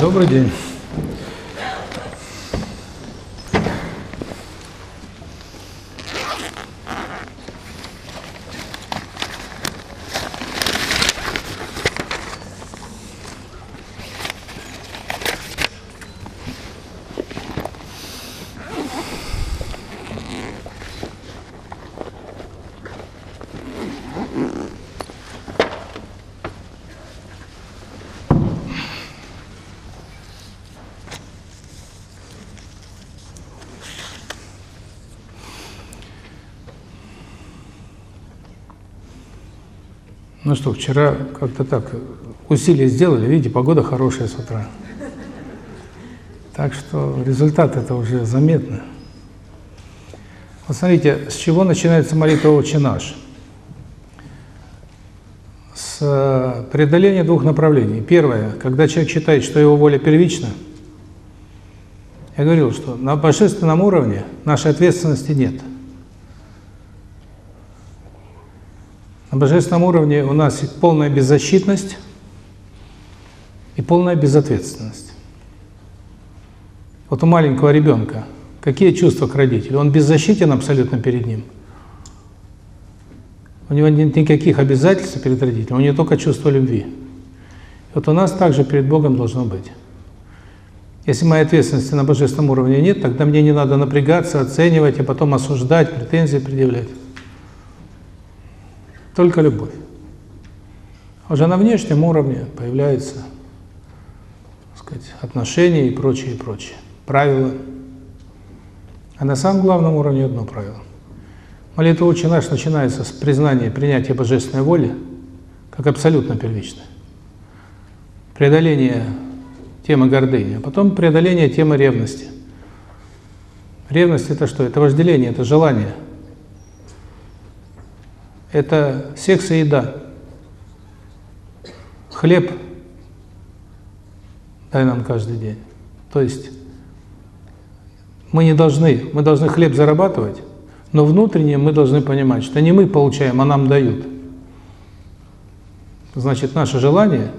Добрый день. Ну что, вчера как-то так усилия сделали, видите, погода хорошая с утра. Так что результат это уже заметно. Вот смотрите, с чего начинается молитва «Отче наш»? С э, преодоления двух направлений. Первое, когда человек считает, что его воля первична, я говорил, что на божественном уровне нашей ответственности нет – На божественном уровне у нас полная беззащитность и полная безответственность. Вот у маленького ребенка какие чувства к родителю? Он беззащитен абсолютно перед ним. У него нет никаких обязательств перед родителем, у него только чувство любви. Вот у нас также перед Богом должно быть. Если моей ответственности на божественном уровне нет, тогда мне не надо напрягаться, оценивать, а потом осуждать, претензии предъявлять. Только любовь. А уже на внешнем уровне появляются так сказать, отношения и прочее, и прочее. Правила. А на самом главном уровне одно правило. Молитва «Отче наш» начинается с признания принятия божественной воли как абсолютно первичной. Преодоление темы гордыни, а потом преодоление темы ревности. Ревность – это что? Это вожделение, это желание – это секс и еда. Хлеб дай нам каждый день. То есть мы не должны, мы должны хлеб зарабатывать, но внутренне мы должны понимать, что не мы получаем, а нам дают. Значит, наше желание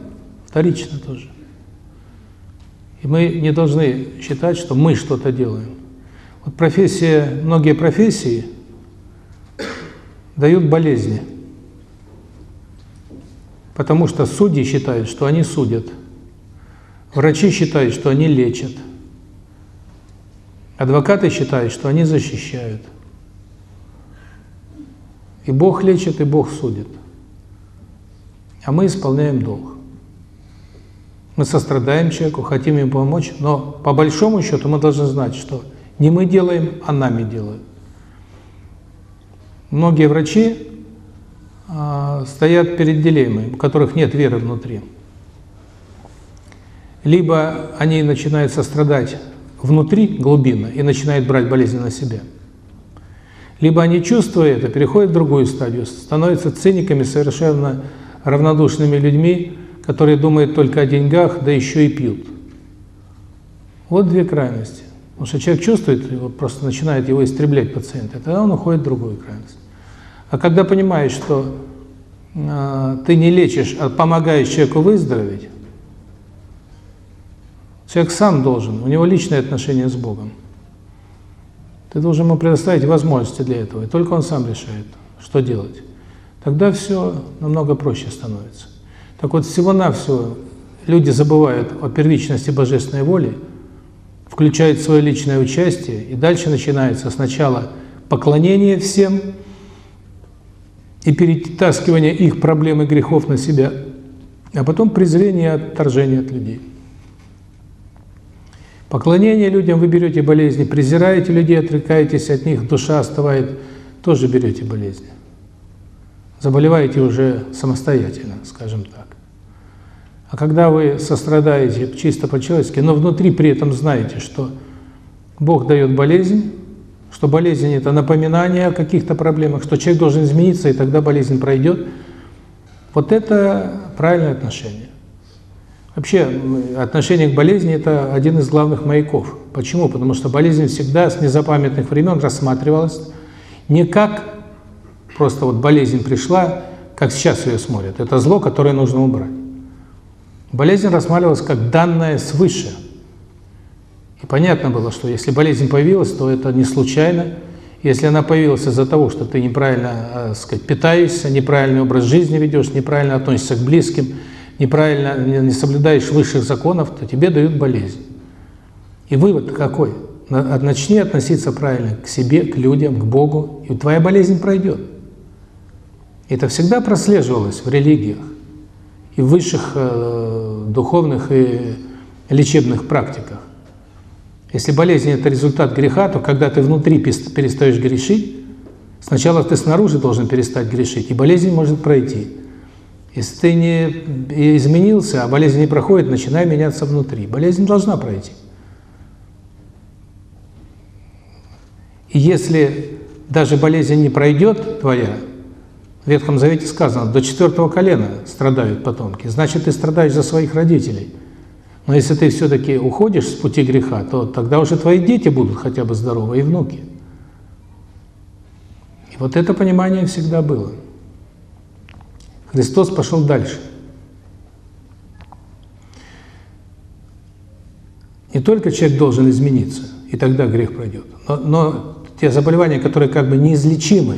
вторично тоже. И мы не должны считать, что мы что-то делаем. Вот профессия, многие профессии – дают болезни. Потому что судьи считают, что они судят. Врачи считают, что они лечат. Адвокаты считают, что они защищают. И Бог лечит, и Бог судит. А мы исполняем долг. Мы сострадаем человеку, хотим ему помочь, но по большому счету мы должны знать, что не мы делаем, а нами делают. Многие врачи э, стоят перед дилеммой, у которых нет веры внутри. Либо они начинают сострадать внутри глубинно и начинают брать болезни на себя. Либо они, чувствуя это, переходят в другую стадию, становятся циниками, совершенно равнодушными людьми, которые думают только о деньгах, да еще и пьют. Вот две крайности. Потому что человек чувствует, его просто начинает его истреблять пациент, и тогда он уходит в другую крайность. А когда понимаешь, что э, ты не лечишь, а помогаешь человеку выздороветь, человек сам должен, у него личное отношение с Богом. Ты должен ему предоставить возможности для этого, и только он сам решает, что делать. Тогда все намного проще становится. Так вот, всего-навсего люди забывают о первичности божественной воли, включают свое личное участие, и дальше начинается сначала поклонение всем, и перетаскивание их проблем и грехов на себя, а потом презрение и отторжение от людей. Поклонение людям вы берете болезни, презираете людей, отрекаетесь от них, душа остывает, тоже берете болезни. Заболеваете уже самостоятельно, скажем так. А когда вы сострадаете чисто по-человечески, но внутри при этом знаете, что Бог дает болезнь, что болезнь – это напоминание о каких-то проблемах, что человек должен измениться, и тогда болезнь пройдет. Вот это правильное отношение. Вообще, отношение к болезни – это один из главных маяков. Почему? Потому что болезнь всегда с незапамятных времен рассматривалась не как просто вот болезнь пришла, как сейчас ее смотрят. Это зло, которое нужно убрать. Болезнь рассматривалась как данное свыше. И понятно было, что если болезнь появилась, то это не случайно. Если она появилась из-за того, что ты неправильно, э, сказать, питаешься, неправильный образ жизни ведешь, неправильно относишься к близким, неправильно не соблюдаешь высших законов, то тебе дают болезнь. И вывод какой? Начни относиться правильно к себе, к людям, к Богу, и твоя болезнь пройдет. Это всегда прослеживалось в религиях и в высших духовных и лечебных практиках. Если болезнь – это результат греха, то когда ты внутри перестаешь грешить, сначала ты снаружи должен перестать грешить, и болезнь может пройти. Если ты не изменился, а болезнь не проходит, начинай меняться внутри. Болезнь должна пройти. И если даже болезнь не пройдет твоя, Ветхом Завете сказано, до четвертого колена страдают потомки, значит, ты страдаешь за своих родителей. Но если ты все-таки уходишь с пути греха, то тогда уже твои дети будут хотя бы здоровы и внуки. И вот это понимание всегда было. Христос пошел дальше. Не только человек должен измениться, и тогда грех пройдет, но, но те заболевания, которые как бы неизлечимы,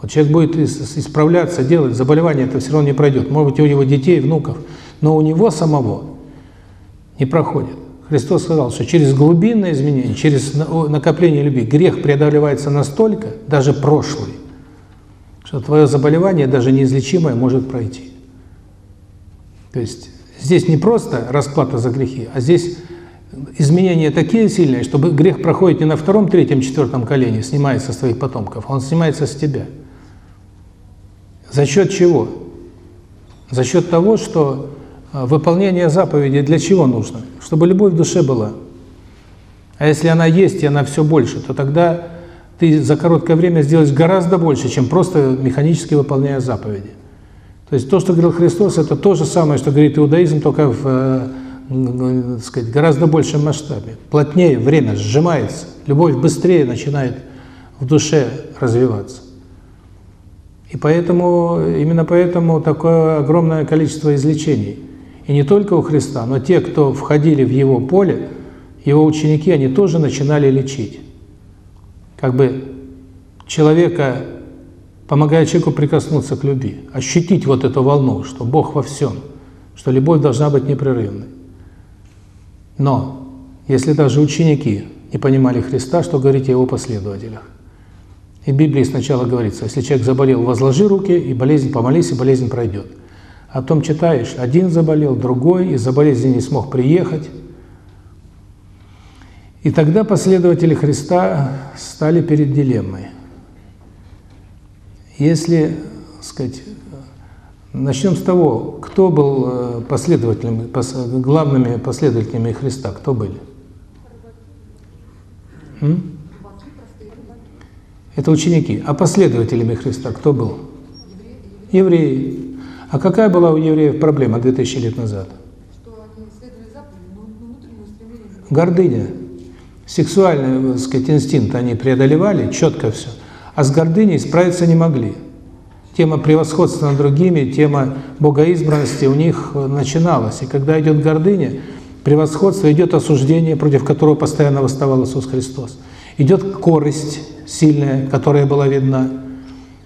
вот человек будет исправляться, делать, заболевание это все равно не пройдет. Может быть, у его детей, внуков, но у него самого не проходит. Христос сказал, что через глубинное изменение, через накопление любви грех преодолевается настолько, даже прошлый, что твое заболевание, даже неизлечимое, может пройти. То есть здесь не просто расплата за грехи, а здесь изменения такие сильные, чтобы грех проходит не на втором, третьем, четвертом колене, снимается с твоих потомков, а он снимается с тебя. За счет чего? За счет того, что а, выполнение заповедей для чего нужно? Чтобы любовь в душе была. А если она есть, и она все больше, то тогда ты за короткое время сделаешь гораздо больше, чем просто механически выполняя заповеди. То есть то, что говорил Христос, это то же самое, что говорит иудаизм, только в э, ну, сказать, гораздо большем масштабе. Плотнее время сжимается, любовь быстрее начинает в душе развиваться. И поэтому, именно поэтому такое огромное количество излечений. И не только у Христа, но те, кто входили в Его поле, Его ученики, они тоже начинали лечить. Как бы человека, помогая человеку прикоснуться к любви, ощутить вот эту волну, что Бог во всем, что любовь должна быть непрерывной. Но если даже ученики не понимали Христа, что говорить о его последователях? И в Библии сначала говорится, если человек заболел, возложи руки, и болезнь помолись, и болезнь пройдет. А потом читаешь, один заболел, другой, из-за болезни не смог приехать. И тогда последователи Христа стали перед дилеммой. Если, сказать, Начнем с того, кто был э, последователями, главными последователями Христа, кто были? М? Это ученики. А последователями Христа кто был? Евреи. А какая была у евреев проблема 2000 лет назад? Гордыня. Сексуальный, так сказать, инстинкт они преодолевали, четко все. А с гордыней справиться не могли. Тема превосходства над другими, тема богоизбранности у них начиналась. И когда идет гордыня, превосходство, идет осуждение, против которого постоянно восставал Иисус Христос. Идет корость сильная, которая была видна.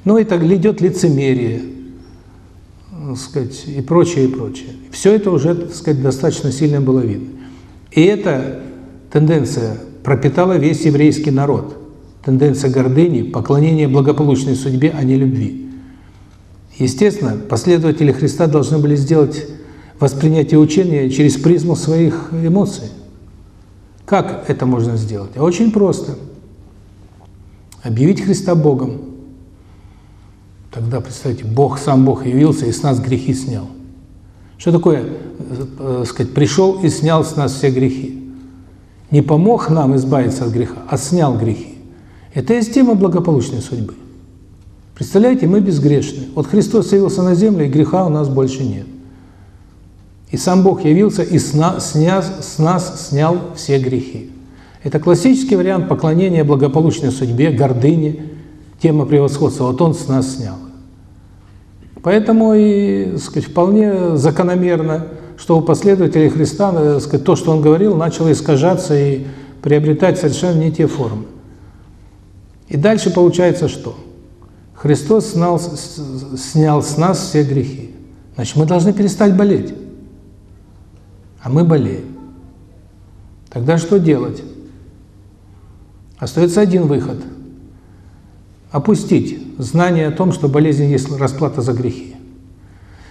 Ну и так идет лицемерие, сказать, и прочее, и прочее. Все это уже, так сказать, достаточно сильно было видно. И эта тенденция пропитала весь еврейский народ. Тенденция гордыни, поклонения благополучной судьбе, а не любви. Естественно, последователи Христа должны были сделать воспринятие учения через призму своих эмоций. Как это можно сделать? Очень просто. Объявить Христа Богом. Тогда, представьте, Бог, сам Бог явился и с нас грехи снял. Что такое, э, сказать, пришел и снял с нас все грехи? Не помог нам избавиться от греха, а снял грехи. Это есть тема благополучной судьбы. Представляете, мы безгрешны. Вот Христос явился на землю, и греха у нас больше нет. И сам Бог явился и с нас, снял, с нас снял все грехи. Это классический вариант поклонения благополучной судьбе, гордыне, тема превосходства. Вот Он с нас снял. Поэтому и, сказать, вполне закономерно что у последователей Христа, э, сказать, то, что он говорил, начало искажаться и приобретать совершенно не те формы. И дальше получается что? Христос снял, снял с нас все грехи. Значит, мы должны перестать болеть. А мы болеем. Тогда что делать? Остается один выход. Опустить знание о том, что болезнь есть расплата за грехи.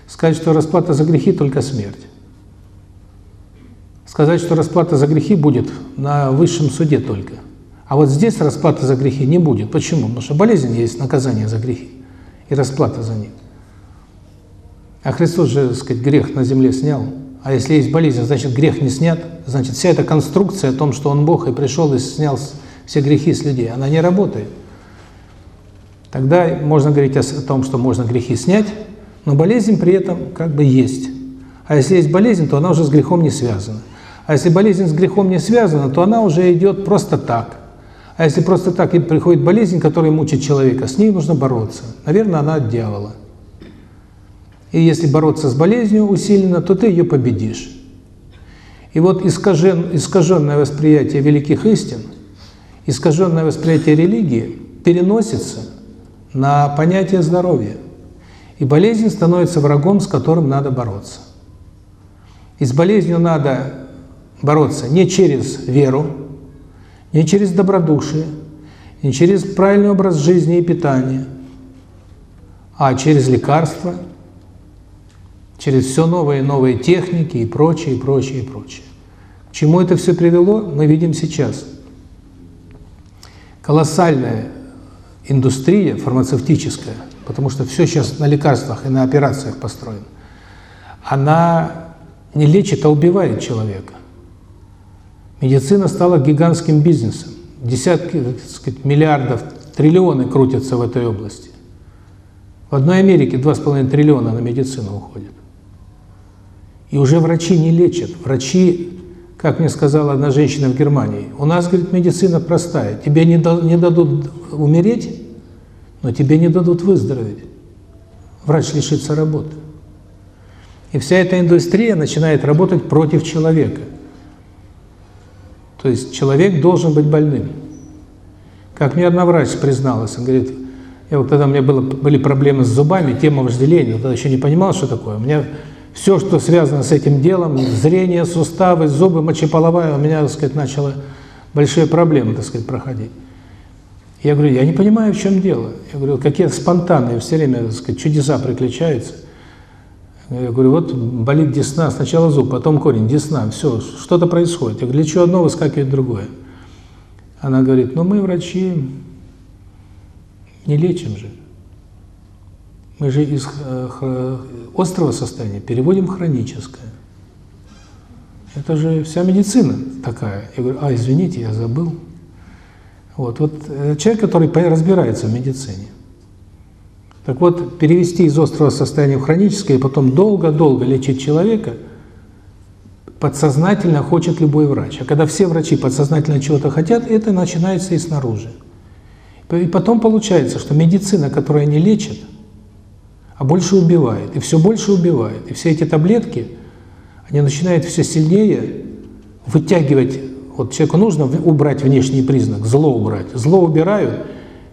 Сказать, что расплата за грехи – только смерть. Сказать, что расплата за грехи будет на высшем суде только. А вот здесь расплата за грехи не будет. Почему? Потому что болезнь есть наказание за грехи и расплата за них. А Христос же, так сказать, грех на земле снял. А если есть болезнь, значит грех не снят. Значит, вся эта конструкция о том, что Он Бог и пришел и снял все грехи с людей, она не работает. Тогда можно говорить о том, что можно грехи снять, но болезнь при этом как бы есть. А если есть болезнь, то она уже с грехом не связана. А если болезнь с грехом не связана, то она уже идет просто так. А если просто так и приходит болезнь, которая мучит человека, с ней нужно бороться. Наверное, она от дьявола. И если бороться с болезнью усиленно, то ты ее победишь. И вот искажен, искаженное восприятие великих истин, искаженное восприятие религии переносится на понятие здоровья. И болезнь становится врагом, с которым надо бороться. И с болезнью надо бороться не через веру, не через добродушие, не через правильный образ жизни и питания, а через лекарства – через все новые и новые техники и прочее, и прочее, и прочее. К чему это все привело, мы видим сейчас. Колоссальная индустрия фармацевтическая, потому что все сейчас на лекарствах и на операциях построено, она не лечит, а убивает человека. Медицина стала гигантским бизнесом. Десятки, сказать, миллиардов, триллионы крутятся в этой области. В одной Америке 2,5 триллиона на медицину уходит. И уже врачи не лечат. Врачи, как мне сказала одна женщина в Германии, у нас, говорит, медицина простая. Тебе не, не дадут умереть, но тебе не дадут выздороветь. Врач лишится работы. И вся эта индустрия начинает работать против человека. То есть человек должен быть больным. Как мне одна врач призналась, он говорит, я вот тогда у меня было, были проблемы с зубами, тема вожделения, тогда еще не понимал, что такое. У меня все, что связано с этим делом, зрение, суставы, зубы, мочеполовая, у меня, так сказать, начало большие проблемы, так сказать, проходить. Я говорю, я не понимаю, в чем дело. Я говорю, какие спонтанные все время, так сказать, чудеса приключаются. Я говорю, вот болит десна, сначала зуб, потом корень, десна, все, что-то происходит. Я говорю, лечу одно, выскакивает другое. Она говорит, ну мы, врачи, не лечим же. Мы же из э, острого состояния переводим хроническое. Это же вся медицина такая. Я говорю, а, извините, я забыл. Вот, вот э, человек, который разбирается в медицине. Так вот, перевести из острого состояния в хроническое и потом долго-долго лечить человека подсознательно хочет любой врач. А когда все врачи подсознательно чего-то хотят, это начинается и снаружи. И потом получается, что медицина, которая не лечит, а больше убивает, и все больше убивает. И все эти таблетки, они начинают все сильнее вытягивать, вот человеку нужно убрать внешний признак, зло убрать. Зло убирают,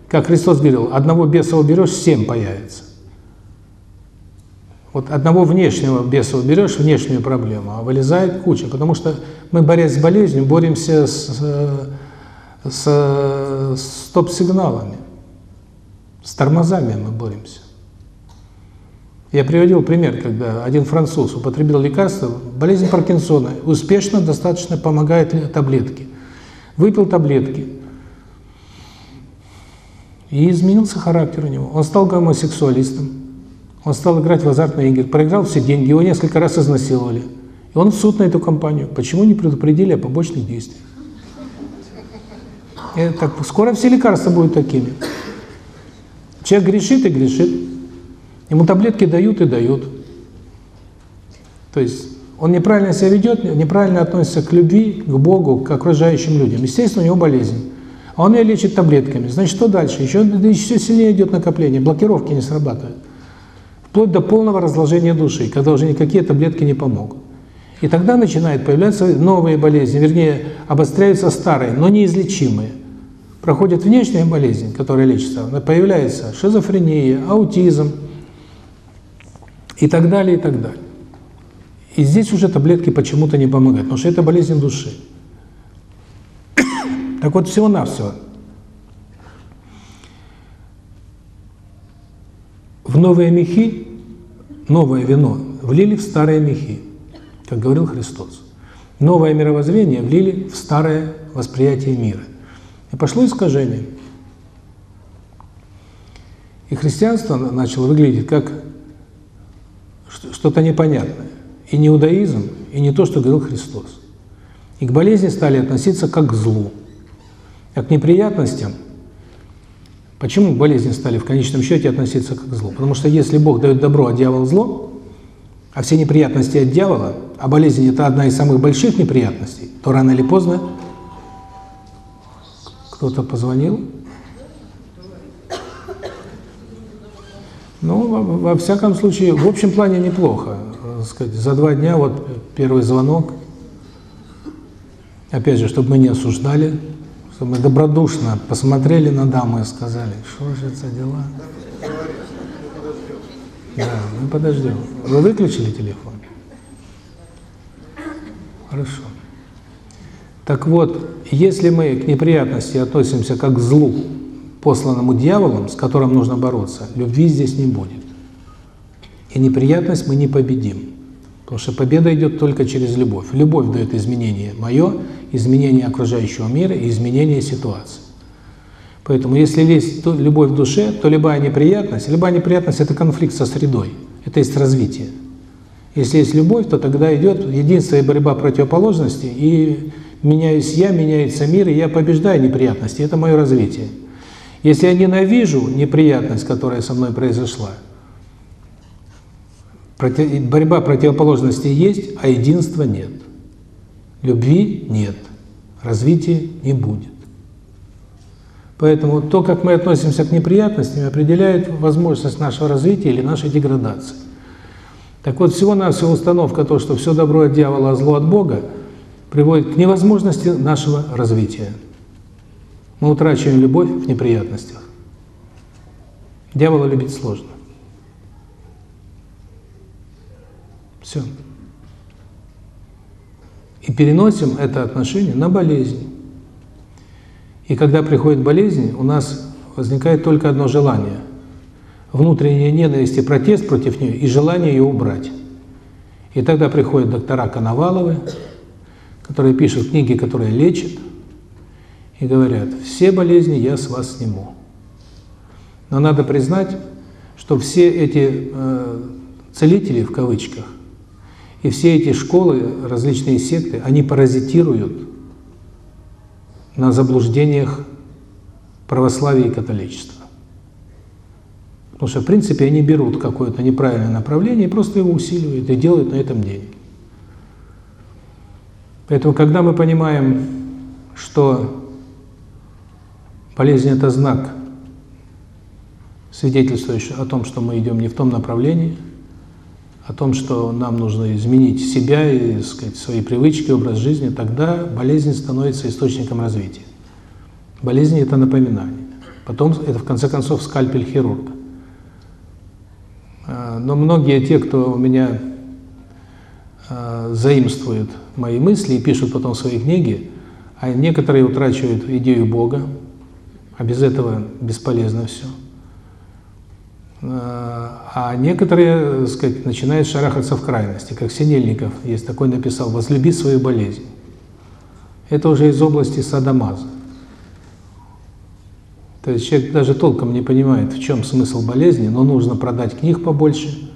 как Христос говорил, одного беса уберешь, семь появится. Вот одного внешнего беса уберешь, внешнюю проблему, а вылезает куча. Потому что мы, борясь с болезнью, боремся с, с стоп-сигналами, с тормозами мы боремся. Я приводил пример, когда один француз употребил лекарство, болезнь Паркинсона, успешно достаточно помогает таблетки. Выпил таблетки, и изменился характер у него. Он стал гомосексуалистом, он стал играть в азартные игры, проиграл все деньги, его несколько раз изнасиловали. И он в суд на эту компанию. Почему не предупредили о побочных действиях? И так, скоро все лекарства будут такими. Человек грешит и грешит. Ему таблетки дают и дают. То есть он неправильно себя ведет, неправильно относится к любви, к Богу, к окружающим людям. Естественно, у него болезнь. А он ее лечит таблетками. Значит, что дальше? Еще, еще сильнее идет накопление, блокировки не срабатывают. Вплоть до полного разложения души, когда уже никакие таблетки не помогут. И тогда начинают появляться новые болезни, вернее, обостряются старые, но неизлечимые. Проходит внешняя болезнь, которая лечится, появляется шизофрения, аутизм и так далее, и так далее. И здесь уже таблетки почему-то не помогают, потому что это болезнь души. Так вот, всего-навсего. В новые мехи, новое вино влили в старые мехи как говорил Христос. Новое мировоззрение влили в старое восприятие мира. И пошло искажение. И христианство начало выглядеть как что-то непонятное. И не иудаизм, и не то, что говорил Христос. И к болезни стали относиться как к злу. А к неприятностям Почему к болезни стали в конечном счете относиться как к злу? Потому что если Бог дает добро, а дьявол зло, а все неприятности от дьявола, а болезнь – это одна из самых больших неприятностей, то рано или поздно кто-то позвонил. Ну, во, всяком случае, в общем плане неплохо. Сказать, за два дня вот первый звонок. Опять же, чтобы мы не осуждали, чтобы мы добродушно посмотрели на даму и сказали, что же это дела. Да, мы подождем. Вы выключили телефон? Хорошо. Так вот, если мы к неприятности относимся как к злу, посланному дьяволом, с которым нужно бороться, любви здесь не будет. И неприятность мы не победим. Потому что победа идет только через любовь. Любовь дает изменение мое, изменение окружающего мира и изменение ситуации. Поэтому если есть любовь в душе, то любая неприятность, любая неприятность – это конфликт со средой, это есть развитие. Если есть любовь, то тогда идет единство и борьба противоположностей, и меняюсь я, меняется мир, и я побеждаю неприятности, это мое развитие. Если я ненавижу неприятность, которая со мной произошла, борьба противоположностей есть, а единства нет. Любви нет, развития не будет. Поэтому то, как мы относимся к неприятностям, определяет возможность нашего развития или нашей деградации. Так вот, всего-навсего установка, то, что все добро от дьявола, а зло от Бога, приводит к невозможности нашего развития. Мы утрачиваем любовь в неприятностях. Дьявола любить сложно. Все. И переносим это отношение на болезнь. И когда приходит болезнь, у нас возникает только одно желание – внутренняя ненависть и протест против нее, и желание ее убрать. И тогда приходят доктора Коноваловы, которые пишут книги, которые лечат, и говорят, все болезни я с вас сниму. Но надо признать, что все эти э, целители, в кавычках, и все эти школы, различные секты, они паразитируют на заблуждениях православия и католичества. Потому что, в принципе, они берут какое-то неправильное направление и просто его усиливают и делают на этом деньги. Поэтому, когда мы понимаем, что болезнь – это знак, свидетельствующий о том, что мы идем не в том направлении – о том, что нам нужно изменить себя и сказать, свои привычки, образ жизни, тогда болезнь становится источником развития. Болезнь – это напоминание. Потом это, в конце концов, скальпель хирурга. Но многие те, кто у меня а, заимствуют мои мысли и пишут потом свои книги, а некоторые утрачивают идею Бога, а без этого бесполезно все – а некоторые, так сказать, начинают шарахаться в крайности, как Синельников есть такой написал «возлюби свою болезнь». Это уже из области садомаза. То есть человек даже толком не понимает, в чем смысл болезни, но нужно продать книг побольше,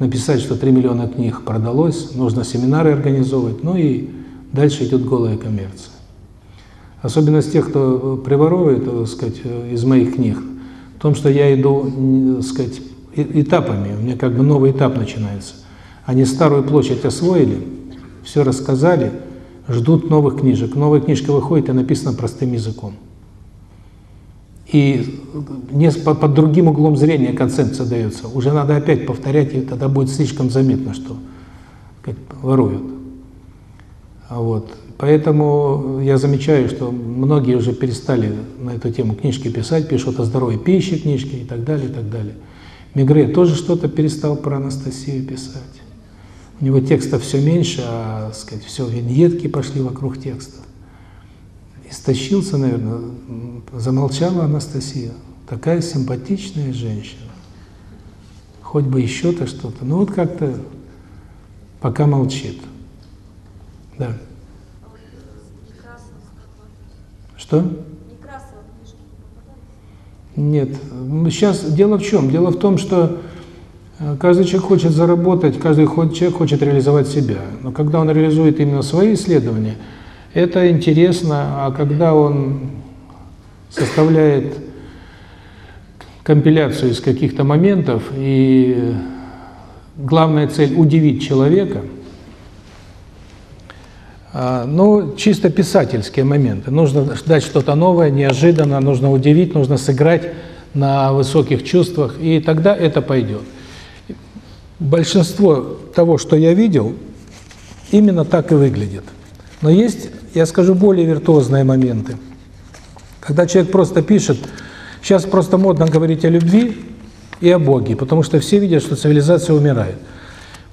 написать, что 3 миллиона книг продалось, нужно семинары организовывать, ну и дальше идет голая коммерция. Особенность тех, кто приворовывает, так сказать, из моих книг, в том, что я иду, так сказать, этапами, у меня как бы новый этап начинается. Они старую площадь освоили, все рассказали, ждут новых книжек. Новая книжка выходит и написана простым языком. И не под, под другим углом зрения концепция дается. Уже надо опять повторять, и тогда будет слишком заметно, что сказать, воруют. А вот. Поэтому я замечаю, что многие уже перестали на эту тему книжки писать, пишут о здоровой пище книжки и так далее, и так далее. Мигре тоже что-то перестал про Анастасию писать. У него текста все меньше, а, сказать, все виньетки пошли вокруг текстов. Истощился, наверное, замолчала Анастасия. Такая симпатичная женщина. Хоть бы еще-то что-то. Ну вот как-то пока молчит. Да. Что? Нет. Сейчас дело в чем? Дело в том, что э, каждый человек хочет заработать, каждый человек хочет реализовать себя. Но когда он реализует именно свои исследования, это интересно, а когда он составляет компиляцию из каких-то моментов, и главная цель – удивить человека – ну, чисто писательские моменты. Нужно дать что-то новое, неожиданно, нужно удивить, нужно сыграть на высоких чувствах, и тогда это пойдет. Большинство того, что я видел, именно так и выглядит. Но есть, я скажу, более виртуозные моменты. Когда человек просто пишет, сейчас просто модно говорить о любви и о Боге, потому что все видят, что цивилизация умирает.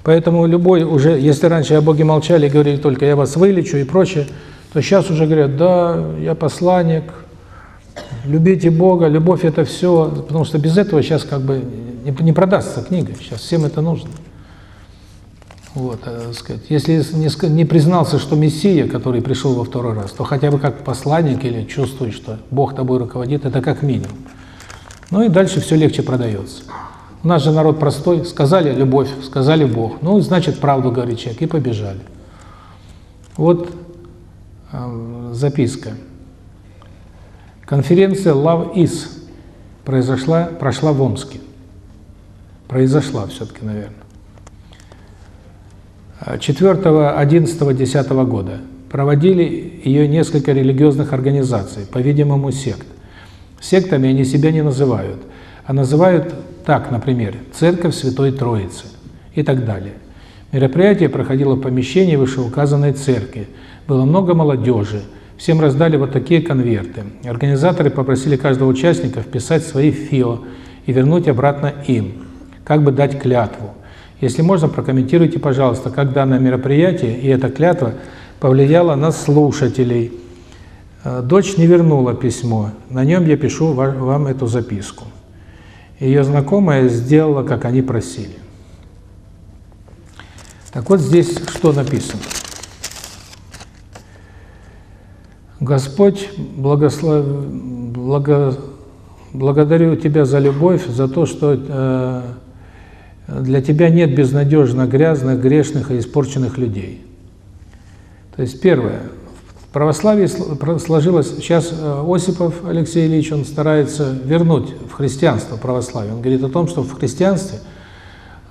Поэтому любой уже, если раньше о Боге молчали говорили только «я вас вылечу» и прочее, то сейчас уже говорят «да, я посланник», любите Бога, любовь – это все, потому что без этого сейчас как бы не, продастся книга, сейчас всем это нужно. Вот, э, сказать, если не, не признался, что Мессия, который пришел во второй раз, то хотя бы как посланник или чувствует, что Бог тобой руководит, это как минимум. Ну и дальше все легче продается. У нас же народ простой, сказали любовь, сказали Бог. Ну, значит, правду говорит человек, и побежали. Вот э, записка. Конференция Love Is произошла, прошла в Омске. Произошла все-таки, наверное. 4, 11, 10 года проводили ее несколько религиозных организаций, по-видимому, сект. Сектами они себя не называют, а называют так, например, Церковь Святой Троицы и так далее. Мероприятие проходило в помещении вышеуказанной церкви. Было много молодежи. Всем раздали вот такие конверты. Организаторы попросили каждого участника вписать свои ФИО и вернуть обратно им, как бы дать клятву. Если можно, прокомментируйте, пожалуйста, как данное мероприятие и эта клятва повлияла на слушателей. Э, дочь не вернула письмо. На нем я пишу вам эту записку. Ее знакомая сделала, как они просили. Так вот здесь что написано. Господь, благослов... благо... благодарю Тебя за любовь, за то, что э, для Тебя нет безнадежно грязных, грешных и испорченных людей. То есть первое, православии сложилось, сейчас э, Осипов Алексей Ильич, он старается вернуть в христианство православие. Он говорит о том, что в христианстве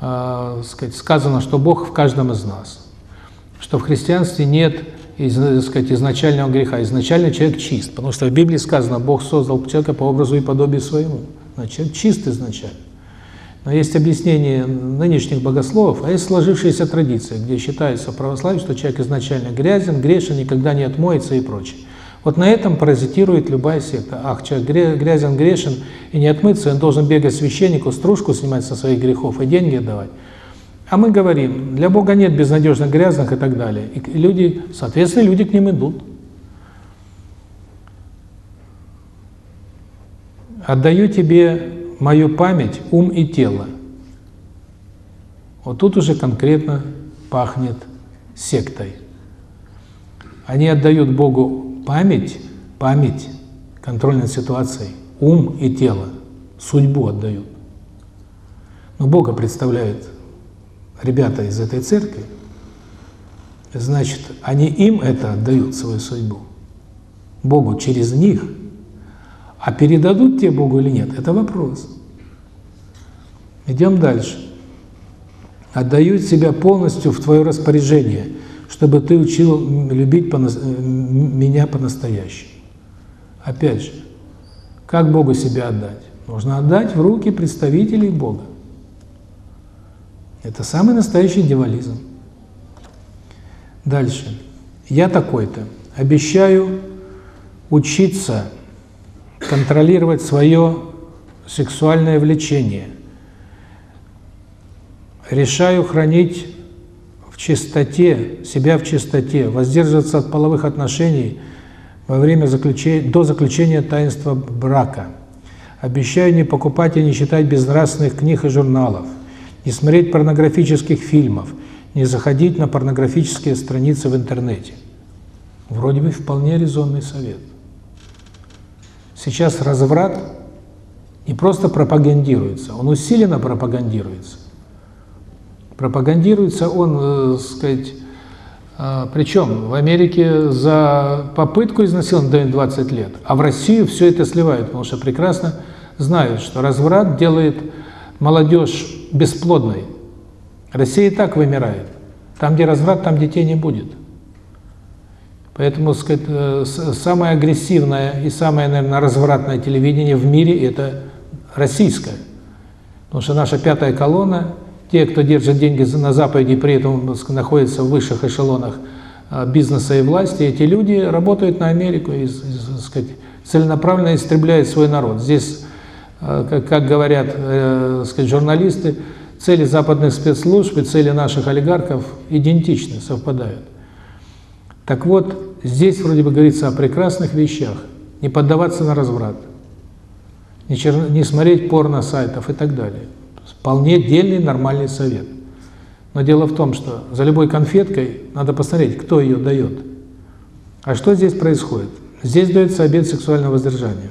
э, сказать, сказано, что Бог в каждом из нас. Что в христианстве нет из, сказать, изначального греха. Изначально человек чист, потому что в Библии сказано, Бог создал человека по образу и подобию своему. Значит, человек чист изначально. Но есть объяснение нынешних богословов, а есть сложившаяся традиция, где считается в православии, что человек изначально грязен, грешен, никогда не отмоется и прочее. Вот на этом паразитирует любая секта. Ах, человек грязен, грешен и не отмыться, он должен бегать священнику, стружку снимать со своих грехов и деньги отдавать. А мы говорим, для Бога нет безнадежно грязных и так далее. И люди, соответственно, люди к ним идут. Отдаю тебе мою память, ум и тело. Вот тут уже конкретно пахнет сектой. Они отдают Богу память, память, контроль над ситуацией, ум и тело, судьбу отдают. Но Бога представляют ребята из этой церкви, значит, они им это отдают, свою судьбу. Богу через них – а передадут тебе Богу или нет, это вопрос. Идем дальше. Отдают себя полностью в твое распоряжение, чтобы ты учил любить по, меня по-настоящему. Опять же, как Богу себя отдать? Нужно отдать в руки представителей Бога. Это самый настоящий дьяволизм. Дальше. Я такой-то. Обещаю учиться контролировать свое сексуальное влечение. Решаю хранить в чистоте, себя в чистоте, воздерживаться от половых отношений во время заключения, до заключения таинства брака. Обещаю не покупать и не читать безнравственных книг и журналов, не смотреть порнографических фильмов, не заходить на порнографические страницы в интернете. Вроде бы вполне резонный совет. Сейчас разврат не просто пропагандируется, он усиленно пропагандируется. Пропагандируется он, э, сказать, э, причем в Америке за попытку изнасилования дают 20 лет, а в Россию все это сливают, потому что прекрасно знают, что разврат делает молодежь бесплодной. Россия и так вымирает. Там, где разврат, там детей не будет. Поэтому, сказать, э, самое агрессивное и самое, наверное, развратное телевидение в мире – это российское. Потому что наша пятая колонна, те, кто держит деньги на Западе и при этом находится в высших эшелонах э, бизнеса и власти, эти люди работают на Америку и, сказать, целенаправленно истребляют свой народ. Здесь, э, как говорят сказать, журналисты, цели западных спецслужб и цели наших олигархов идентичны, совпадают. Так вот, здесь вроде бы говорится о прекрасных вещах. Не поддаваться на разврат, не, чер... не смотреть порно сайтов и так далее. Вполне дельный, нормальный совет. Но дело в том, что за любой конфеткой надо посмотреть, кто ее дает. А что здесь происходит? Здесь дается обет сексуального воздержания.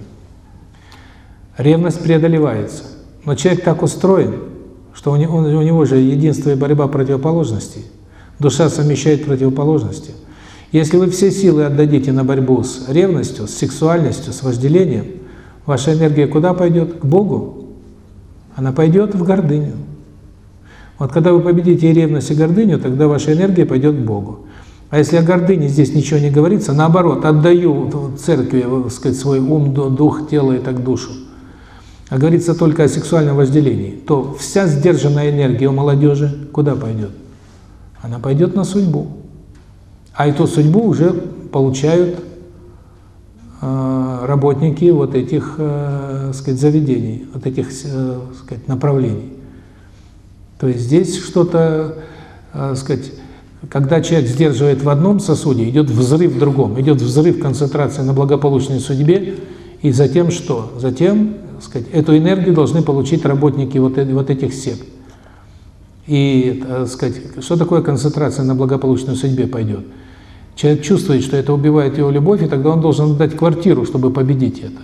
Ревность преодолевается. Но человек так устроен, что у него, у него же единство и борьба противоположностей. Душа совмещает противоположности. Если вы все силы отдадите на борьбу с ревностью, с сексуальностью, с вожделением, ваша энергия куда пойдет? К Богу. Она пойдет в гордыню. Вот когда вы победите и ревность, и гордыню, тогда ваша энергия пойдет к Богу. А если о гордыне здесь ничего не говорится, наоборот, отдаю церкви, так сказать, свой ум, дух, тело и так душу, а говорится только о сексуальном вожделении, то вся сдержанная энергия у молодежи куда пойдет? Она пойдет на судьбу. А эту судьбу уже получают э, работники вот этих, э, сказать, заведений, вот этих, э, сказать, направлений. То есть здесь что-то, сказать, когда человек сдерживает в одном сосуде, идет взрыв в другом, идет взрыв концентрации на благополучной судьбе, и затем что? Затем, сказать, эту энергию должны получить работники вот, вот этих сект. И, сказать, что такое концентрация на благополучной судьбе пойдет? Человек чувствует, что это убивает его любовь, и тогда он должен дать квартиру, чтобы победить это.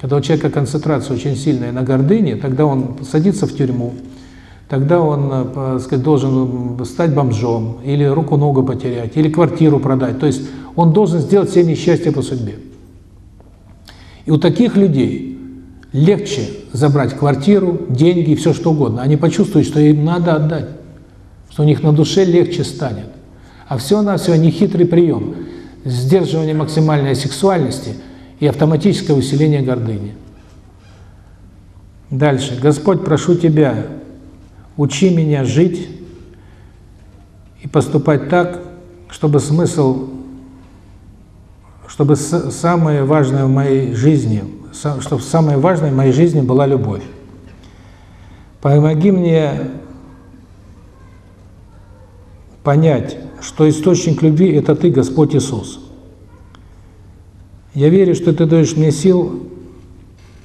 Когда у человека концентрация очень сильная на гордыне, тогда он садится в тюрьму, тогда он, э, сказать, должен стать бомжом, или руку-ногу потерять, или квартиру продать. То есть он должен сделать все несчастья по судьбе. И у таких людей легче забрать квартиру, деньги, все что угодно. Они почувствуют, что им надо отдать, что у них на душе легче станет. А все-навсего нехитрый прием – сдерживание максимальной сексуальности и автоматическое усиление гордыни. Дальше. Господь, прошу Тебя, учи меня жить и поступать так, чтобы смысл, чтобы самое важное в моей жизни, чтобы самое важное в моей жизни была любовь. Помоги мне понять, что источник любви – это Ты, Господь Иисус. Я верю, что Ты даешь мне сил,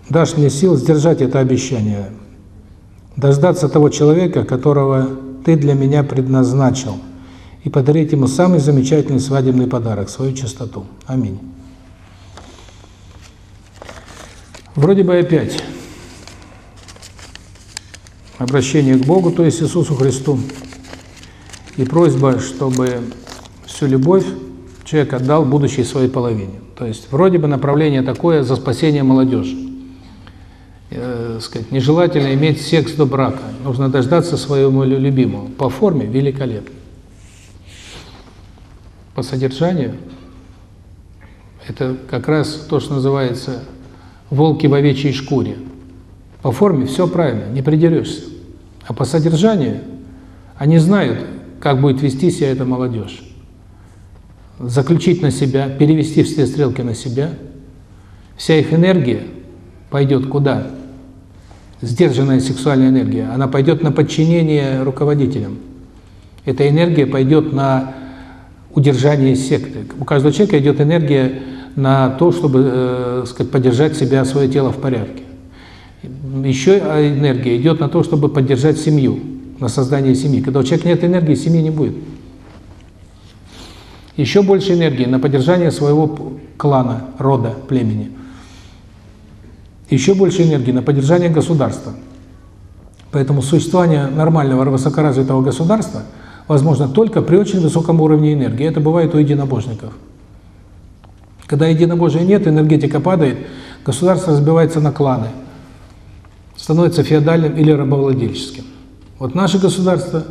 дашь мне сил сдержать это обещание, дождаться того человека, которого Ты для меня предназначил, и подарить ему самый замечательный свадебный подарок – свою чистоту. Аминь. Вроде бы опять обращение к Богу, то есть Иисусу Христу. И просьба, чтобы всю любовь человек отдал будущей своей половине. То есть вроде бы направление такое за спасение молодежи. Э, сказать, нежелательно иметь секс до брака. Нужно дождаться своего любимого. По форме великолепно. По содержанию это как раз то, что называется волки в овечьей шкуре. По форме все правильно, не придерешься. А по содержанию они знают, как будет вести себя эта молодежь. заключить на себя, перевести все стрелки на себя, вся их энергия пойдет куда? Сдержанная сексуальная энергия, она пойдет на подчинение руководителям. Эта энергия пойдет на удержание секты. У каждого человека идет энергия на то, чтобы э, сказать, поддержать себя, свое тело в порядке. Еще энергия идет на то, чтобы поддержать семью, на создание семьи. Когда у человека нет энергии, семьи не будет. Еще больше энергии на поддержание своего клана, рода, племени. Еще больше энергии на поддержание государства. Поэтому существование нормального высокоразвитого государства возможно только при очень высоком уровне энергии. Это бывает у единобожников. Когда единобожия нет, энергетика падает, государство разбивается на кланы, становится феодальным или рабовладельческим. Вот наше государство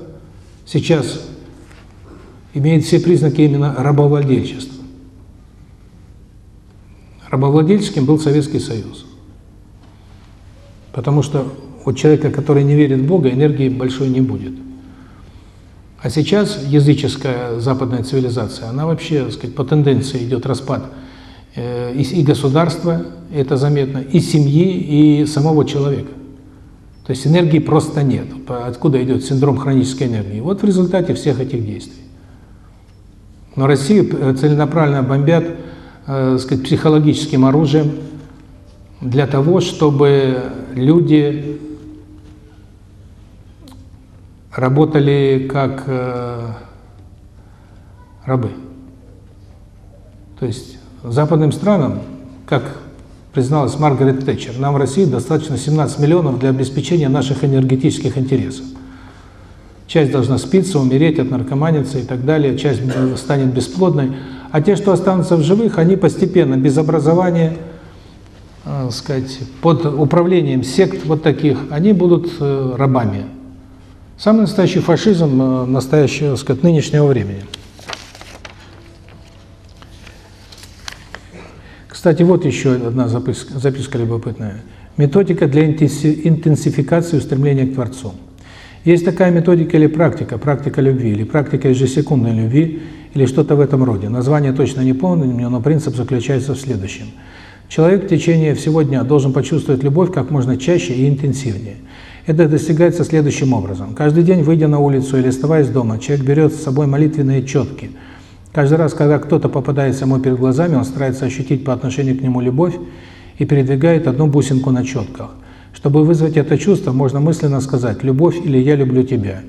сейчас имеет все признаки именно рабовладельчества. Рабовладельческим был Советский Союз. Потому что у человека, который не верит в Бога, энергии большой не будет. А сейчас языческая западная цивилизация, она вообще, так сказать, по тенденции идет распад э, и, и государства, это заметно, и семьи, и самого человека. То есть энергии просто нет. Откуда идет синдром хронической энергии? Вот в результате всех этих действий. Но Россию э, целенаправленно бомбят э, сказать, психологическим оружием для того, чтобы люди работали как э, рабы. То есть западным странам, как призналась Маргарет Тэтчер, нам в России достаточно 17 миллионов для обеспечения наших энергетических интересов. Часть должна спиться, умереть, от наркоманиться и так далее, часть станет бесплодной. А те, что останутся в живых, они постепенно, без образования, э, сказать, под управлением сект вот таких, они будут э, рабами. Самый настоящий фашизм э, настоящего, сказать, нынешнего времени. Кстати, вот еще одна записка, записка любопытная. Методика для интенсификации устремления к Творцу. Есть такая методика или практика, практика любви, или практика ежесекундной любви, или что-то в этом роде. Название точно не помню, но принцип заключается в следующем. Человек в течение всего дня должен почувствовать любовь как можно чаще и интенсивнее. Это достигается следующим образом. Каждый день, выйдя на улицу или оставаясь дома, человек берет с собой молитвенные четки. Каждый раз, когда кто-то попадается ему перед глазами, он старается ощутить по отношению к нему любовь и передвигает одну бусинку на четках. Чтобы вызвать это чувство, можно мысленно сказать «любовь» или «я люблю тебя».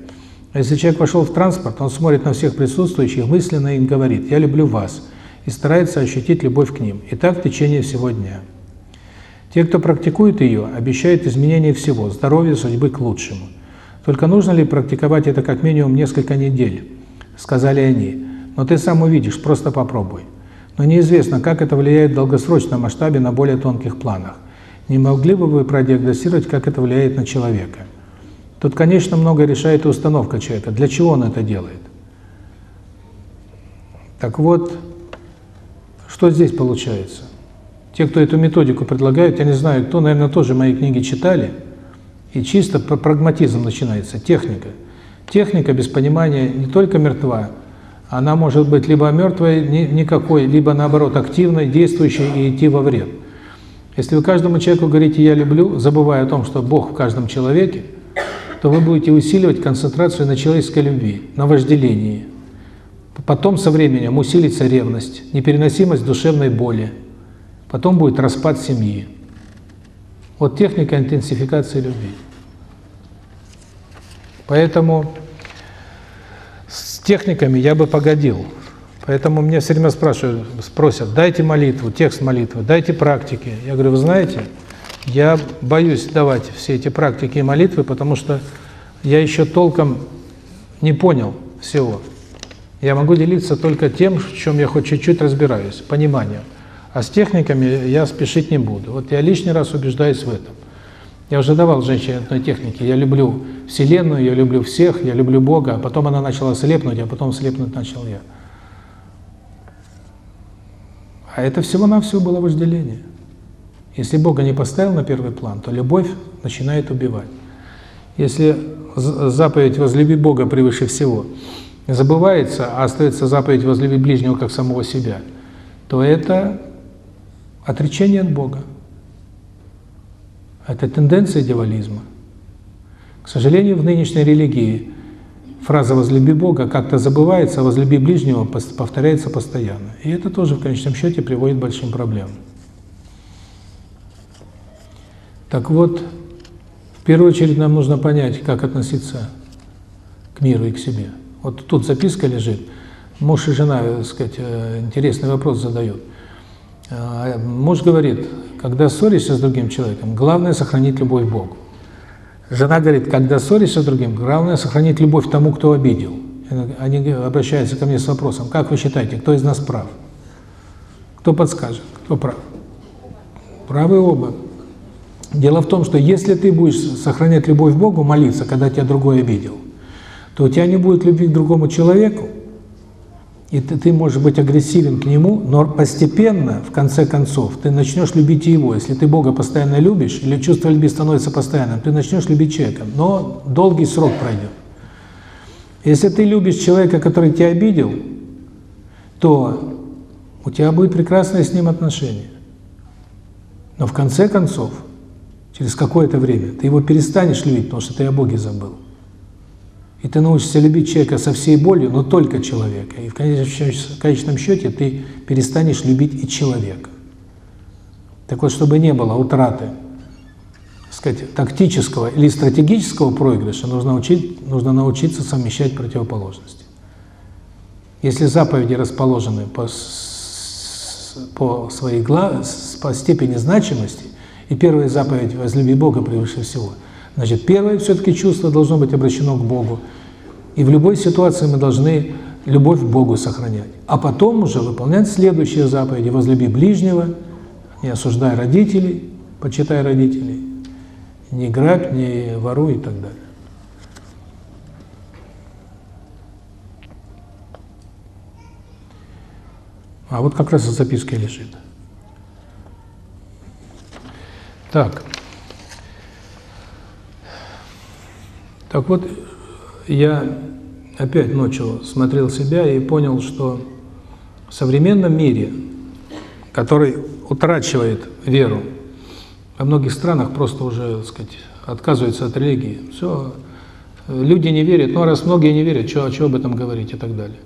А если человек вошел в транспорт, он смотрит на всех присутствующих мысленно им говорит «я люблю вас» и старается ощутить любовь к ним. И так в течение всего дня. Те, кто практикует ее, обещают изменение всего, здоровья, судьбы к лучшему. Только нужно ли практиковать это как минимум несколько недель? Сказали они. Но ты сам увидишь, просто попробуй. Но неизвестно, как это влияет в долгосрочном масштабе на более тонких планах. Не могли бы вы продиагностировать, как это влияет на человека? Тут, конечно, много решает и установка человека. Для чего он это делает? Так вот, что здесь получается? Те, кто эту методику предлагают, я не знаю, кто, наверное, тоже мои книги читали, и чисто прагматизм начинается, техника. Техника без понимания не только мертва, она может быть либо мертвой, никакой, либо наоборот активной, действующей и идти во вред. Если вы каждому человеку говорите «я люблю», забывая о том, что Бог в каждом человеке, то вы будете усиливать концентрацию на человеческой любви, на вожделении. Потом со временем усилится ревность, непереносимость душевной боли. Потом будет распад семьи. Вот техника интенсификации любви. Поэтому техниками я бы погодил. Поэтому меня все время спрашивают, спросят, дайте молитву, текст молитвы, дайте практики. Я говорю, вы знаете, я боюсь давать все эти практики и молитвы, потому что я еще толком не понял всего. Я могу делиться только тем, в чем я хоть чуть-чуть разбираюсь, пониманием. А с техниками я спешить не буду. Вот я лишний раз убеждаюсь в этом. Я уже давал женщине одной техники. Я люблю Вселенную, я люблю всех, я люблю Бога. А потом она начала слепнуть, а потом слепнуть начал я. А это всего-навсего было вожделение. Если Бога не поставил на первый план, то любовь начинает убивать. Если заповедь «возлюби Бога превыше всего» забывается, а остается заповедь возлюби ближнего как самого себя, то это отречение от Бога. Это тенденция дьяволизма. К сожалению, в нынешней религии фраза «возлюби Бога» как-то забывается, а «возлюби ближнего» повторяется постоянно. И это тоже в конечном счете приводит к большим проблемам. Так вот, в первую очередь нам нужно понять, как относиться к миру и к себе. Вот тут записка лежит. Муж и жена, так сказать, э, интересный вопрос задают. А, муж говорит, когда ссоришься с другим человеком, главное сохранить любовь к Богу. Жена говорит, когда ссоришься с другим, главное сохранить любовь к тому, кто обидел. Они обращаются ко мне с вопросом, как вы считаете, кто из нас прав? Кто подскажет, кто прав? Правы оба. Дело в том, что если ты будешь сохранять любовь к Богу, молиться, когда тебя другой обидел, то у тебя не будет любви к другому человеку, и ты, ты можешь быть агрессивен к нему, но постепенно, в конце концов, ты начнешь любить его. Если ты Бога постоянно любишь, или чувство любви становится постоянным, ты начнешь любить человека, но долгий срок пройдет. Если ты любишь человека, который тебя обидел, то у тебя будет прекрасное с ним отношение. Но в конце концов, через какое-то время, ты его перестанешь любить, потому что ты о Боге забыл. И ты научишься любить человека со всей болью, но только человека. И в конечном счете ты перестанешь любить и человека. Так вот, чтобы не было утраты, сказать, тактического или стратегического проигрыша, нужно, учить, нужно научиться совмещать противоположности. Если заповеди расположены по, по своей по степени значимости, и первая заповедь «возлюби Бога превыше всего», значит, первое все-таки чувство должно быть обращено к Богу. И в любой ситуации мы должны любовь к Богу сохранять. А потом уже выполнять следующие заповеди. Возлюби ближнего, не осуждай родителей, почитай родителей, не грабь, не воруй и так далее. А вот как раз в записке лежит. Так. Так вот, я опять ночью смотрел себя и понял, что в современном мире, который утрачивает веру, во многих странах просто уже, так сказать, отказываются от религии. Все, люди не верят, ну а раз многие не верят, что, что об этом говорить и так далее.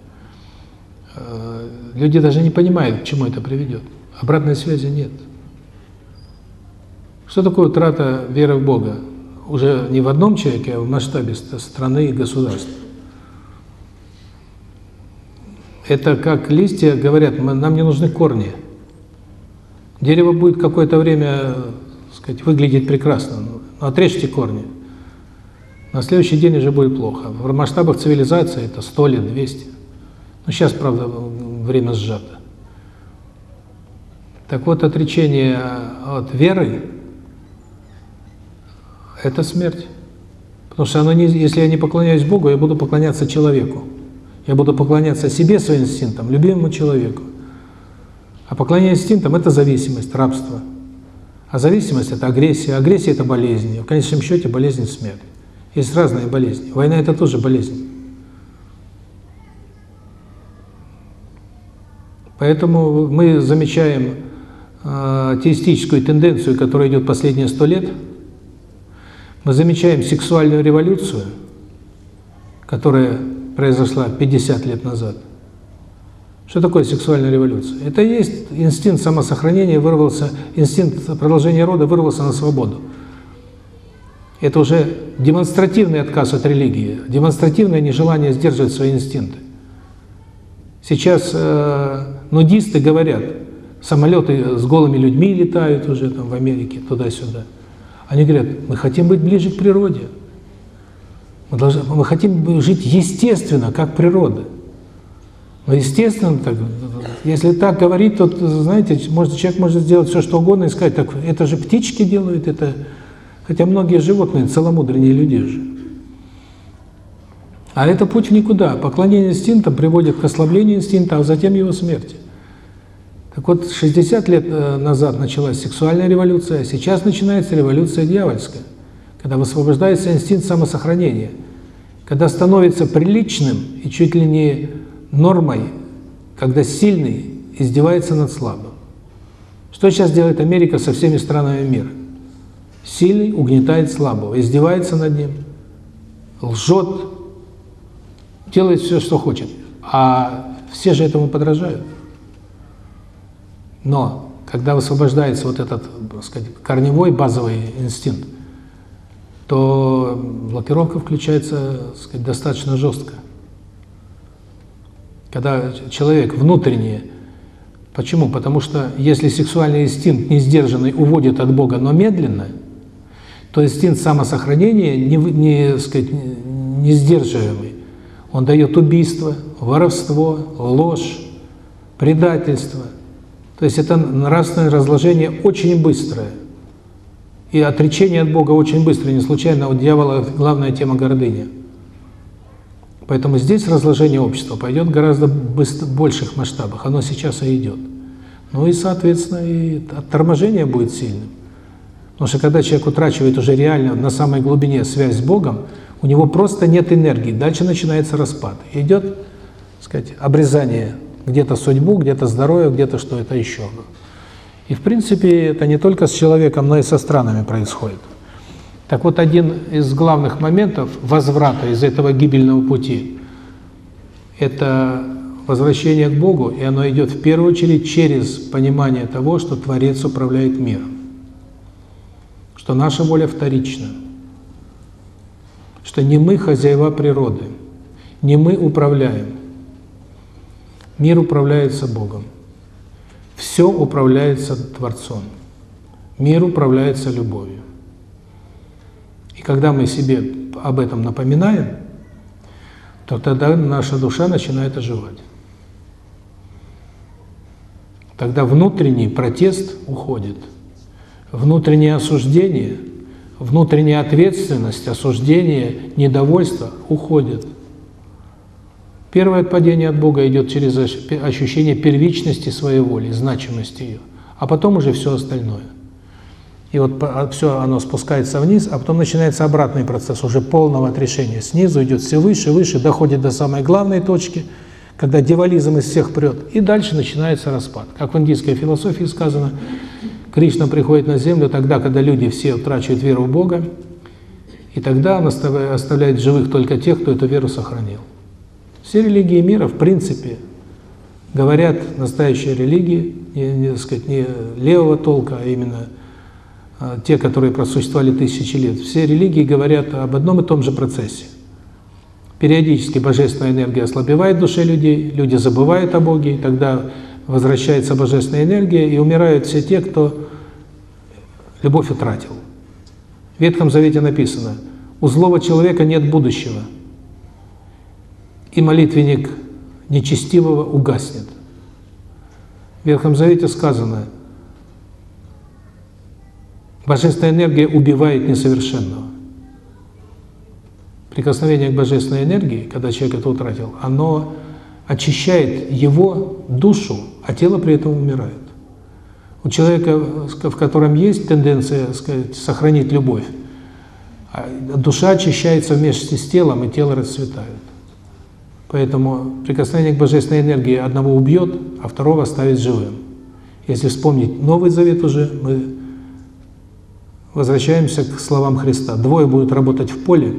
Э, люди даже не понимают, к чему это приведет. Обратной связи нет. Что такое утрата веры в Бога? Уже не в одном человеке, а в масштабе страны и государства. Это как листья говорят, нам не нужны корни. Дерево будет какое-то время, сказать, выглядеть прекрасно, но отрежьте корни. На следующий день уже будет плохо. В масштабах цивилизации это 100 лет, 200. Ну, сейчас, правда, время сжато. Так вот, отречение от веры – это смерть. Потому что оно не, если я не поклоняюсь Богу, я буду поклоняться человеку. Я буду поклоняться себе, своим инстинктам, любимому человеку. А поклонение инстинктам – это зависимость, рабство. А зависимость – это агрессия. Агрессия – это болезнь. В конечном счете болезнь – смерть. Есть разные болезни. Война – это тоже болезнь. Поэтому мы замечаем э, теистическую тенденцию, которая идет последние сто лет. Мы замечаем сексуальную революцию, которая произошла 50 лет назад. Что такое сексуальная революция? Это есть инстинкт самосохранения вырвался, инстинкт продолжения рода вырвался на свободу. Это уже демонстративный отказ от религии, демонстративное нежелание сдерживать свои инстинкты. Сейчас э, нудисты говорят, самолеты с голыми людьми летают уже там в Америке, туда-сюда. Они говорят, мы хотим быть ближе к природе. Мы, должны, мы хотим жить естественно, как природа. Но естественно, так, если так говорить, то, знаете, может, человек может сделать все, что угодно и сказать, так это же птички делают, это... Хотя многие животные целомудренние люди же. А это путь в никуда. Поклонение инстинктам приводит к ослаблению инстинкта, а затем его смерти. Так вот, 60 лет э, назад началась сексуальная революция, а сейчас начинается революция дьявольская когда высвобождается инстинкт самосохранения. Когда становится приличным и чуть ли не нормой, когда сильный издевается над слабым. Что сейчас делает Америка со всеми странами мира? Сильный угнетает слабого, издевается над ним, лжет, делает все, что хочет. А все же этому подражают. Но когда высвобождается вот этот, так сказать, корневой базовый инстинкт, то блокировка включается, так сказать, достаточно жестко. Когда человек внутренне Почему? Потому что если сексуальный инстинкт не сдержанный уводит от Бога, но медленно, то инстинкт самосохранения не, не, сказать, не сдерживаемый. Он дает убийство, воровство, ложь, предательство. То есть это нравственное разложение очень быстрое. И отречение от Бога очень быстрое. Не случайно у дьявола главная тема гордыня. Поэтому здесь разложение общества пойдет гораздо быстро, больших масштабах. Оно сейчас и идет. Ну и, соответственно, и торможение будет сильным. Потому что когда человек утрачивает уже реально на самой глубине связь с Богом, у него просто нет энергии. Дальше начинается распад. Идет, сказать, обрезание где-то судьбу, где-то здоровье, где-то что это еще. И, в принципе, это не только с человеком, но и со странами происходит. Так вот, один из главных моментов возврата из этого гибельного пути – это возвращение к Богу, и оно идет в первую очередь через понимание того, что Творец управляет миром, что наша воля вторична, что не мы хозяева природы, не мы управляем. Мир управляется Богом. Все управляется Творцом. Мир управляется любовью. И когда мы себе об этом напоминаем, то тогда наша душа начинает оживать. Тогда внутренний протест уходит. Внутреннее осуждение, внутренняя ответственность, осуждение, недовольство уходит. Первое отпадение от Бога идет через ощущение первичности своей воли, значимости ее, а потом уже все остальное. И вот а, все оно спускается вниз, а потом начинается обратный процесс уже полного отрешения. Снизу идет все выше, выше, доходит до самой главной точки, когда дьяволизм из всех прет, и дальше начинается распад. Как в индийской философии сказано, Кришна приходит на землю тогда, когда люди все утрачивают веру в Бога, и тогда он оставляет живых только тех, кто эту веру сохранил. Все религии мира, в принципе, говорят настоящие религии, не, не, сказать, не левого толка, а именно а, те, которые просуществовали тысячи лет, все религии говорят об одном и том же процессе. Периодически божественная энергия ослабевает в душе людей, люди забывают о Боге, и тогда возвращается божественная энергия, и умирают все те, кто любовь утратил. В Ветхом Завете написано, у злого человека нет будущего, и молитвенник нечестивого угаснет. В Ветхом Завете сказано, Божественная энергия убивает несовершенного. Прикосновение к божественной энергии, когда человек это утратил, оно очищает его душу, а тело при этом умирает. У человека, в котором есть тенденция сказать, сохранить любовь, а душа очищается вместе с телом, и тело расцветает. Поэтому прикосновение к божественной энергии одного убьет, а второго оставит живым. Если вспомнить Новый Завет уже, мы Возвращаемся к словам Христа. Двое будут работать в поле,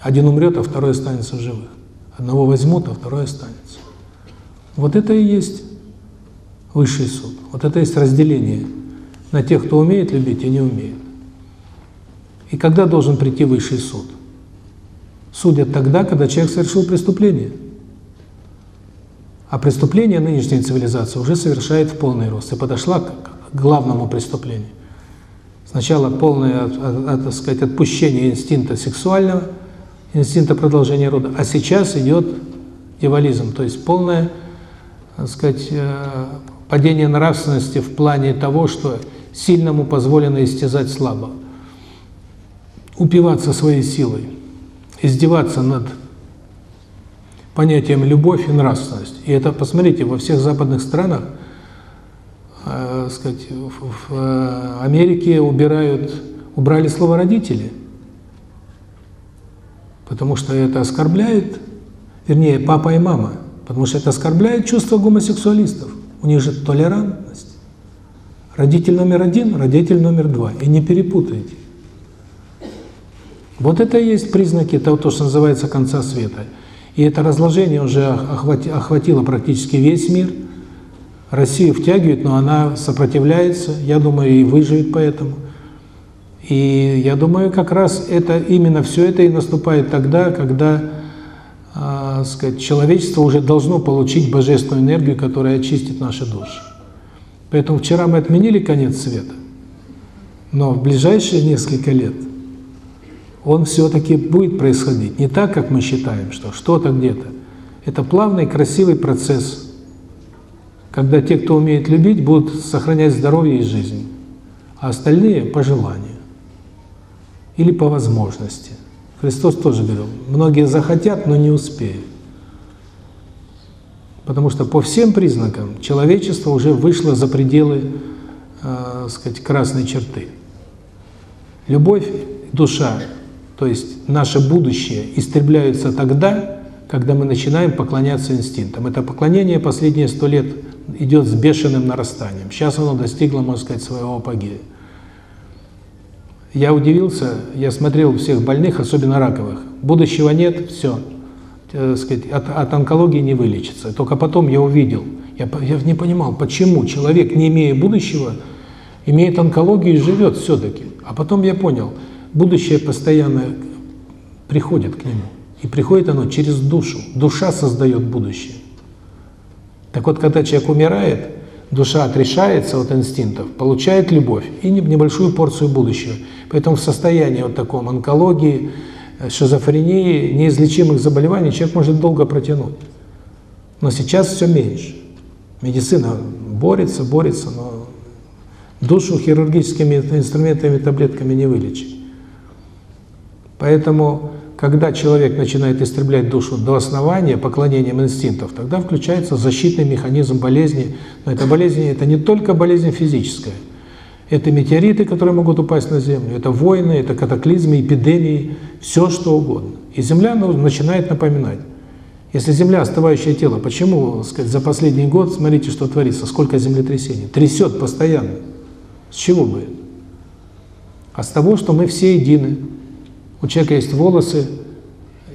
один умрет, а второй останется в живых. Одного возьмут, а второй останется. Вот это и есть высший суд. Вот это есть разделение на тех, кто умеет любить и не умеет. И когда должен прийти высший суд? Судят тогда, когда человек совершил преступление. А преступление нынешней цивилизации уже совершает в полный рост и подошла к главному преступлению. Сначала полное, так сказать, отпущение инстинкта сексуального, инстинкта продолжения рода, а сейчас идет дьяволизм, то есть полное, так сказать, э, падение нравственности в плане того, что сильному позволено истязать слабо, упиваться своей силой, издеваться над понятием любовь и нравственность. И это, посмотрите, во всех западных странах э, сказать, в, в э, Америке убирают, убрали слово «родители». Потому что это оскорбляет, вернее, папа и мама, потому что это оскорбляет чувство гомосексуалистов. У них же толерантность. Родитель номер один, родитель номер два. И не перепутайте. Вот это и есть признаки того, то, что называется конца света. И это разложение уже охватило практически весь мир. Россию втягивает, но она сопротивляется, я думаю, и выживет поэтому. И я думаю, как раз это именно все это и наступает тогда, когда э, сказать, человечество уже должно получить божественную энергию, которая очистит наши души. Поэтому вчера мы отменили конец света, но в ближайшие несколько лет он все-таки будет происходить. Не так, как мы считаем, что что-то где-то. Это плавный, красивый процесс, когда те, кто умеет любить, будут сохранять здоровье и жизнь, а остальные – по желанию или по возможности. Христос тоже говорил, многие захотят, но не успеют. Потому что по всем признакам человечество уже вышло за пределы, э, сказать, красной черты. Любовь, душа то есть наше будущее истребляется тогда, когда мы начинаем поклоняться инстинктам. Это поклонение последние сто лет идет с бешеным нарастанием. Сейчас оно достигло, можно сказать, своего апогея. Я удивился, я смотрел всех больных, особенно раковых. Будущего нет, все. Так сказать, от, от онкологии не вылечится. Только потом я увидел, я, я не понимал, почему человек, не имея будущего, имеет онкологию и живет все-таки. А потом я понял – будущее постоянно приходит к нему. И приходит оно через душу. Душа создает будущее. Так вот, когда человек умирает, душа отрешается от инстинктов, получает любовь и небольшую порцию будущего. Поэтому в состоянии вот таком онкологии, шизофрении, неизлечимых заболеваний человек может долго протянуть. Но сейчас все меньше. Медицина борется, борется, но душу хирургическими инструментами, таблетками не вылечить. Поэтому, когда человек начинает истреблять душу до основания, поклонением инстинктов, тогда включается защитный механизм болезни. Но эта болезнь – это не только болезнь физическая. Это метеориты, которые могут упасть на Землю, это войны, это катаклизмы, эпидемии, все что угодно. И Земля ну, начинает напоминать. Если Земля – остывающее тело, почему, сказать, за последний год, смотрите, что творится, сколько землетрясений, трясет постоянно. С чего бы это? А с того, что мы все едины. У человека есть волосы,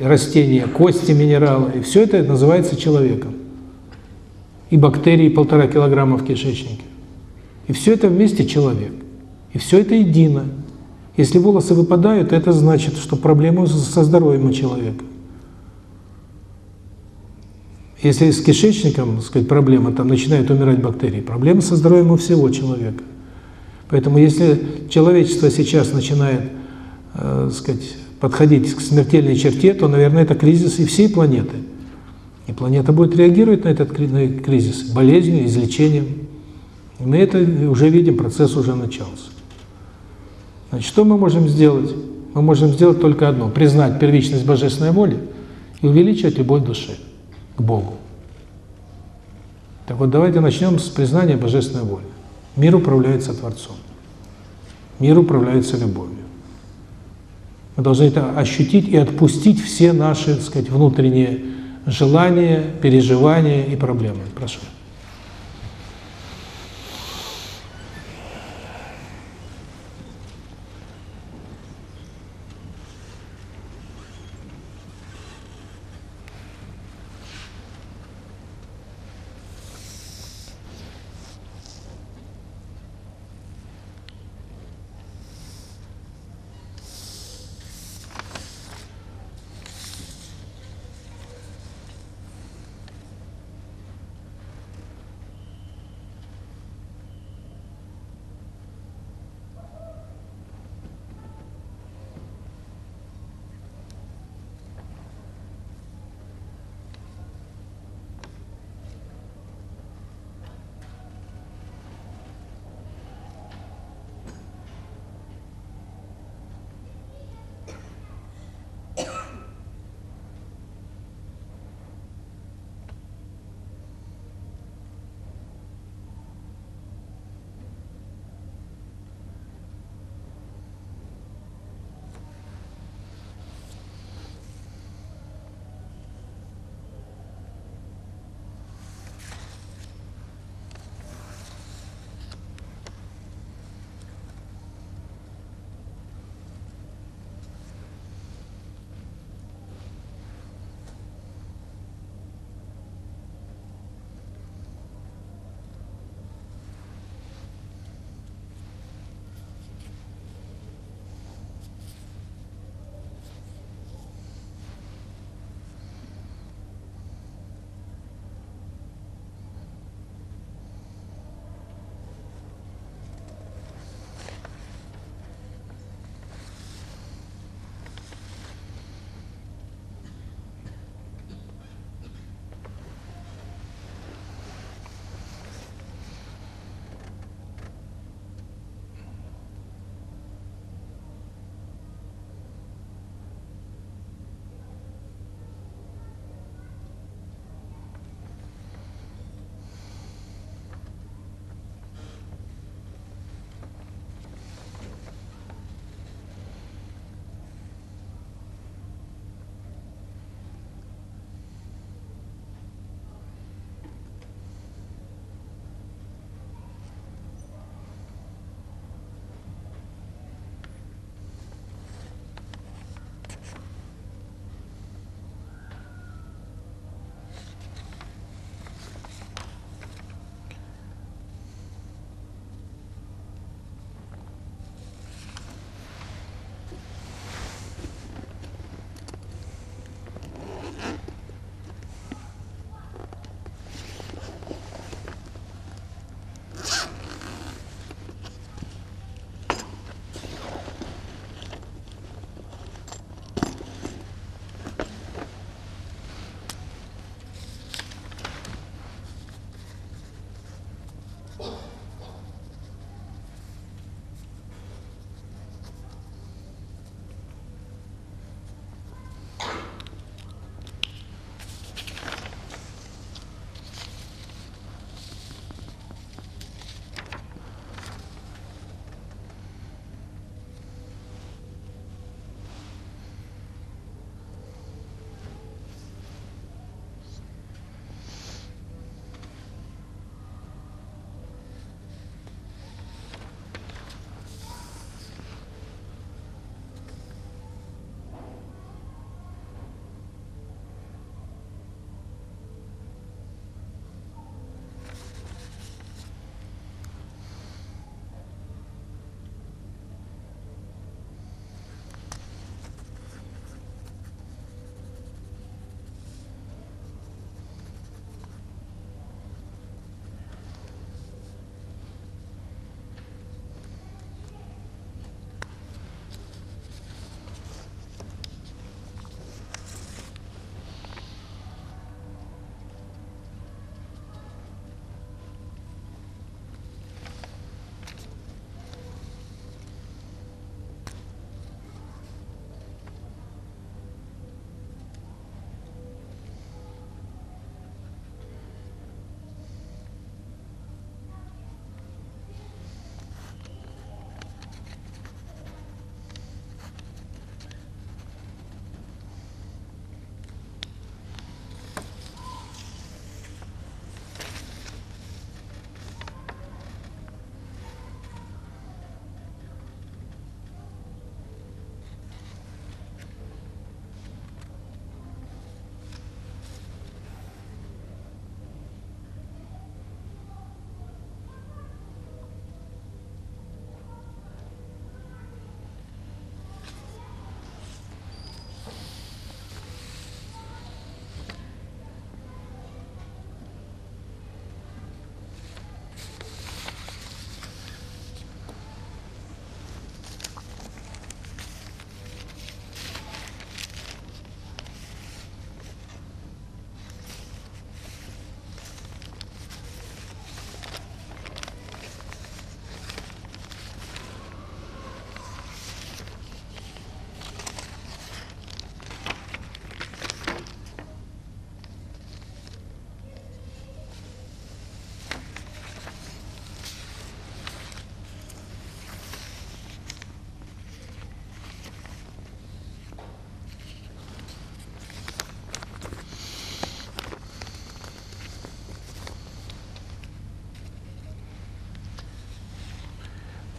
растения, кости, минералы, и все это называется человеком. И бактерии полтора килограмма в кишечнике. И все это вместе человек. И все это едино. Если волосы выпадают, это значит, что проблема со здоровьем у человека. Если с кишечником, так сказать, проблема, там начинают умирать бактерии, проблема со здоровьем у всего человека. Поэтому если человечество сейчас начинает э, сказать, подходить к смертельной черте, то, наверное, это кризис и всей планеты. И планета будет реагировать на этот кризис болезнью, излечением. И мы это уже видим, процесс уже начался. Значит, что мы можем сделать? Мы можем сделать только одно – признать первичность божественной воли и увеличивать любовь души к Богу. Так вот, давайте начнем с признания божественной воли. Мир управляется Творцом. Мир управляется любовью. Мы должны это ощутить и отпустить все наши, так сказать, внутренние желания, переживания и проблемы. Прошу.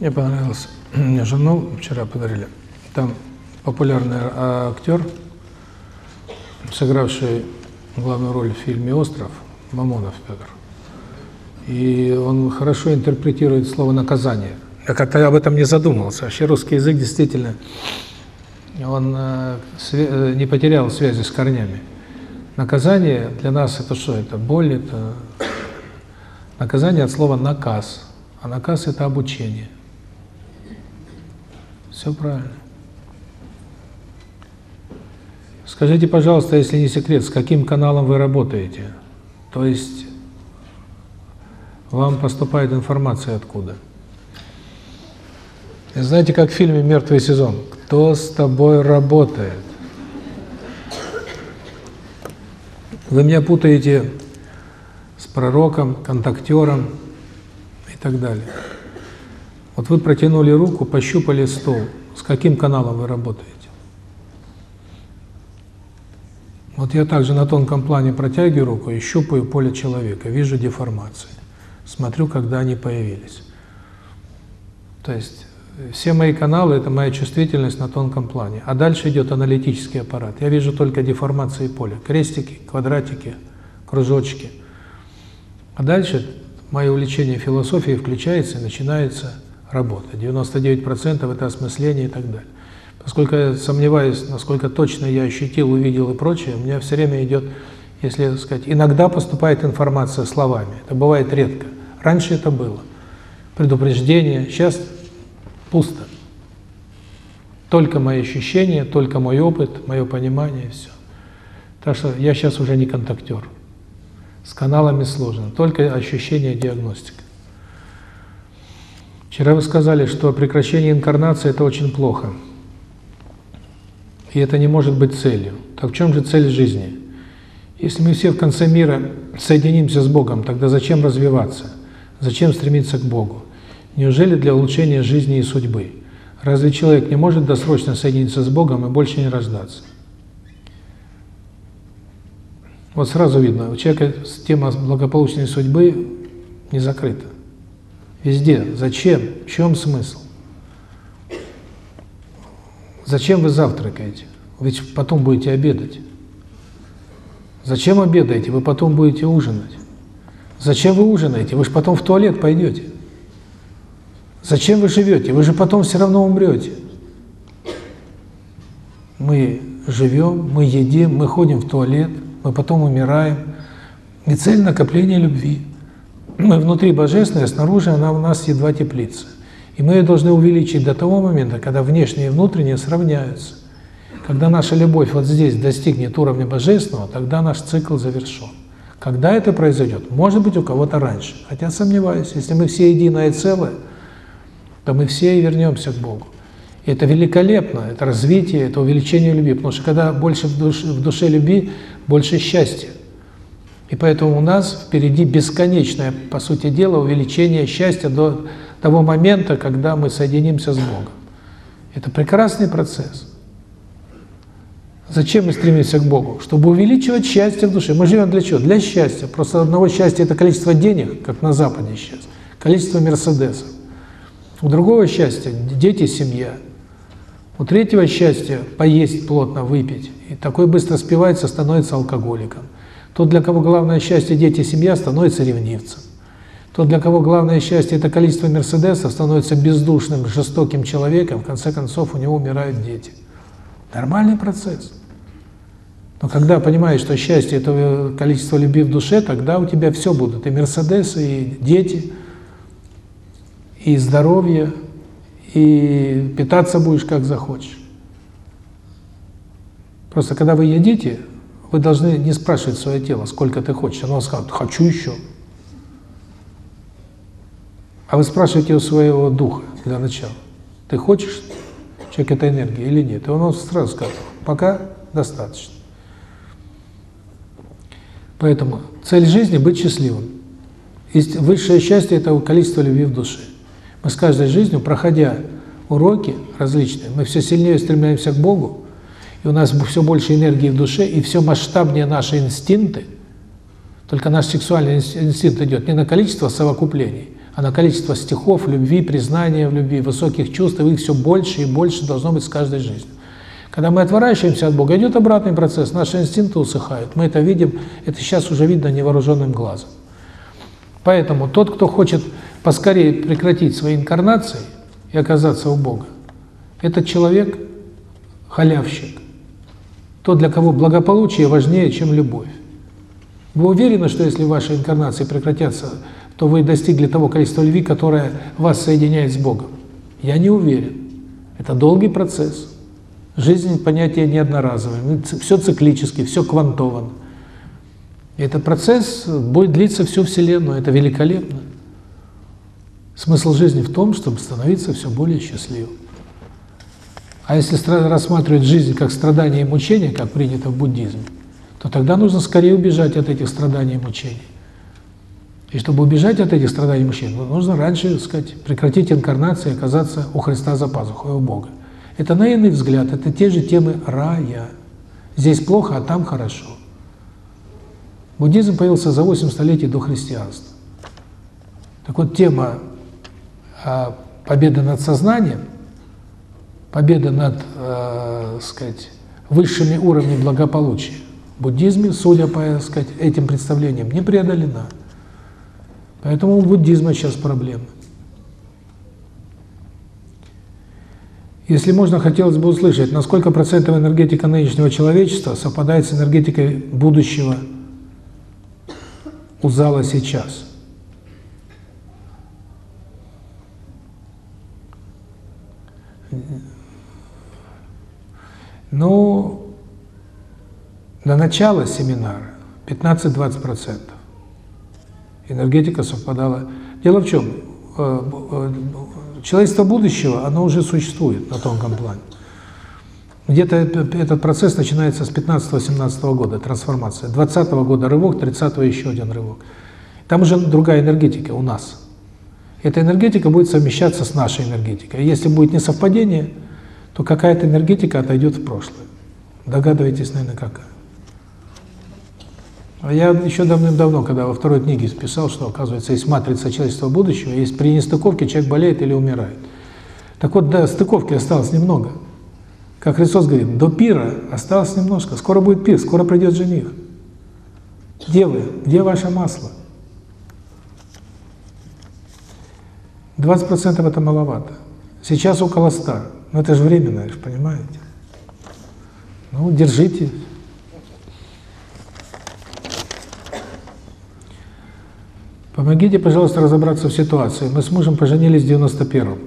Мне понравился. Мне журнал вчера подарили. Там популярный актер, сыгравший главную роль в фильме «Остров», Мамонов Петр. И он хорошо интерпретирует слово «наказание». Я как-то об этом не задумывался. Вообще русский язык действительно, он э, э, не потерял связи с корнями. Наказание для нас это что? Это боль, это наказание от слова «наказ». А наказ – это обучение. Все правильно. Скажите, пожалуйста, если не секрет, с каким каналом вы работаете? То есть вам поступает информация откуда? И знаете, как в фильме «Мертвый сезон»? Кто с тобой работает? Вы меня путаете с пророком, контактером и так далее. Вот вы протянули руку, пощупали стол. С каким каналом вы работаете? Вот я также на тонком плане протягиваю руку и щупаю поле человека, вижу деформации. Смотрю, когда они появились. То есть все мои каналы – это моя чувствительность на тонком плане. А дальше идет аналитический аппарат. Я вижу только деформации поля. Крестики, квадратики, кружочки. А дальше мое увлечение философией включается и начинается работа. 99% это осмысление и так далее. Поскольку я сомневаюсь, насколько точно я ощутил, увидел и прочее, у меня все время идет, если сказать, иногда поступает информация словами. Это бывает редко. Раньше это было. Предупреждение. Сейчас пусто. Только мои ощущения, только мой опыт, мое понимание и все. Так что я сейчас уже не контактер. С каналами сложно. Только ощущение, диагностика. Вчера вы сказали, что прекращение инкарнации – это очень плохо. И это не может быть целью. Так в чем же цель жизни? Если мы все в конце мира соединимся с Богом, тогда зачем развиваться? Зачем стремиться к Богу? Неужели для улучшения жизни и судьбы? Разве человек не может досрочно соединиться с Богом и больше не рождаться? Вот сразу видно, у человека тема благополучной судьбы не закрыта. Везде. Зачем? В чем смысл? Зачем вы завтракаете? Ведь потом будете обедать. Зачем обедаете? Вы потом будете ужинать. Зачем вы ужинаете? Вы же потом в туалет пойдете. Зачем вы живете? Вы же потом все равно умрете. Мы живем, мы едим, мы ходим в туалет, мы потом умираем. И цель накопления любви. Мы внутри божественные, а снаружи она у нас едва теплится. И мы ее должны увеличить до того момента, когда внешнее и внутреннее сравняются. Когда наша любовь вот здесь достигнет уровня божественного, тогда наш цикл завершен. Когда это произойдет? Может быть, у кого-то раньше. Хотя сомневаюсь, если мы все единое целое, то мы все и вернемся к Богу. И это великолепно, это развитие, это увеличение любви, потому что когда больше в душе, в душе любви, больше счастья. И поэтому у нас впереди бесконечное, по сути дела, увеличение счастья до того момента, когда мы соединимся с Богом. Это прекрасный процесс. Зачем мы стремимся к Богу? Чтобы увеличивать счастье в душе. Мы живем для чего? Для счастья. Просто одного счастья – это количество денег, как на Западе сейчас, количество мерседесов. У другого счастья – дети, семья. У третьего счастья – поесть плотно, выпить. И такой быстро спивается, становится алкоголиком. Тот, для кого главное счастье – дети, семья, становится ревнивцем. Тот, для кого главное счастье – это количество мерседесов, становится бездушным, жестоким человеком, в конце концов у него умирают дети. Нормальный процесс. Но когда понимаешь, что счастье – это количество любви в душе, тогда у тебя все будут. И мерседесы, и дети, и здоровье, и питаться будешь как захочешь. Просто когда вы едите, вы должны не спрашивать свое тело, сколько ты хочешь. Оно скажет, хочу еще. А вы спрашиваете у своего духа для начала, ты хочешь, человек это энергия или нет? И он сразу скажет, пока достаточно. Поэтому цель жизни – быть счастливым. И высшее счастье – это количество любви в душе. Мы с каждой жизнью, проходя уроки различные, мы все сильнее стремляемся к Богу, и у нас все больше энергии в душе, и все масштабнее наши инстинкты, только наш сексуальный инстинкт идет не на количество совокуплений, а на количество стихов, любви, признания в любви, высоких чувств, их все больше и больше должно быть с каждой жизнью. Когда мы отворачиваемся от Бога, идет обратный процесс, наши инстинкты усыхают. Мы это видим, это сейчас уже видно невооруженным глазом. Поэтому тот, кто хочет поскорее прекратить свои инкарнации и оказаться у Бога, этот человек халявщик. Тот, для кого благополучие важнее, чем любовь. Вы уверены, что если ваши инкарнации прекратятся, то вы достигли того количества любви, которое вас соединяет с Богом? Я не уверен. Это долгий процесс. Жизнь – понятие не одноразовое, все циклически, все квантовано. И этот процесс будет длиться всю Вселенную, это великолепно. Смысл жизни в том, чтобы становиться все более счастливым. А если рассматривать жизнь как страдание и мучение, как принято в буддизме, то тогда нужно скорее убежать от этих страданий и мучений. И чтобы убежать от этих страданий и мучений, нужно раньше, сказать, прекратить инкарнацию и оказаться у Христа за пазухой, у Бога. Это наивный взгляд, это те же темы рая. Здесь плохо, а там хорошо. Буддизм появился за 8 столетий до христианства. Так вот, тема а, победы над сознанием, победа над, э, сказать, высшими уровнями благополучия в буддизме, судя по, сказать, этим представлениям, не преодолена. Поэтому у буддизма сейчас проблемы. Если можно, хотелось бы услышать, на сколько процентов энергетика нынешнего человечества совпадает с энергетикой будущего у зала сейчас? Ну, на начало семинара 15-20%. Энергетика совпадала. Дело в чем? Э, э, человечество будущего, оно уже существует на тонком плане. Где-то этот процесс начинается с 15-17 года, трансформация. 20 -го года рывок, 30 -го еще один рывок. Там уже другая энергетика у нас. Эта энергетика будет совмещаться с нашей энергетикой. Если будет несовпадение, то какая-то энергетика отойдет в прошлое. Догадываетесь, наверное, какая. Я еще давным-давно, когда во второй книге писал, что, оказывается, есть матрица человечества будущего, есть при нестыковке человек болеет или умирает. Так вот, до стыковки осталось немного. Как Христос говорит, до пира осталось немножко. Скоро будет пир, скоро придет жених. Где вы? Где ваше масло? 20% это маловато. Сейчас около 100. Но это же временно, понимаете? Ну, держите. Помогите, пожалуйста, разобраться в ситуации. Мы с мужем поженились в 91-м.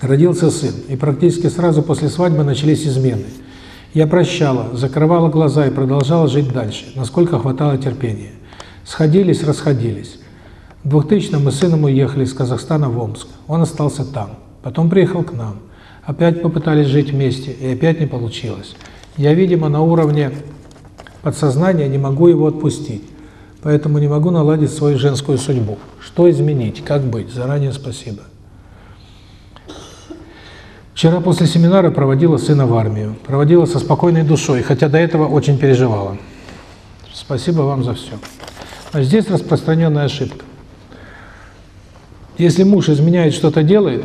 Родился сын, и практически сразу после свадьбы начались измены. Я прощала, закрывала глаза и продолжала жить дальше, насколько хватало терпения. Сходились, расходились. В 2000 мы с сыном уехали из Казахстана в Омск. Он остался там. Потом приехал к нам. Опять попытались жить вместе, и опять не получилось. Я, видимо, на уровне подсознания не могу его отпустить поэтому не могу наладить свою женскую судьбу. Что изменить, как быть? Заранее спасибо. Вчера после семинара проводила сына в армию. Проводила со спокойной душой, хотя до этого очень переживала. Спасибо вам за все. А здесь распространенная ошибка. Если муж изменяет, что-то делает,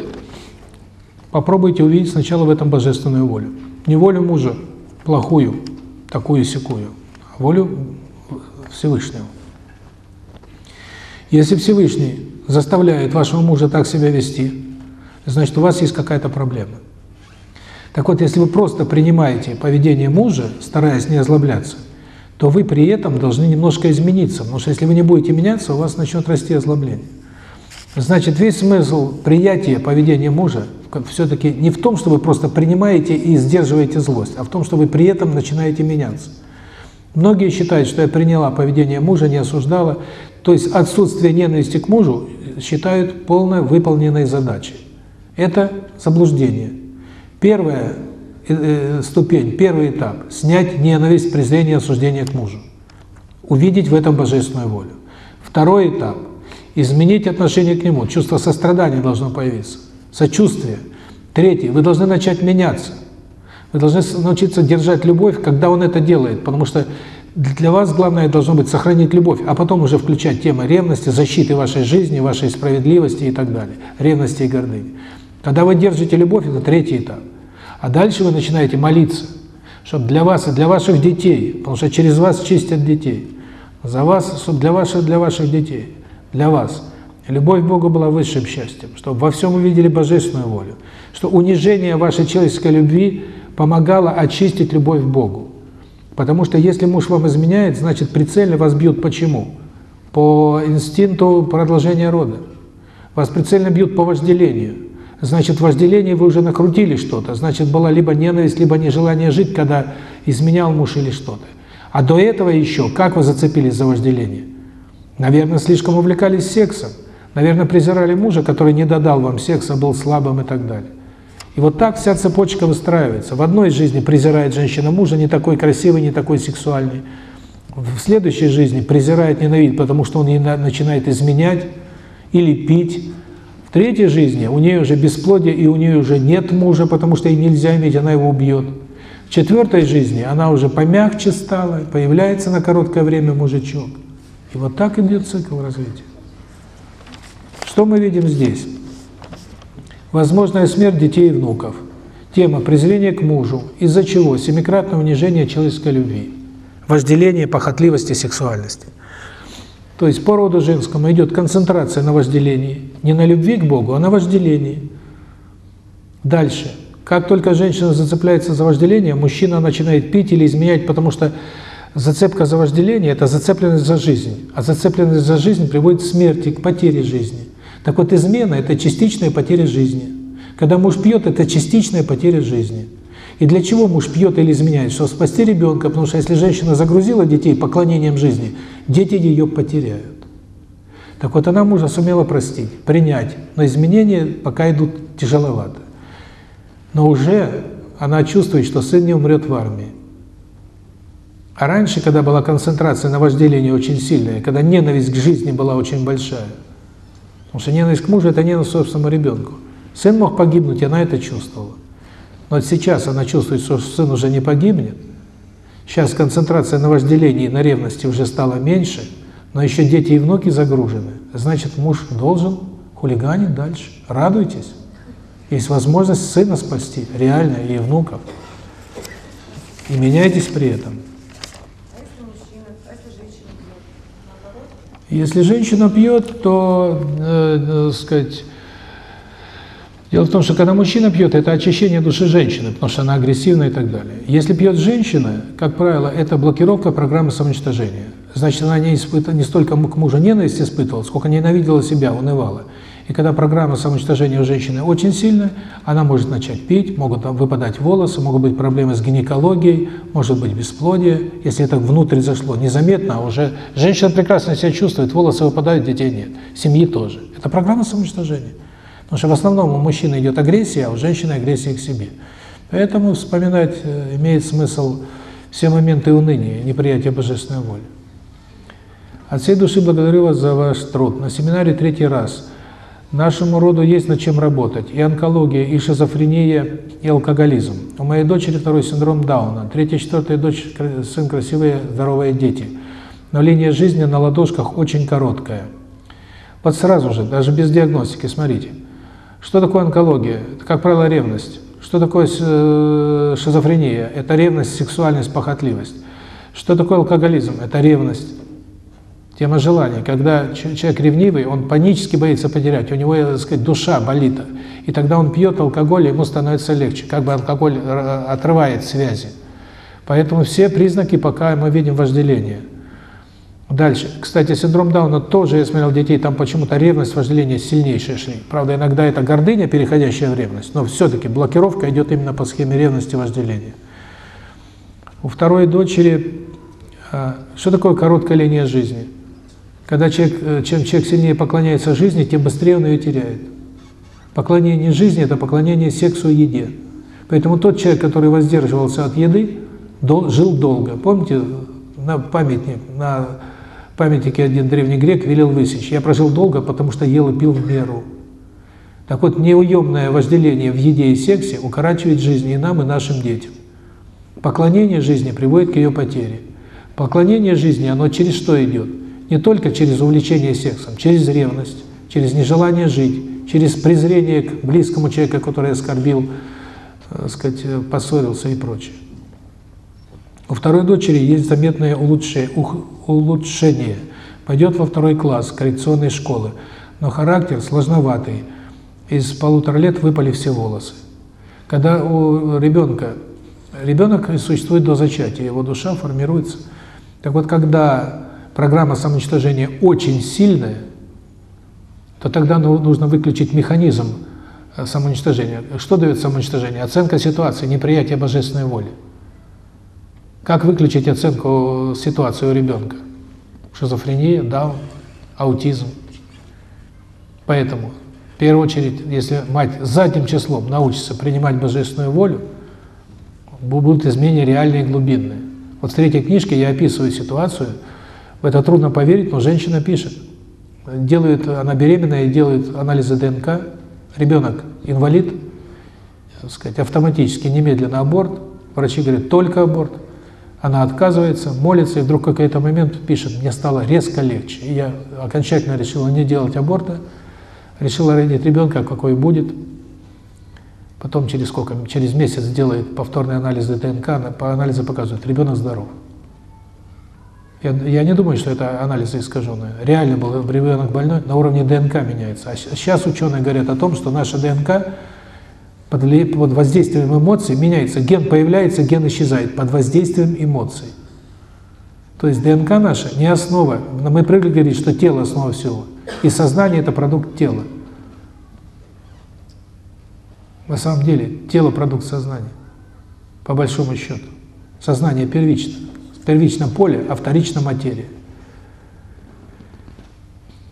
попробуйте увидеть сначала в этом божественную волю. Не волю мужа, плохую, такую-сякую, а волю Всевышнего. Если Всевышний заставляет вашего мужа так себя вести, значит, у вас есть какая-то проблема. Так вот, если вы просто принимаете поведение мужа, стараясь не озлобляться, то вы при этом должны немножко измениться, потому что если вы не будете меняться, у вас начнет расти озлобление. Значит, весь смысл приятия поведения мужа все-таки не в том, что вы просто принимаете и сдерживаете злость, а в том, что вы при этом начинаете меняться. Многие считают, что я приняла поведение мужа, не осуждала, то есть отсутствие ненависти к мужу считают полной выполненной задачей. Это заблуждение. Первая э, э, ступень, первый этап – снять ненависть, презрение, осуждение к мужу. Увидеть в этом божественную волю. Второй этап – изменить отношение к нему, чувство сострадания должно появиться, сочувствие. Третий – вы должны начать меняться. Вы должны научиться держать любовь, когда он это делает, потому что Для вас главное должно быть сохранить любовь, а потом уже включать темы ревности, защиты вашей жизни, вашей справедливости и так далее. Ревности и гордыни. Когда вы держите любовь, это третий этап. А дальше вы начинаете молиться, чтобы для вас и для ваших детей, потому что через вас чистят детей, за вас, чтобы для ваших, для ваших детей, для вас – Любовь к Богу была высшим счастьем, чтобы во всем увидели божественную волю, что унижение вашей человеческой любви помогало очистить любовь к Богу. Потому что если муж вам изменяет, значит прицельно вас бьют. Почему? По инстинкту продолжения рода. Вас прицельно бьют по вожделению. Значит, в вожделении вы уже накрутили что-то. Значит, была либо ненависть, либо нежелание жить, когда изменял муж или что-то. А до этого еще, как вы зацепились за вожделение? Наверное, слишком увлекались сексом. Наверное, презирали мужа, который не додал вам секса, был слабым и так далее. И вот так вся цепочка выстраивается. В одной жизни презирает женщина мужа, не такой красивый, не такой сексуальный. В следующей жизни презирает, ненавидит, потому что он ей начинает изменять или пить. В третьей жизни у нее уже бесплодие, и у нее уже нет мужа, потому что ей нельзя иметь, она его убьет. В четвертой жизни она уже помягче стала, появляется на короткое время мужичок. И вот так идет цикл развития. Что мы видим здесь? Возможная смерть детей и внуков. Тема презрения к мужу, из-за чего семикратное унижение человеческой любви, вожделение, похотливости, сексуальности. То есть по роду женскому идет концентрация на вожделении, не на любви к Богу, а на вожделении. Дальше. Как только женщина зацепляется за вожделение, мужчина начинает пить или изменять, потому что зацепка за вожделение – это зацепленность за жизнь. А зацепленность за жизнь приводит к смерти, к потере жизни. Так вот, измена – это частичная потеря жизни. Когда муж пьет, это частичная потеря жизни. И для чего муж пьет или изменяет? Чтобы спасти ребенка, потому что если женщина загрузила детей поклонением жизни, дети ее потеряют. Так вот, она мужа сумела простить, принять, но изменения пока идут тяжеловато. Но уже она чувствует, что сын не умрет в армии. А раньше, когда была концентрация на вожделении очень сильная, когда ненависть к жизни была очень большая, Потому что ненависть к мужу – это ненависть к собственному ребенку. Сын мог погибнуть, и она это чувствовала. Но сейчас она чувствует, что сын уже не погибнет. Сейчас концентрация на вожделении, на ревности уже стала меньше, но еще дети и внуки загружены. Значит, муж должен хулиганить дальше. Радуйтесь. Есть возможность сына спасти, реально, и внуков. И меняйтесь при этом. Если женщина пьет, то, э, э, сказать, дело в том, что когда мужчина пьет, это очищение души женщины, потому что она агрессивна и так далее. Если пьет женщина, как правило, это блокировка программы самоуничтожения. Значит, она не, испытывала, не столько к мужу ненависть испытывала, сколько ненавидела себя, унывала. И когда программа самоуничтожения у женщины очень сильная, она может начать пить, могут выпадать волосы, могут быть проблемы с гинекологией, может быть бесплодие. Если это внутрь зашло, незаметно, а уже женщина прекрасно себя чувствует, волосы выпадают, детей нет. Семьи тоже. Это программа самоуничтожения. Потому что в основном у мужчины идет агрессия, а у женщины агрессия к себе. Поэтому вспоминать э, имеет смысл все моменты уныния, неприятия божественной воли. От всей души благодарю вас за ваш труд. На семинаре третий раз – Нашему роду есть над чем работать. И онкология, и шизофрения, и алкоголизм. У моей дочери второй синдром Дауна. Третья, четвертая дочь, сын красивые, здоровые дети. Но линия жизни на ладошках очень короткая. Вот сразу же, даже без диагностики, смотрите. Что такое онкология? Это, как правило, ревность. Что такое э, шизофрения? Это ревность, сексуальность, похотливость. Что такое алкоголизм? Это ревность. Тема желания. Когда человек ревнивый, он панически боится потерять, у него, так сказать, душа болит. И тогда он пьет алкоголь, ему становится легче. Как бы алкоголь э, отрывает связи. Поэтому все признаки пока мы видим вожделение. Дальше. Кстати, синдром Дауна тоже, я смотрел детей, там почему-то ревность, вожделение сильнейшие шли. Правда, иногда это гордыня, переходящая в ревность, но все-таки блокировка идет именно по схеме ревности вожделения. У второй дочери, э, что такое короткая линия жизни? Когда человек, э, чем человек сильнее поклоняется жизни, тем быстрее он ее теряет. Поклонение жизни – это поклонение сексу и еде. Поэтому тот человек, который воздерживался от еды, дол, жил долго. Помните, на памятник, на памятнике один древний грек велел высечь. Я прожил долго, потому что ел и пил в меру. Так вот, неуемное вожделение в еде и сексе укорачивает жизнь и нам, и нашим детям. Поклонение жизни приводит к ее потере. Поклонение жизни, оно через что идет? Не только через увлечение сексом, через ревность, через нежелание жить, через презрение к близкому человеку, который оскорбил, так э, сказать, поссорился и прочее. У второй дочери есть заметное улучшение. Пойдет во второй класс коррекционной школы, но характер сложноватый. Из полутора лет выпали все волосы. Когда у ребенка, ребенок существует до зачатия, его душа формируется. Так вот, когда программа самоуничтожения очень сильная, то тогда ну, нужно выключить механизм э, самоуничтожения. Что дает самоуничтожение? Оценка ситуации, неприятие божественной воли. Как выключить оценку ситуации у ребенка? Шизофрения, даун, аутизм. Поэтому, в первую очередь, если мать задним числом научится принимать божественную волю, будут изменения реальные и глубинные. Вот в третьей книжке я описываю ситуацию, в это трудно поверить, но женщина пишет. Делает, она беременная, делает анализы ДНК, ребенок инвалид, сказать, автоматически, немедленно аборт, врачи говорят, только аборт. Она отказывается, молится, и вдруг какой-то момент пишет, мне стало резко легче. И я окончательно решила не делать аборта, решила родить ребенка, какой будет. Потом через сколько, через месяц делает повторный анализ ДНК, по анализу показывает, ребенок здоров. Я, я не думаю, что это анализы искаженные. Реально был ребенок больной, на уровне ДНК меняется. А сейчас ученые говорят о том, что наша ДНК под, под воздействием эмоций меняется. Ген появляется, ген исчезает под воздействием эмоций. То есть ДНК наша не основа. Мы привыкли говорить, что тело основа всего. И сознание – это продукт тела. На самом деле тело – продукт сознания. По большому счету. Сознание первично. Первичном поле, а вторична материя.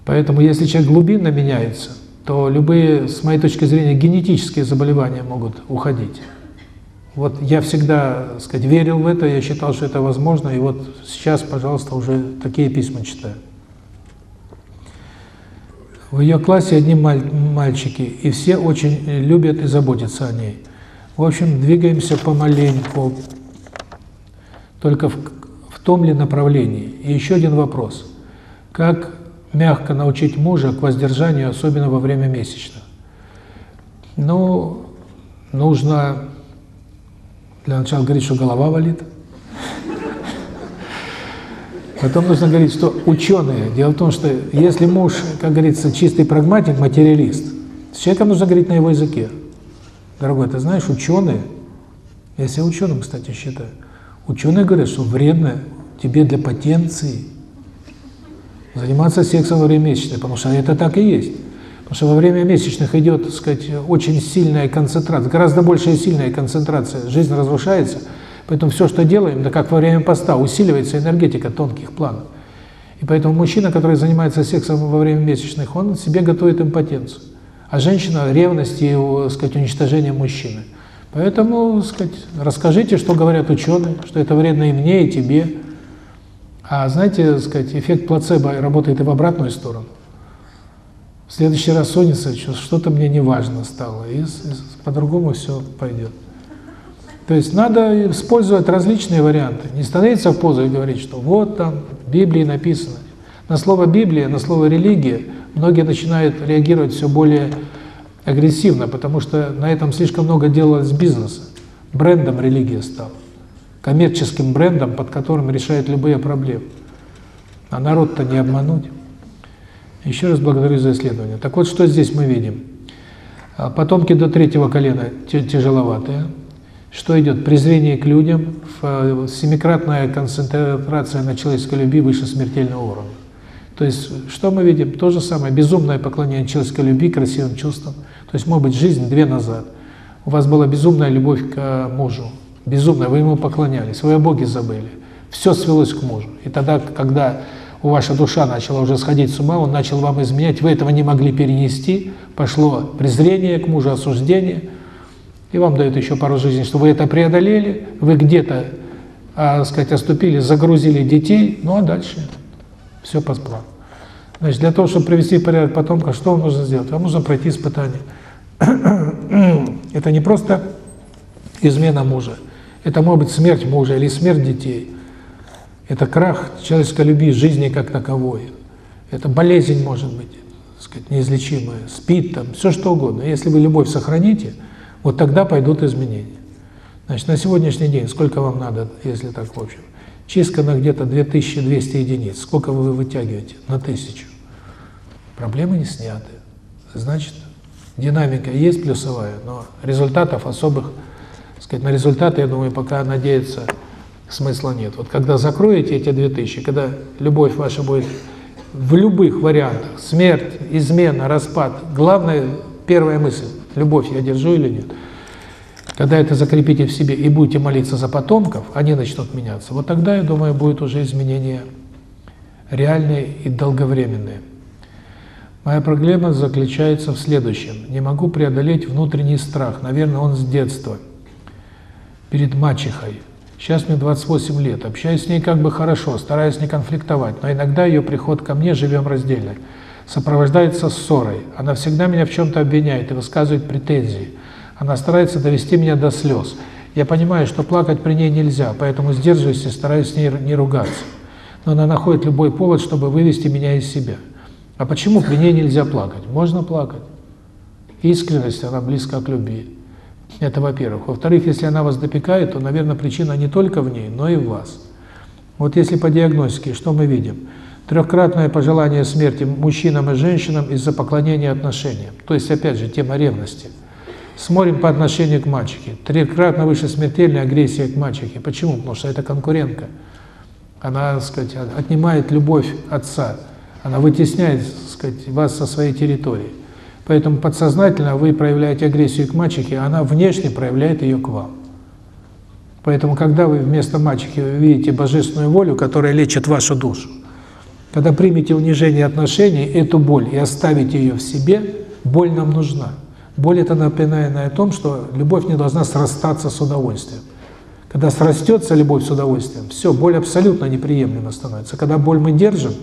Поэтому если человек глубинно меняется – то любые, с моей точки зрения, генетические заболевания могут уходить. Вот я всегда, так сказать, верил в это, я считал, что это возможно, и вот сейчас, пожалуйста, уже такие письма читаю. В ее классе одни мальчики, и все очень любят и заботятся о ней. В общем, двигаемся помаленьку, только в том ли направлении. И еще один вопрос. Как мягко научить мужа к воздержанию, особенно во время месячных? Ну, нужно для начала говорить, что голова болит. Потом нужно говорить, что ученые. Дело в том, что если муж, как говорится, чистый прагматик, материалист, с человеком нужно говорить на его языке. Дорогой, ты знаешь, ученые, я себя ученым, кстати, считаю, ученые говорят, что вредно тебе для потенции заниматься сексом во время месячных, потому что это так и есть. Потому что во время месячных идет, так сказать, очень сильная концентрация, гораздо большая сильная концентрация, жизнь разрушается, поэтому все, что делаем, да как во время поста, усиливается энергетика тонких планов. И поэтому мужчина, который занимается сексом во время месячных, он себе готовит импотенцию. А женщина – ревность и, сказать, уничтожение мужчины. Поэтому, сказать, расскажите, что говорят ученые, что это вредно и мне, и тебе, а знаете, сказать, эффект плацебо работает и в обратную сторону. В следующий раз сонится, что-то мне не важно стало, и по-другому все пойдет. То есть надо использовать различные варианты. Не становиться в позу и говорить, что вот там в Библии написано. На слово Библия, на слово религия многие начинают реагировать все более агрессивно, потому что на этом слишком много делалось бизнеса. Брендом религия стала коммерческим брендом, под которым решает любые проблемы. А народ-то не обмануть. Еще раз благодарю за исследование. Так вот, что здесь мы видим? А, потомки до третьего колена тяжеловатые. Что идет? Презрение к людям, семикратная концентрация на человеческой любви выше смертельного уровня. То есть, что мы видим? То же самое, безумное поклонение человеческой любви, красивым чувствам. То есть, может быть, жизнь две назад. У вас была безумная любовь к э, мужу, безумно, вы ему поклонялись, вы о Боге забыли. Все свелось к мужу. И тогда, когда у ваша душа начала уже сходить с ума, он начал вам изменять, вы этого не могли перенести, пошло презрение к мужу, осуждение, и вам дают еще пару жизней, что вы это преодолели, вы где-то, а, сказать, оступили, загрузили детей, ну а дальше все по плану. Значит, для того, чтобы привести порядок потомка, что вам нужно сделать? Вам нужно пройти испытание. Это не просто измена мужа, это может быть смерть мужа или смерть детей. Это крах человеческой любви, жизни как таковой. Это болезнь может быть, так сказать, неизлечимая, спит там, все что угодно. Если вы любовь сохраните, вот тогда пойдут изменения. Значит, на сегодняшний день сколько вам надо, если так в общем? Чистка на где-то 2200 единиц. Сколько вы вытягиваете? На тысячу. Проблемы не сняты. Значит, динамика есть плюсовая, но результатов особых, сказать, на результаты, я думаю, пока надеяться смысла нет. Вот когда закроете эти 2000, когда любовь ваша будет в любых вариантах, смерть, измена, распад, главная первая мысль, любовь я держу или нет – когда это закрепите в себе и будете молиться за потомков, они начнут меняться. Вот тогда, я думаю, будет уже изменение реальные и долговременные. Моя проблема заключается в следующем. Не могу преодолеть внутренний страх. Наверное, он с детства. Перед мачехой. Сейчас мне 28 лет. Общаюсь с ней как бы хорошо, стараюсь не конфликтовать. Но иногда ее приход ко мне, живем раздельно, сопровождается ссорой. Она всегда меня в чем-то обвиняет и высказывает претензии. Она старается довести меня до слез. Я понимаю, что плакать при ней нельзя, поэтому сдерживаюсь и стараюсь с ней не ругаться. Но она находит любой повод, чтобы вывести меня из себя. А почему при ней нельзя плакать? Можно плакать. Искренность, она близка к любви. Это во-первых. Во-вторых, если она вас допекает, то, наверное, причина не только в ней, но и в вас. Вот если по диагностике, что мы видим? Трехкратное пожелание смерти мужчинам и женщинам из-за поклонения отношениям. То есть, опять же, тема ревности – Смотрим по отношению к мальчике. Трикратно выше смертельная агрессия к мальчике. Почему? Потому что это конкурентка. Она, так сказать, отнимает любовь отца. Она вытесняет, так сказать, вас со своей территории. Поэтому подсознательно вы проявляете агрессию к мальчике, а она внешне проявляет ее к вам. Поэтому, когда вы вместо мальчики видите божественную волю, которая лечит вашу душу, когда примете унижение отношений, эту боль и оставите ее в себе, боль нам нужна. Боль это напоминает о том, что любовь не должна срастаться с удовольствием. Когда срастется любовь с удовольствием, все, боль абсолютно неприемлема становится. Когда боль мы держим,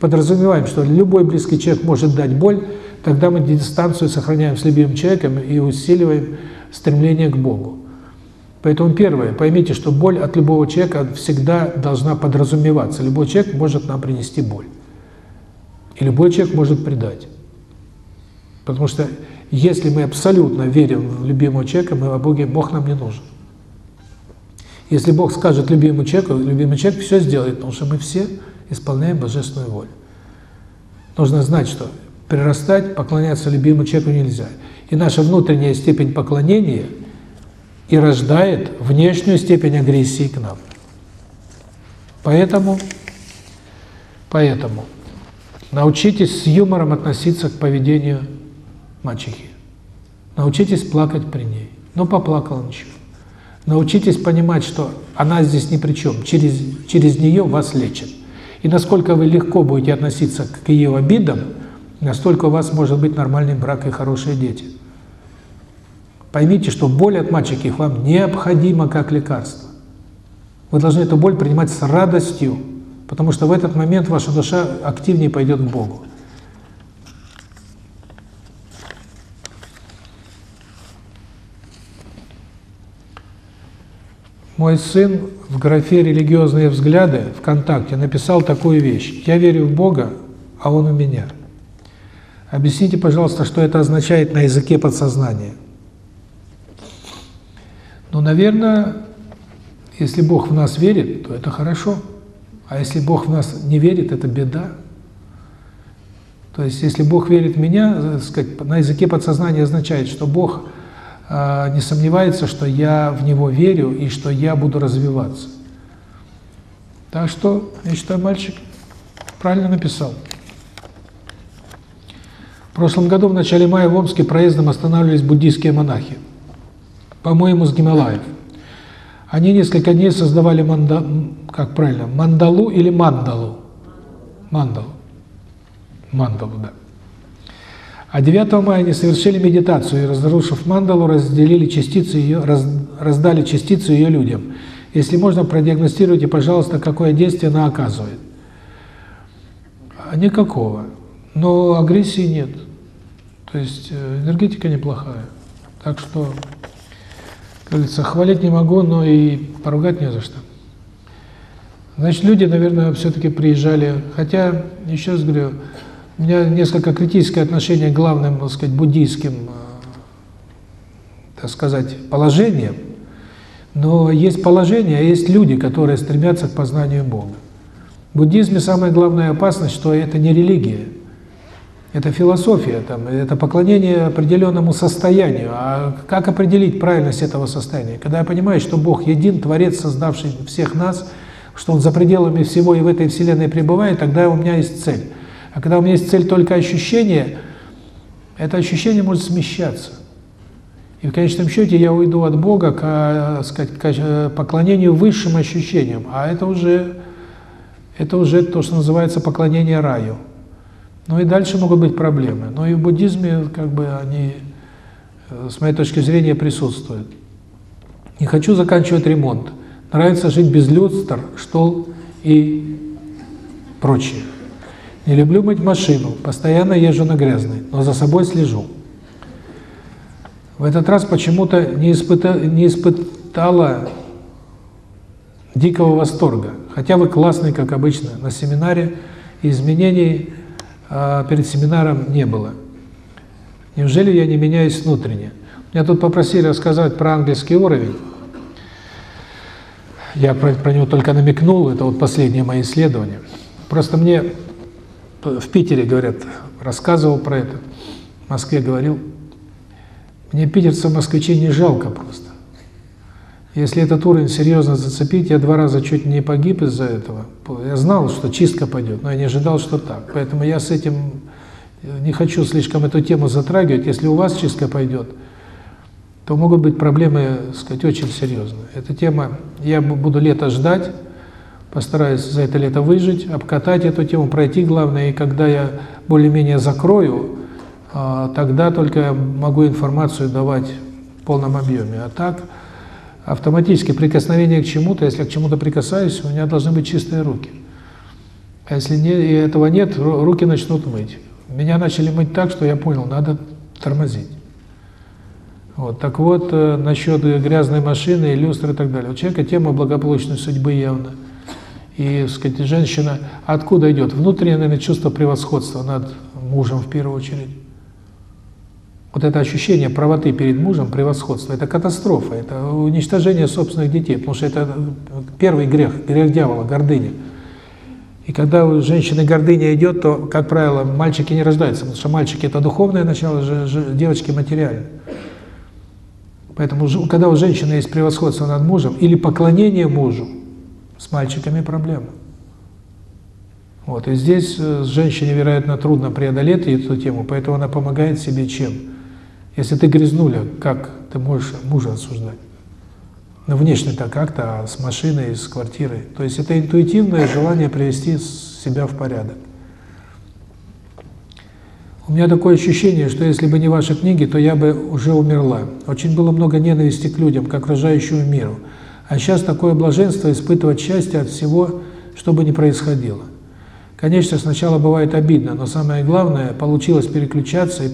подразумеваем, что любой близкий человек может дать боль, тогда мы дистанцию сохраняем с любимым человеком и усиливаем стремление к Богу. Поэтому первое, поймите, что боль от любого человека всегда должна подразумеваться. Любой человек может нам принести боль. И любой человек может предать. Потому что если мы абсолютно верим в любимого человека, мы о Боге, Бог нам не нужен. Если Бог скажет любимому человеку, любимый человек все сделает, потому что мы все исполняем божественную волю. Нужно знать, что прирастать, поклоняться любимому человеку нельзя. И наша внутренняя степень поклонения и рождает внешнюю степень агрессии к нам. Поэтому, поэтому научитесь с юмором относиться к поведению мачехи. Научитесь плакать при ней. Ну, поплакал ничего. Научитесь понимать, что она здесь ни при чем. Через, через нее вас лечат. И насколько вы легко будете относиться к ее обидам, настолько у вас может быть нормальный брак и хорошие дети. Поймите, что боль от мальчики вам необходима как лекарство. Вы должны эту боль принимать с радостью, потому что в этот момент ваша душа активнее пойдет к Богу. Мой сын в графе «Религиозные взгляды» ВКонтакте написал такую вещь. «Я верю в Бога, а Он у меня». Объясните, пожалуйста, что это означает на языке подсознания. Ну, наверное, если Бог в нас верит, то это хорошо. А если Бог в нас не верит, это беда. То есть, если Бог верит в меня, сказать, на языке подсознания означает, что Бог а, не сомневается, что я в него верю и что я буду развиваться. Так что, я считаю, мальчик правильно написал. Прошлом году в начале мая в Омске проездом останавливались буддийские монахи, по-моему, с Гималаев. Они несколько дней создавали манда, как правильно, мандалу или мандалу? Мандалу. Мандалу, да. А 9 мая они совершили медитацию и, разрушив мандалу, разделили частицы ее, раз, раздали частицу ее людям. Если можно, продиагностируйте, пожалуйста, какое действие она оказывает. А никакого. Но агрессии нет. То есть э, энергетика неплохая. Так что, как говорится, хвалить не могу, но и поругать не за что. Значит, люди, наверное, все-таки приезжали, хотя, еще раз говорю, у меня несколько критическое отношение к главным, так сказать, буддийским, э, так сказать, положениям, но есть положение, а есть люди, которые стремятся к познанию Бога. В буддизме самая главная опасность, что это не религия, это философия, там, это поклонение определенному состоянию. А как определить правильность этого состояния? Когда я понимаю, что Бог един, Творец, создавший всех нас, что Он за пределами всего и в этой Вселенной пребывает, тогда у меня есть цель. А когда у меня есть цель только ощущение, это ощущение может смещаться. И в конечном счете я уйду от Бога к, э, сказать, к э, поклонению высшим ощущениям, а это уже это уже то, что называется поклонение раю. Ну и дальше могут быть проблемы. Но и в буддизме как бы они, э, с моей точки зрения, присутствуют. Не хочу заканчивать ремонт. Нравится жить без люстр, штол и прочее. Не люблю мыть машину, постоянно езжу на грязной, но за собой слежу. В этот раз почему-то не, испыта, не испытала дикого восторга. Хотя вы классный, как обычно, на семинаре, изменений а, перед семинаром не было. Неужели я не меняюсь внутренне? Меня тут попросили рассказать про английский уровень. Я про, про него только намекнул, это вот последнее мои исследования. Просто мне в Питере, говорят, рассказывал про это, в Москве говорил, мне питерцев, москвичей не жалко просто. Если этот уровень серьезно зацепить, я два раза чуть не погиб из-за этого. Я знал, что чистка пойдет, но я не ожидал, что так. Поэтому я с этим не хочу слишком эту тему затрагивать. Если у вас чистка пойдет, то могут быть проблемы, сказать, очень серьезные. Эта тема, я буду лето ждать, постараюсь за это лето выжить, обкатать эту тему, пройти главное, и когда я более-менее закрою, а, тогда только могу информацию давать в полном объеме. А так, автоматически прикосновение к чему-то, если к чему-то прикасаюсь, у меня должны быть чистые руки. А если не, этого нет, руки начнут мыть. Меня начали мыть так, что я понял, надо тормозить. Вот. Так вот, э, насчет грязной машины, люстры и так далее. У человека тема благополучной судьбы явно. И, так сказать, женщина откуда идет? Внутреннее, наверное, чувство превосходства над мужем в первую очередь. Вот это ощущение правоты перед мужем, превосходства, это катастрофа, это уничтожение собственных детей, потому что это первый грех, грех дьявола, гордыня. И когда у женщины гордыня идет, то, как правило, мальчики не рождаются, потому что мальчики – это духовное начало, девочки – материальное. Поэтому, когда у женщины есть превосходство над мужем или поклонение мужу, с мальчиками проблема. Вот, и здесь э, женщине, вероятно, трудно преодолеть эту тему, поэтому она помогает себе чем? Если ты грязнуля, как ты можешь мужа осуждать? Ну, внешне-то как-то, а с машиной, с квартирой. То есть это интуитивное желание привести себя в порядок. У меня такое ощущение, что если бы не ваши книги, то я бы уже умерла. Очень было много ненависти к людям, к окружающему миру. А сейчас такое блаженство испытывать счастье от всего, что бы ни происходило. Конечно, сначала бывает обидно, но самое главное, получилось переключаться и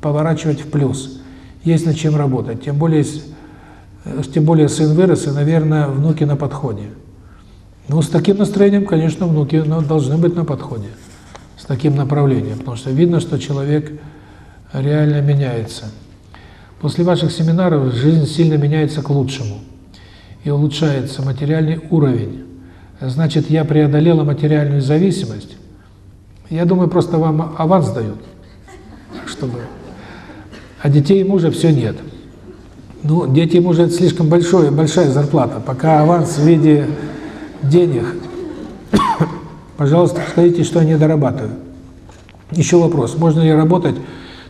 поворачивать в плюс. Есть над чем работать. Тем более, э, тем более сын вырос, и, наверное, внуки на подходе. Ну, с таким настроением, конечно, внуки ну, должны быть на подходе таким направлением, потому что видно, что человек реально меняется. После ваших семинаров жизнь сильно меняется к лучшему, и улучшается материальный уровень. Значит, я преодолела материальную зависимость. Я думаю, просто вам аванс дают, чтобы... А детей мужа все нет. Ну, дети мужа – это слишком большое, большая зарплата. Пока аванс в виде денег Пожалуйста, скажите, что они дорабатывают. Еще вопрос. Можно ли работать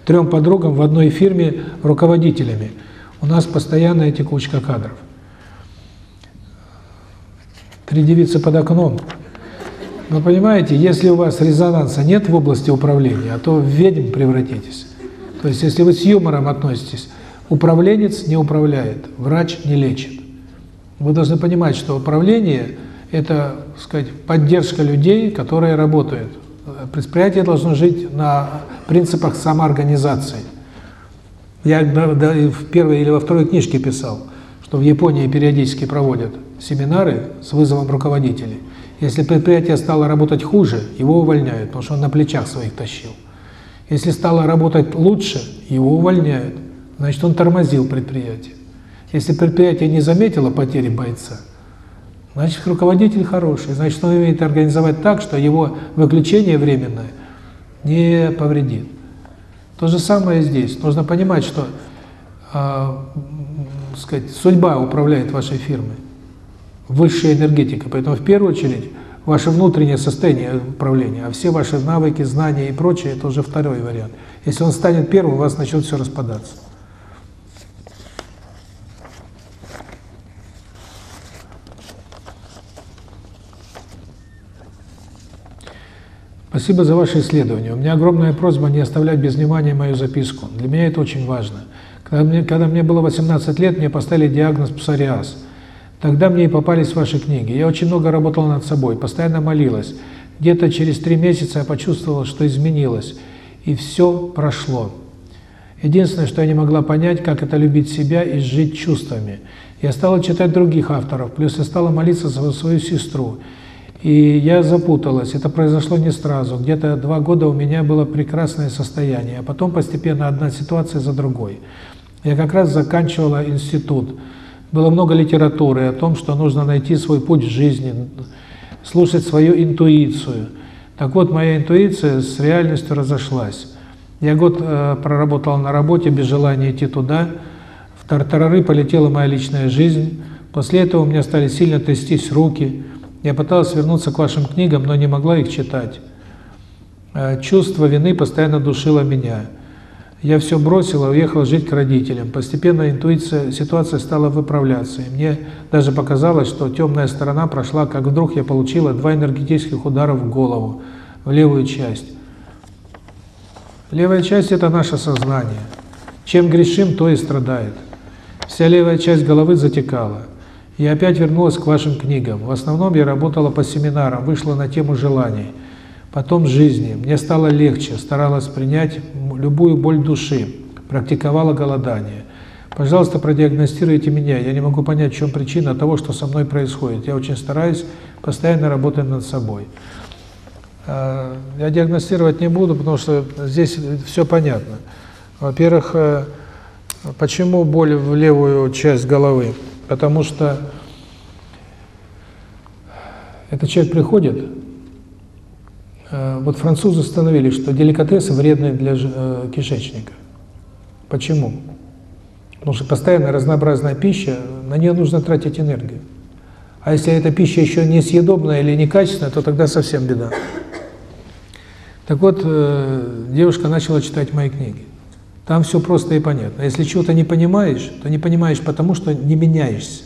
трем подругам в одной фирме руководителями? У нас постоянная текучка кадров. Три девицы под окном. Но понимаете, если у вас резонанса нет в области управления, а то в ведьм превратитесь. То есть, если вы с юмором относитесь, управленец не управляет, врач не лечит. Вы должны понимать, что управление – это, так сказать, поддержка людей, которые работают. Предприятие должно жить на принципах самоорганизации. Я в первой или во второй книжке писал, что в Японии периодически проводят семинары с вызовом руководителей. Если предприятие стало работать хуже, его увольняют, потому что он на плечах своих тащил. Если стало работать лучше, его увольняют. Значит, он тормозил предприятие. Если предприятие не заметило потери бойца, значит, руководитель хороший. Значит, он умеет организовать так, что его выключение временное не повредит. То же самое здесь. Нужно понимать, что э, сказать, судьба управляет вашей фирмой. Высшая энергетика. Поэтому в первую очередь ваше внутреннее состояние управления, а все ваши навыки, знания и прочее, это уже второй вариант. Если он станет первым, у вас начнет все распадаться. Спасибо за ваше исследование. У меня огромная просьба не оставлять без внимания мою записку. Для меня это очень важно. Когда мне, когда мне было 18 лет, мне поставили диагноз псориаз. Тогда мне и попались ваши книги. Я очень много работала над собой, постоянно молилась. Где-то через три месяца я почувствовала, что изменилось, и все прошло. Единственное, что я не могла понять, как это любить себя и жить чувствами. Я стала читать других авторов, плюс я стала молиться за свою сестру. И я запуталась. Это произошло не сразу. Где-то два года у меня было прекрасное состояние, а потом постепенно одна ситуация за другой. Я как раз заканчивала институт. Было много литературы о том, что нужно найти свой путь в жизни, слушать свою интуицию. Так вот, моя интуиция с реальностью разошлась. Я год э, проработал на работе без желания идти туда. В тартарары полетела моя личная жизнь. После этого у меня стали сильно трястись руки. Я пыталась вернуться к вашим книгам, но не могла их читать. Э, чувство вины постоянно душило меня. Я все бросила, уехала жить к родителям. Постепенно интуиция, ситуация стала выправляться. И мне даже показалось, что темная сторона прошла, как вдруг я получила два энергетических удара в голову, в левую часть. Левая часть – это наше сознание. Чем грешим, то и страдает. Вся левая часть головы затекала. Я опять вернулась к вашим книгам. В основном я работала по семинарам, вышла на тему желаний – потом жизни. Мне стало легче, старалась принять любую боль души, практиковала голодание. Пожалуйста, продиагностируйте меня. Я не могу понять, в чем причина того, что со мной происходит. Я очень стараюсь, постоянно работаю над собой. А, я диагностировать не буду, потому что здесь все понятно. Во-первых, э, почему боль в левую часть головы? Потому что этот человек приходит, вот французы установили, что деликатесы вредны для э, кишечника. Почему? Потому что постоянно разнообразная пища, на нее нужно тратить энергию. А если эта пища еще несъедобная или некачественная, то тогда совсем беда. Так вот, э, девушка начала читать мои книги. Там все просто и понятно. Если чего-то не понимаешь, то не понимаешь потому, что не меняешься.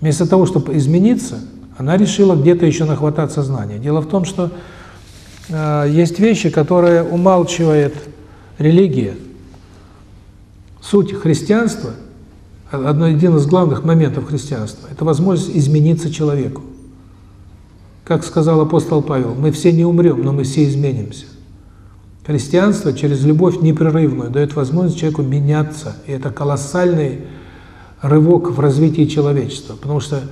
Вместо того, чтобы измениться, она решила где-то еще нахвататься знания. Дело в том, что э, есть вещи, которые умалчивает религия. Суть христианства, одно, один из главных моментов христианства, это возможность измениться человеку. Как сказал апостол Павел, мы все не умрем, но мы все изменимся. Христианство через любовь непрерывную дает возможность человеку меняться. И это колоссальный рывок в развитии человечества. Потому что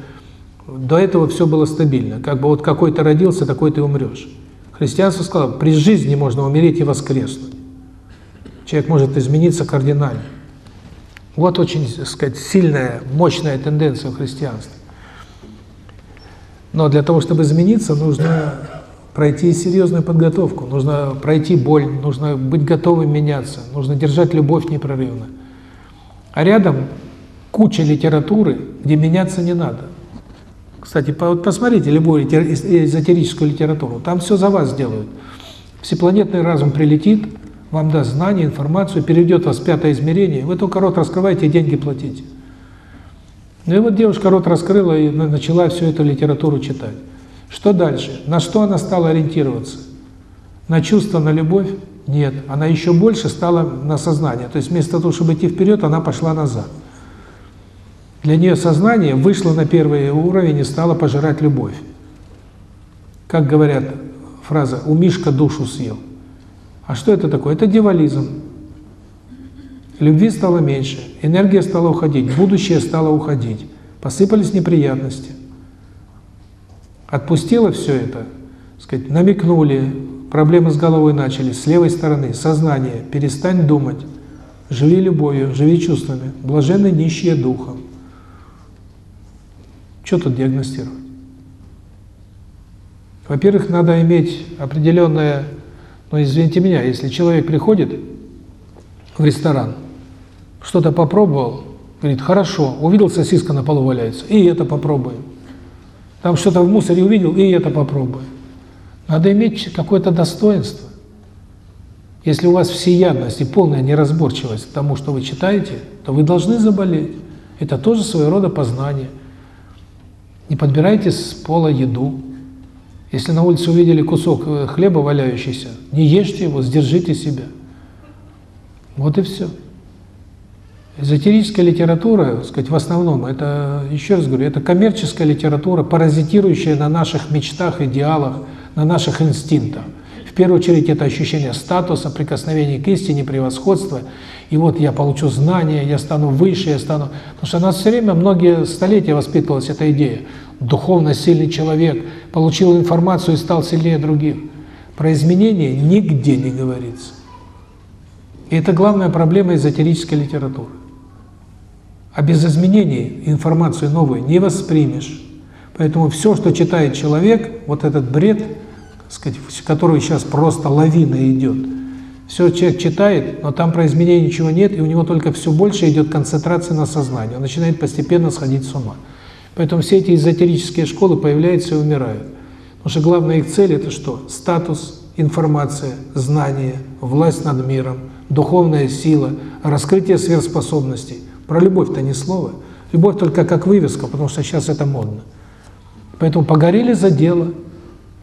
до этого все было стабильно. Как бы вот какой то родился, такой ты умрешь. Христианство сказало, при жизни можно умереть и воскреснуть. Человек может измениться кардинально. Вот очень, так сказать, сильная, мощная тенденция в христианстве. Но для того, чтобы измениться, нужно пройти серьезную подготовку, нужно пройти боль, нужно быть готовым меняться, нужно держать любовь непрерывно. А рядом куча литературы, где меняться не надо. Кстати, посмотрите любую эзотерическую литературу, там все за вас делают. Всепланетный разум прилетит, вам даст знания, информацию, переведет вас в пятое измерение, вы только рот раскрываете и деньги платите. Ну и вот девушка рот раскрыла и начала всю эту литературу читать. Что дальше? На что она стала ориентироваться? На чувство, на любовь? Нет. Она еще больше стала на сознание. То есть вместо того, чтобы идти вперед, она пошла назад. Для нее сознание вышло на первый уровень и стало пожирать любовь. Как говорят, фраза «у Мишка душу съел». А что это такое? Это дьяволизм. Любви стало меньше, энергия стала уходить, будущее стало уходить. Посыпались неприятности. Отпустила все это, сказать, намекнули, проблемы с головой начались, с левой стороны, сознание, перестань думать, живи любовью, живи чувствами, блаженны нищие духом. Что тут диагностировать? Во-первых, надо иметь определенное, ну извините меня, если человек приходит в ресторан, что-то попробовал, говорит, хорошо, увидел сосиска на полу валяется, и это попробуем. Там что-то в мусоре увидел, и это попробуем. Надо иметь какое-то достоинство. Если у вас всеядность и полная неразборчивость тому, что вы читаете, то вы должны заболеть. Это тоже своего рода познание. Не подбирайте с пола еду. Если на улице увидели кусок э, хлеба валяющийся, не ешьте его, сдержите себя. Вот и все. Эзотерическая литература, сказать, в основном, это, еще раз говорю, это коммерческая литература, паразитирующая на наших мечтах, идеалах, на наших инстинктах. Первую очередь это ощущение статуса, прикосновения к истине, превосходства. И вот я получу знания, я стану выше, я стану... Потому что нас все время, многие столетия воспитывалась эта идея. Духовно сильный человек получил информацию и стал сильнее других. Про изменения нигде не говорится. И это главная проблема эзотерической литературы. А без изменений информацию новую не воспримешь. Поэтому все, что читает человек, вот этот бред, сказать, который сейчас просто лавина идет, все человек читает, но там про изменения ничего нет, и у него только все больше идет концентрация на сознании. Он начинает постепенно сходить с ума. Поэтому все эти эзотерические школы появляются и умирают. Потому что главная их цель – это что? Статус, информация, знание, власть над миром, духовная сила, раскрытие сверхспособностей. Про любовь-то ни слова. Любовь только как вывеска, потому что сейчас это модно. Поэтому погорели за дело.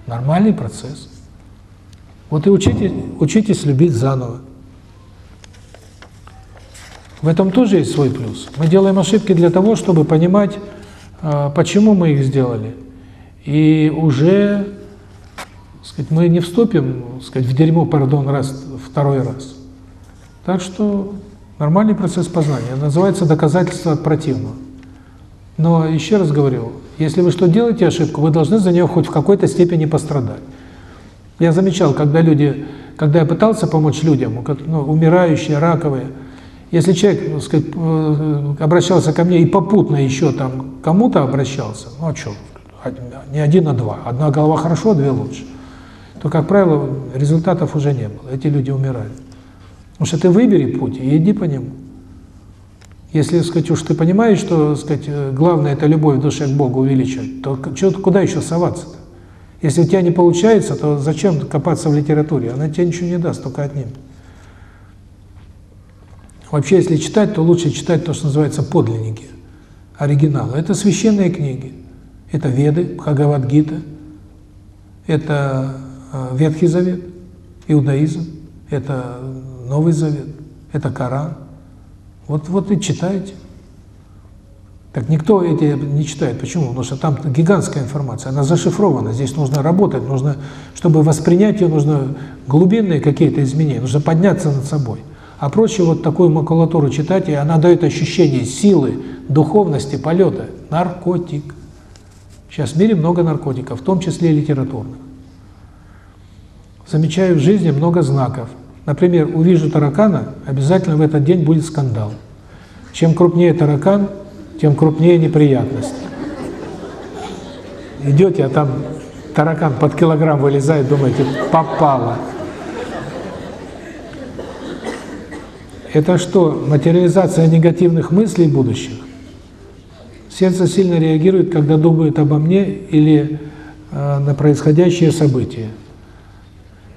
Нормальный процесс. Вот и учитесь, учитесь любить заново. В этом тоже есть свой плюс. Мы делаем ошибки для того, чтобы понимать, а, почему мы их сделали. И уже сказать, мы не вступим сказать, в дерьмо, пардон, раз, второй раз. Так что Нормальный процесс познания. Называется доказательство от противного. Но еще раз говорю, если вы что делаете ошибку, вы должны за нее хоть в какой-то степени пострадать. Я замечал, когда люди, когда я пытался помочь людям, ну, умирающие, раковые, если человек, сказать, э, обращался ко мне и попутно еще там кому-то обращался, ну а что, не один, а два. Одна голова хорошо, две лучше. То, как правило, результатов уже не было. Эти люди умирали. Потому что ты выбери путь и иди по нему. Если, сказать, уж ты понимаешь, что, сказать, э, главное это любовь в душе к Богу увеличивать, то куда еще соваться-то? Если у тебя не получается, то зачем копаться в литературе? Она тебе ничего не даст, только одним. Вообще, если читать, то лучше читать то, что называется подлинники, оригиналы. Это священные книги. Это Веды, Бхагавадгита, это э, Ветхий Завет, иудаизм, это Новый Завет, это Коран. Вот, вот и читайте. Так никто эти не читает. Почему? Потому что там гигантская информация, она зашифрована. Здесь нужно работать, нужно, чтобы воспринять ее, нужно глубинные какие-то изменения, нужно подняться над собой. А проще вот такую макулатуру читать, и она дает ощущение силы, духовности, полета. Наркотик. Сейчас в мире много наркотиков, в том числе и литературных. Замечаю в жизни много знаков. Например, увижу таракана, обязательно в этот день будет скандал. Чем крупнее таракан, тем крупнее неприятность. Идете, а там таракан под килограмм вылезает, думаете, попало. Это что, материализация негативных мыслей будущих? Сердце сильно реагирует, когда думает обо мне или э, на происходящее событие.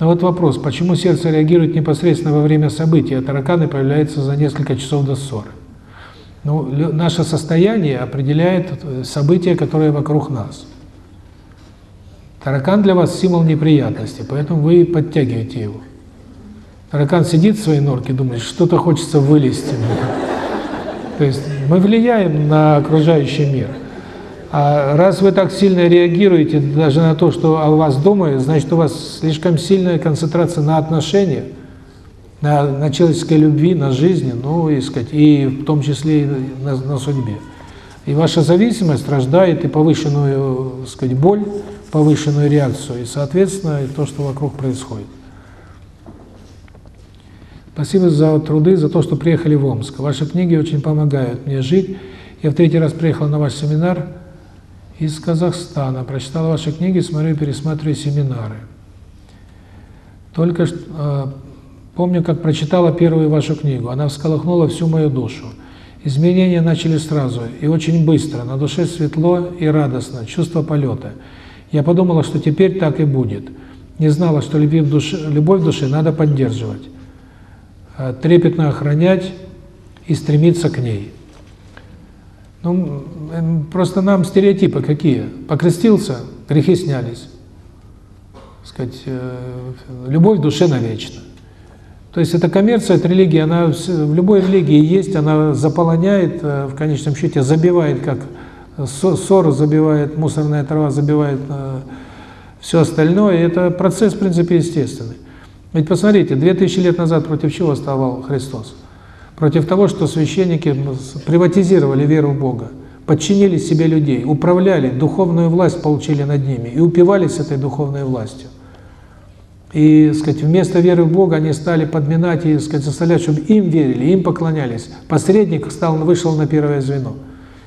Но вот вопрос, почему сердце реагирует непосредственно во время события, а тараканы появляются за несколько часов до ссоры? Ну, наше состояние определяет э, события, которые вокруг нас. Таракан для вас символ неприятности, поэтому вы подтягиваете его. Таракан сидит в своей норке, думает, что-то хочется вылезти. То есть мы влияем на окружающий мир. А раз вы так сильно реагируете даже на то, что о вас думают, значит, у вас слишком сильная концентрация на отношениях, на, на человеческой любви, на жизни, ну, и, сказать, и в том числе и на, на судьбе. И ваша зависимость рождает и повышенную, сказать, боль, повышенную реакцию, и, соответственно, и то, что вокруг происходит. Спасибо за труды, за то, что приехали в Омск. Ваши книги очень помогают мне жить. Я в третий раз приехал на ваш семинар из Казахстана, прочитал ваши книги, смотрю и пересматриваю семинары. Только э, помню, как прочитала первую вашу книгу. Она всколыхнула всю мою душу. Изменения начали сразу и очень быстро. На душе светло и радостно, чувство полета. Я подумала, что теперь так и будет. Не знала, что любовь в душе, любовь в душе надо поддерживать, э, трепетно охранять и стремиться к ней. Ну, просто нам стереотипы какие? Покрестился, грехи снялись сказать, э, любовь в душе навечно. То есть эта коммерция, эта религия, она в любой религии есть, она заполоняет, э, в конечном счете забивает, как ссор забивает, мусорная трава забивает э, все остальное. И это процесс, в принципе, естественный. Ведь посмотрите, 2000 лет назад против чего вставал Христос? Против того, что священники приватизировали веру в Бога, подчинили себе людей, управляли, духовную власть получили над ними и упивались этой духовной властью. И, сказать, вместо веры в Бога они стали подминать и, сказать, заставлять, чтобы им верили, им поклонялись. Посредник стал, вышел на первое звено.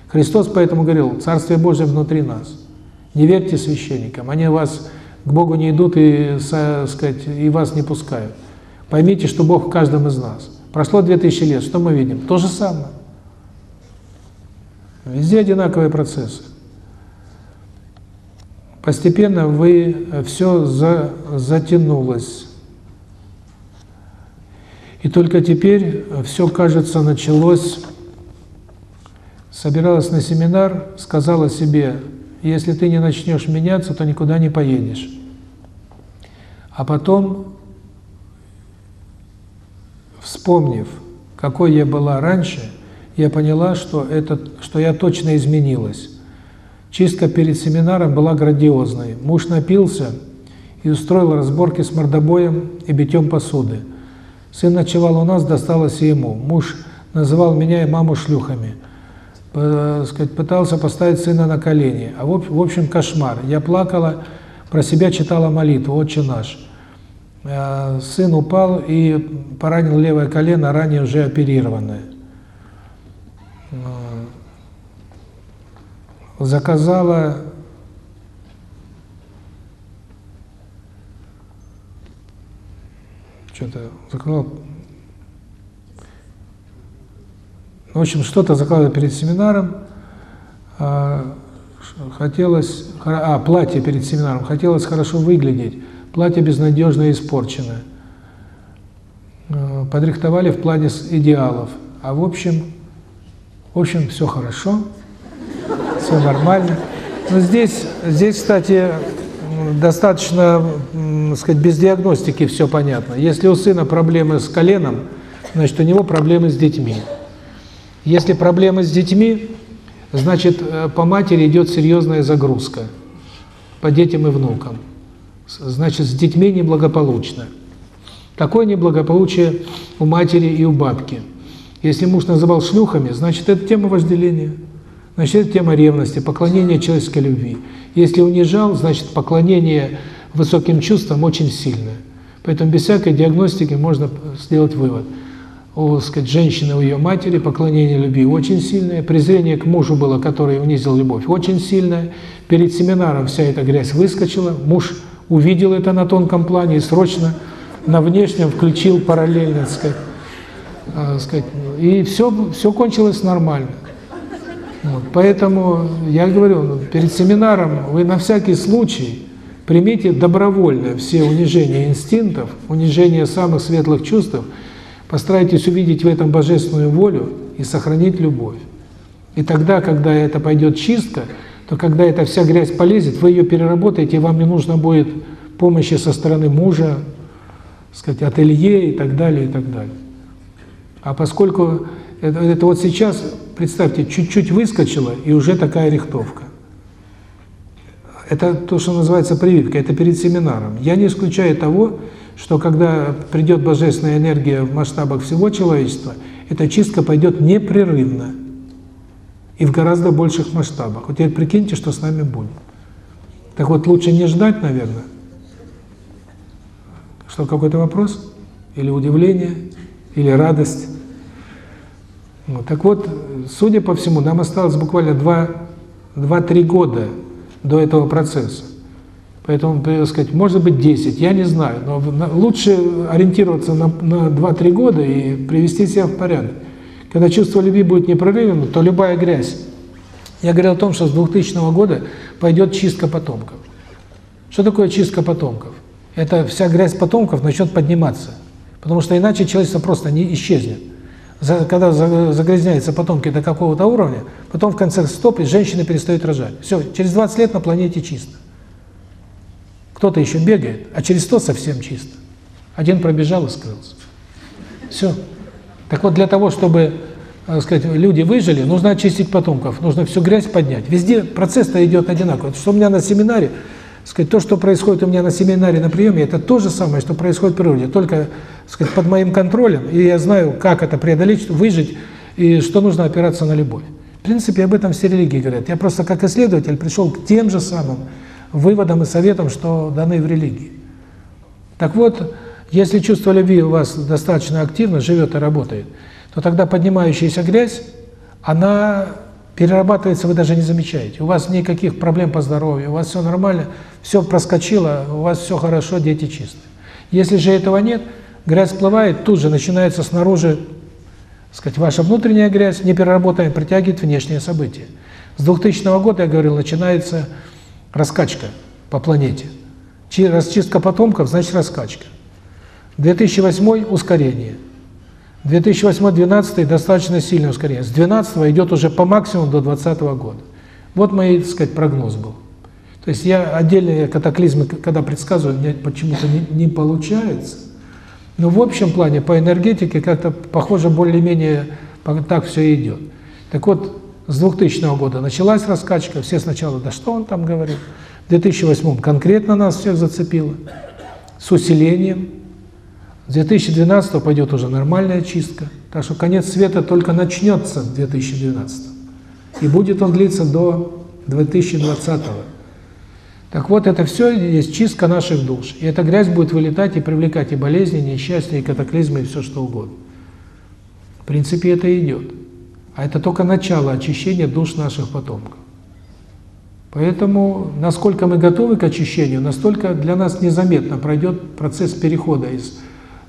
Христос поэтому говорил, Царствие Божие внутри нас. Не верьте священникам, они вас к Богу не идут и, сказать, и вас не пускают. Поймите, что Бог в каждом из нас. Прошло 2000 лет, что мы видим? То же самое. Везде одинаковые процессы. Постепенно вы э, все за, затянулось. И только теперь э, все, кажется, началось. Собиралась на семинар, сказала себе, если ты не начнешь меняться, то никуда не поедешь. А потом, вспомнив, какой я была раньше, я поняла, что, это, что я точно изменилась. Чистка перед семинаром была грандиозной. Муж напился и устроил разборки с мордобоем и битьем посуды. Сын ночевал у нас, досталось и ему. Муж называл меня и маму шлюхами. сказать, пытался поставить сына на колени. А в, общем, кошмар. Я плакала, про себя читала молитву «Отче наш». Э, сын упал и поранил левое колено, ранее уже оперированное. Заказала что-то заказала. В общем, что-то заказала перед семинаром, а, хотелось, а, платье перед семинаром, хотелось хорошо выглядеть, платье безнадежно испорчено. А, подрихтовали в плане идеалов, а в общем, в общем, все хорошо все нормально. Но здесь, здесь, кстати, достаточно, сказать, без диагностики все понятно. Если у сына проблемы с коленом, значит, у него проблемы с детьми. Если проблемы с детьми, значит, э, по матери идет серьезная загрузка, по детям и внукам. Значит, с детьми неблагополучно. Такое неблагополучие у матери и у бабки. Если муж называл шлюхами, значит, это тема вожделения. Значит, это тема ревности, поклонения человеческой любви. Если унижал, значит, поклонение высоким чувствам очень сильное. Поэтому без всякой диагностики можно сделать вывод. У, сказать, женщины, у ее матери поклонение любви очень сильное, презрение к мужу было, который унизил любовь, очень сильное. Перед семинаром вся эта грязь выскочила, муж увидел это на тонком плане и срочно на внешнем включил параллельно, так сказать, э, сказать и все, все кончилось нормально. Вот, поэтому я говорю, перед семинаром вы на всякий случай примите добровольно все унижения инстинктов, унижение самых светлых чувств, постарайтесь увидеть в этом божественную волю и сохранить любовь. И тогда, когда это пойдет чистка, то когда эта вся грязь полезет, вы ее переработаете, вам не нужно будет помощи со стороны мужа, сказать, ателье и так далее, и так далее. А поскольку это, это вот сейчас, представьте, чуть-чуть выскочило, и уже такая рихтовка. Это то, что называется прививка, это перед семинаром. Я не исключаю того, что когда придет божественная энергия в масштабах всего человечества, эта чистка пойдет непрерывно и в гораздо больших масштабах. Вот теперь прикиньте, что с нами будет. Так вот, лучше не ждать, наверное. Что, какой-то вопрос? Или удивление? Или радость? Вот. Так вот, судя по всему, нам осталось буквально 2-3 года до этого процесса. Поэтому, сказать, может быть 10, я не знаю, но лучше ориентироваться на, на 2-3 года и привести себя в порядок. Когда чувство любви будет непрерывным, то любая грязь. Я говорил о том, что с 2000 года пойдет чистка потомков. Что такое чистка потомков? Это вся грязь потомков начнет подниматься. Потому что иначе человечество просто не исчезнет. Когда загрязняются потомки до какого-то уровня, потом в конце стоп, и женщины перестают рожать. Все, через 20 лет на планете чисто. Кто-то еще бегает, а через 100 совсем чисто. Один пробежал и скрылся. Все. Так вот, для того, чтобы так сказать, люди выжили, нужно очистить потомков, нужно всю грязь поднять. Везде процесс-то идет одинаково. Что у меня на семинаре, сказать, то, что происходит у меня на семинаре, на приеме, это то же самое, что происходит в природе, только сказать, под моим контролем, и я знаю, как это преодолеть, выжить, и что нужно опираться на любовь. В принципе, об этом все религии говорят. Я просто как исследователь пришел к тем же самым выводам и советам, что даны в религии. Так вот, если чувство любви у вас достаточно активно живет и работает, то тогда поднимающаяся грязь, она перерабатывается, вы даже не замечаете. У вас никаких проблем по здоровью, у вас все нормально, все проскочило, у вас все хорошо, дети чистые. Если же этого нет, грязь всплывает, тут же начинается снаружи, сказать, ваша внутренняя грязь, непереработанная, притягивает внешние события. С 2000 года, я говорил, начинается раскачка по планете. Расчистка потомков, значит раскачка. 2008 – ускорение. 2008-2012 достаточно сильное ускорение. С 2012 идет уже по максимуму до 2020 года. Вот мой, так сказать, прогноз был. То есть я отдельные катаклизмы, когда предсказываю, мне почему-то не, не получается. Но в общем плане по энергетике как-то похоже более-менее так все идет. Так вот, с 2000 года началась раскачка, все сначала, да что он там говорит. В 2008 конкретно нас всех зацепило, с усилением. С 2012 пойдет уже нормальная чистка. Так что конец света только начнется в 2012. И будет он длиться до 2020. Так вот, это все есть чистка наших душ. И эта грязь будет вылетать и привлекать и болезни, и несчастья, и катаклизмы, и все что угодно. В принципе, это идет. А это только начало очищения душ наших потомков. Поэтому, насколько мы готовы к очищению, настолько для нас незаметно пройдет процесс перехода из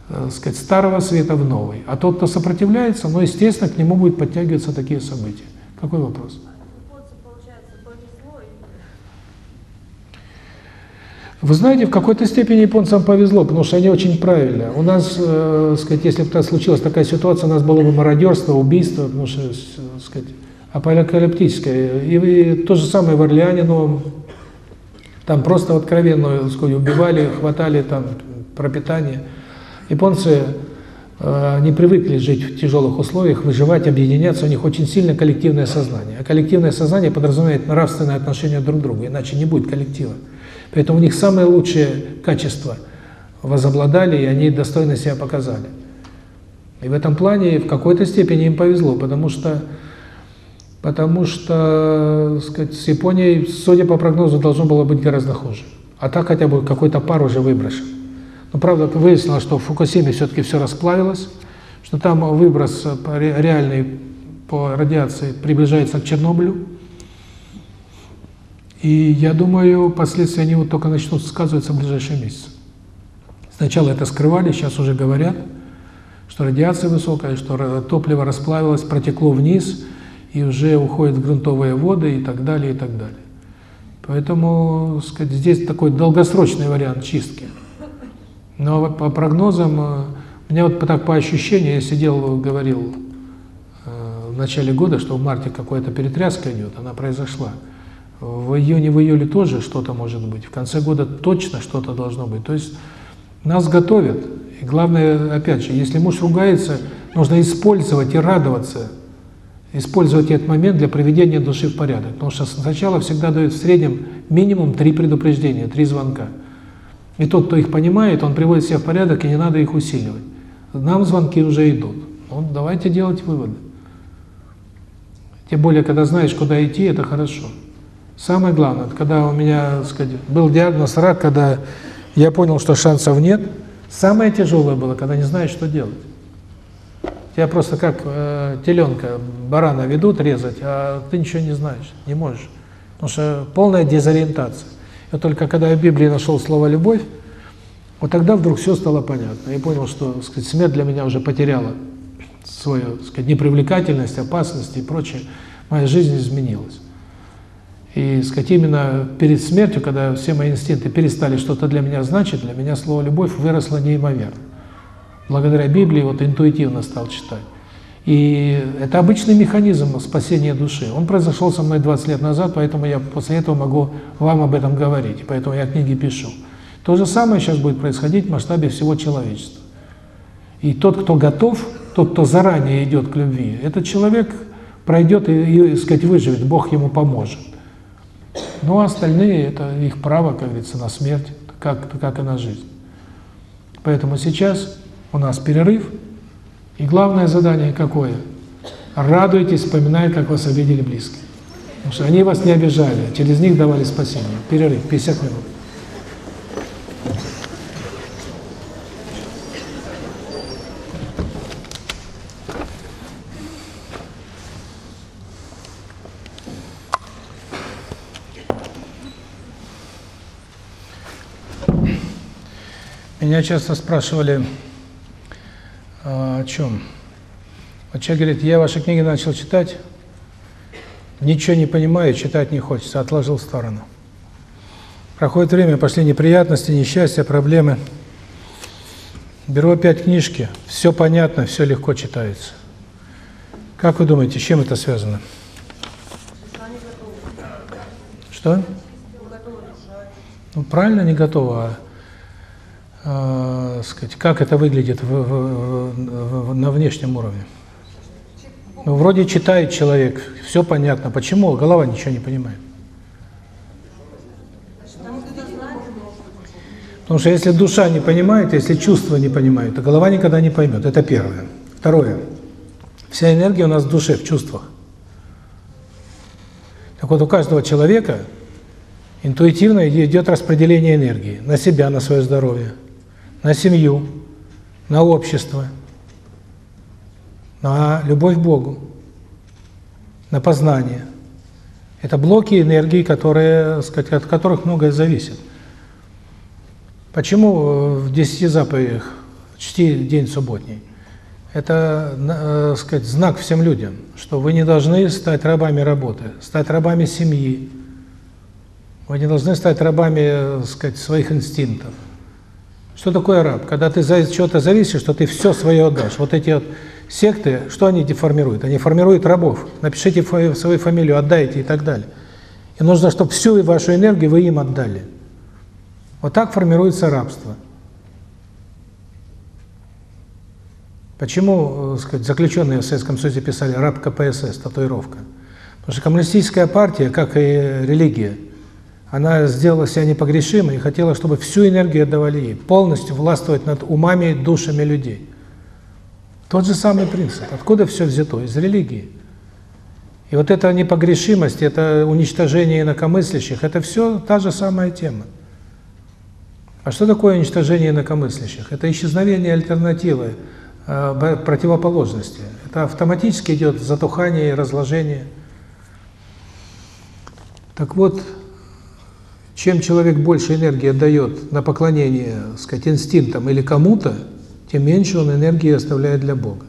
э, сказать, старого света в новый. А тот, кто сопротивляется, ну, естественно, к нему будут подтягиваться такие события. Какой вопрос? Вы знаете, в какой-то степени японцам повезло, потому что они очень правильно. У нас, э, сказать, если бы случилась такая ситуация, у нас было бы мародерство, убийство, потому что, сказать, апокалиптическое. И, и то же самое в Орлеане но там просто откровенно сказать, убивали, хватали там пропитание. Японцы э, не привыкли жить в тяжелых условиях, выживать, объединяться, у них очень сильное коллективное сознание. А коллективное сознание подразумевает нравственное отношение друг к другу, иначе не будет коллектива. Поэтому у них самые лучшие качества возобладали, и они достойно себя показали. И в этом плане в какой-то степени им повезло, потому что потому что, сказать, с Японией, судя по прогнозу, должно было быть гораздо хуже. А так хотя бы какой-то пар уже выброшен. Но правда выяснилось, что в Фукусиме все-таки все расплавилось, что там выброс реальный по радиации приближается к Чернобылю, и я думаю, последствия они вот только начнут сказываться в ближайшие месяцы. Сначала это скрывали, сейчас уже говорят, что радиация высокая, что топливо расплавилось, протекло вниз и уже уходит в грунтовые воды и так далее, и так далее. Поэтому, сказать, здесь такой долгосрочный вариант чистки. Но по прогнозам, э, у меня вот так по ощущению, я сидел, говорил э, в начале года, что в марте какая-то перетряска идет, она произошла. В июне, в июле тоже что-то может быть. В конце года точно что-то должно быть. То есть нас готовят. И главное, опять же, если муж ругается, нужно использовать и радоваться. Использовать этот момент для приведения души в порядок. Потому что сначала всегда дают в среднем минимум три предупреждения, три звонка. И тот, кто их понимает, он приводит себя в порядок, и не надо их усиливать. Нам звонки уже идут. Ну, давайте делать выводы. Тем более, когда знаешь, куда идти, это хорошо. Самое главное, когда у меня, так сказать, был диагноз рак, когда я понял, что шансов нет, самое тяжелое было, когда не знаешь, что делать. Тебя просто как э, теленка, барана ведут резать, а ты ничего не знаешь, не можешь. Потому что полная дезориентация. И только когда я в Библии нашел слово «любовь», вот тогда вдруг все стало понятно. Я понял, что сказать, смерть для меня уже потеряла свою сказать, непривлекательность, опасность и прочее. Моя жизнь изменилась. И сказать, именно перед смертью, когда все мои инстинкты перестали что-то для меня значить, для меня слово «любовь» выросло неимоверно. Благодаря Библии вот интуитивно стал читать. И это обычный механизм спасения души. Он произошел со мной 20 лет назад, поэтому я после этого могу вам об этом говорить, поэтому я книги пишу. То же самое сейчас будет происходить в масштабе всего человечества. И тот, кто готов, тот, кто заранее идет к любви, этот человек пройдет и, и сказать, выживет, Бог ему поможет. Ну, а остальные – это их право, как говорится, на смерть, как, как и на жизнь. Поэтому сейчас у нас перерыв, и главное задание какое? Радуйтесь, вспоминая, как вас обидели близкие. Потому что они вас не обижали, а через них давали спасение. Перерыв, 50 минут. Меня часто спрашивали, а, о чем? Вот человек говорит, я ваши книги начал читать, ничего не понимаю, читать не хочется, отложил в сторону. Проходит время, пошли неприятности, несчастья, проблемы. Беру опять книжки, все понятно, все легко читается. Как вы думаете, с чем это связано? Что? Ну, правильно, не готова, а э, сказать, как это выглядит в, в, в, на внешнем уровне. Ну, вроде читает человек, все понятно. Почему? Голова ничего не понимает. Потому что если душа не понимает, если чувства не понимают, то голова никогда не поймет. Это первое. Второе. Вся энергия у нас в душе, в чувствах. Так вот, у каждого человека интуитивно идет распределение энергии на себя, на свое здоровье, на семью, на общество, на любовь к Богу, на познание. Это блоки энергии, которые, сказать, от которых многое зависит. Почему в десяти заповедях чти день субботний? Это, э, сказать, знак всем людям, что вы не должны стать рабами работы, стать рабами семьи, вы не должны стать рабами, э, сказать, своих инстинктов. Что такое раб? Когда ты за чего-то зависишь, что ты все свое отдашь. Вот эти вот секты, что они деформируют? Они формируют рабов. Напишите свою фамилию, отдайте и так далее. И нужно, чтобы всю вашу энергию вы им отдали. Вот так формируется рабство. Почему, э, сказать, заключенные в Советском Союзе писали «раб КПСС», татуировка? Потому что коммунистическая партия, как и религия, она сделала себя непогрешимой и хотела, чтобы всю энергию отдавали ей, полностью властвовать над умами и душами людей. Тот же самый принцип. Откуда все взято? Из религии. И вот эта непогрешимость, это уничтожение инакомыслящих, это все та же самая тема. А что такое уничтожение инакомыслящих? Это исчезновение альтернативы, э, противоположности. Это автоматически идет затухание и разложение. Так вот, чем человек больше энергии отдает на поклонение, сказать, инстинктам или кому-то, тем меньше он энергии оставляет для Бога.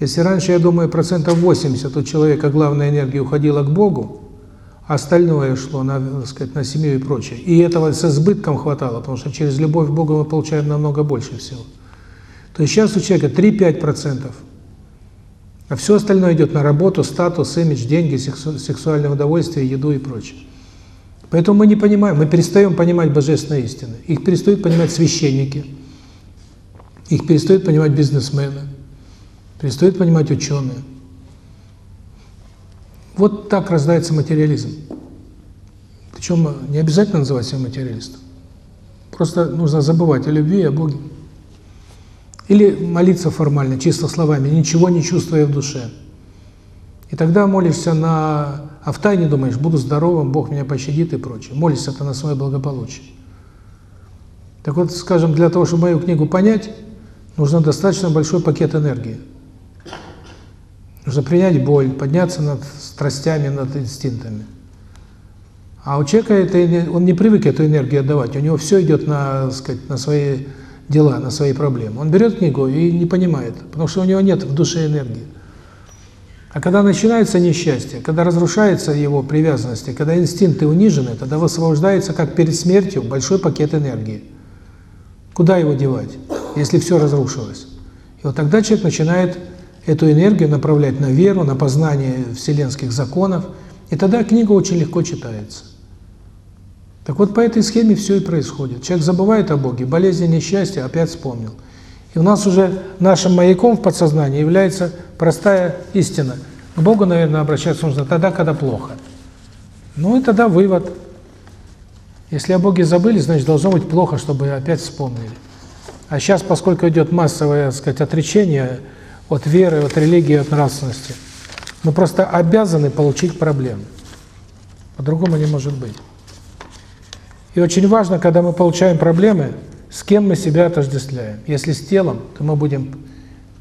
Если раньше, я думаю, процентов 80 у человека главная энергия уходила к Богу, а остальное шло на, так сказать, на семью и прочее. И этого с избытком хватало, потому что через любовь к Богу мы получаем намного больше всего. То есть сейчас у человека 3-5%. А все остальное идет на работу, статус, имидж, деньги, сексуальное удовольствие, еду и прочее. Поэтому мы не понимаем, мы перестаем понимать божественные истины. Их перестают понимать священники, их перестают понимать бизнесмены, перестают понимать ученые. Вот так рождается материализм. Причем не обязательно называть себя материалистом. Просто нужно забывать о любви, о Боге. Или молиться формально, чисто словами, ничего не чувствуя в душе. И тогда молишься на... А в тайне думаешь, буду здоровым, Бог меня пощадит и прочее. Молишься это на свое благополучие. Так вот, скажем, для того, чтобы мою книгу понять, нужно достаточно большой пакет энергии. Нужно принять боль, подняться над страстями, над инстинктами. А у человека это, он не привык эту энергию отдавать, у него все идет на, сказать, на свои дела, на свои проблемы. Он берет книгу и не понимает, потому что у него нет в душе энергии. А когда начинается несчастье, когда разрушается его привязанности, когда инстинкты унижены, тогда высвобождается, как перед смертью, большой пакет энергии. Куда его девать, если все разрушилось? И вот тогда человек начинает эту энергию направлять на веру, на познание вселенских законов, и тогда книга очень легко читается. Так вот, по этой схеме все и происходит. Человек забывает о Боге, болезни, несчастье, опять вспомнил. И у нас уже нашим маяком в подсознании является простая истина. К Богу, наверное, обращаться нужно тогда, когда плохо. Ну и тогда вывод. Если о Боге забыли, значит, должно быть плохо, чтобы опять вспомнили. А сейчас, поскольку идет массовое, так сказать, отречение от веры, от религии, от нравственности, мы просто обязаны получить проблемы. По-другому не может быть. И очень важно, когда мы получаем проблемы, с кем мы себя отождествляем. Если с телом, то мы будем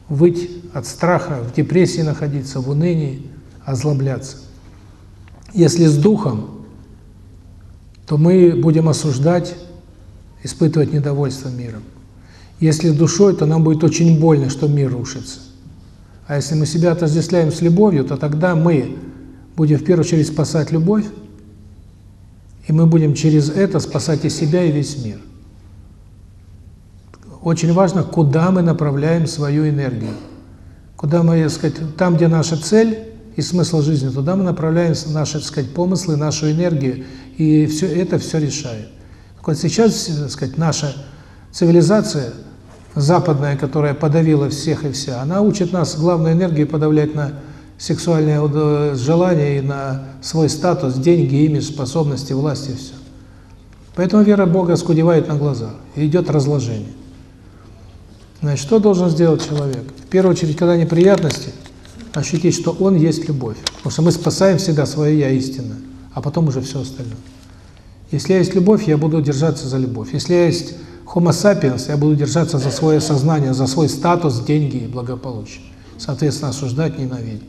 выть от страха, в депрессии находиться, в унынии, озлобляться. Если с духом, то мы будем осуждать, испытывать недовольство миром. Если с душой, то нам будет очень больно, что мир рушится. А если мы себя отождествляем с любовью, то тогда мы будем в первую очередь спасать любовь, и мы будем через это спасать и себя, и весь мир. Очень важно, куда мы направляем свою энергию. Куда мы, так сказать, там, где наша цель и смысл жизни, туда мы направляем наши, так сказать, помыслы, нашу энергию, и все это все решает. Так вот сейчас, так сказать, наша цивилизация западная, которая подавила всех и вся, она учит нас главную энергию подавлять на сексуальное желание и на свой статус, деньги, имидж, способности, власть и все. Поэтому вера Бога скудевает на глазах, идет разложение. Значит, что должен сделать человек? В первую очередь, когда неприятности, ощутить, что он есть любовь. Потому что мы спасаем всегда свое «я» истинное, а потом уже все остальное. Если я есть любовь, я буду держаться за любовь. Если я есть homo sapiens, я буду держаться за свое сознание, за свой статус, деньги и благополучие. Соответственно, осуждать, ненавидеть.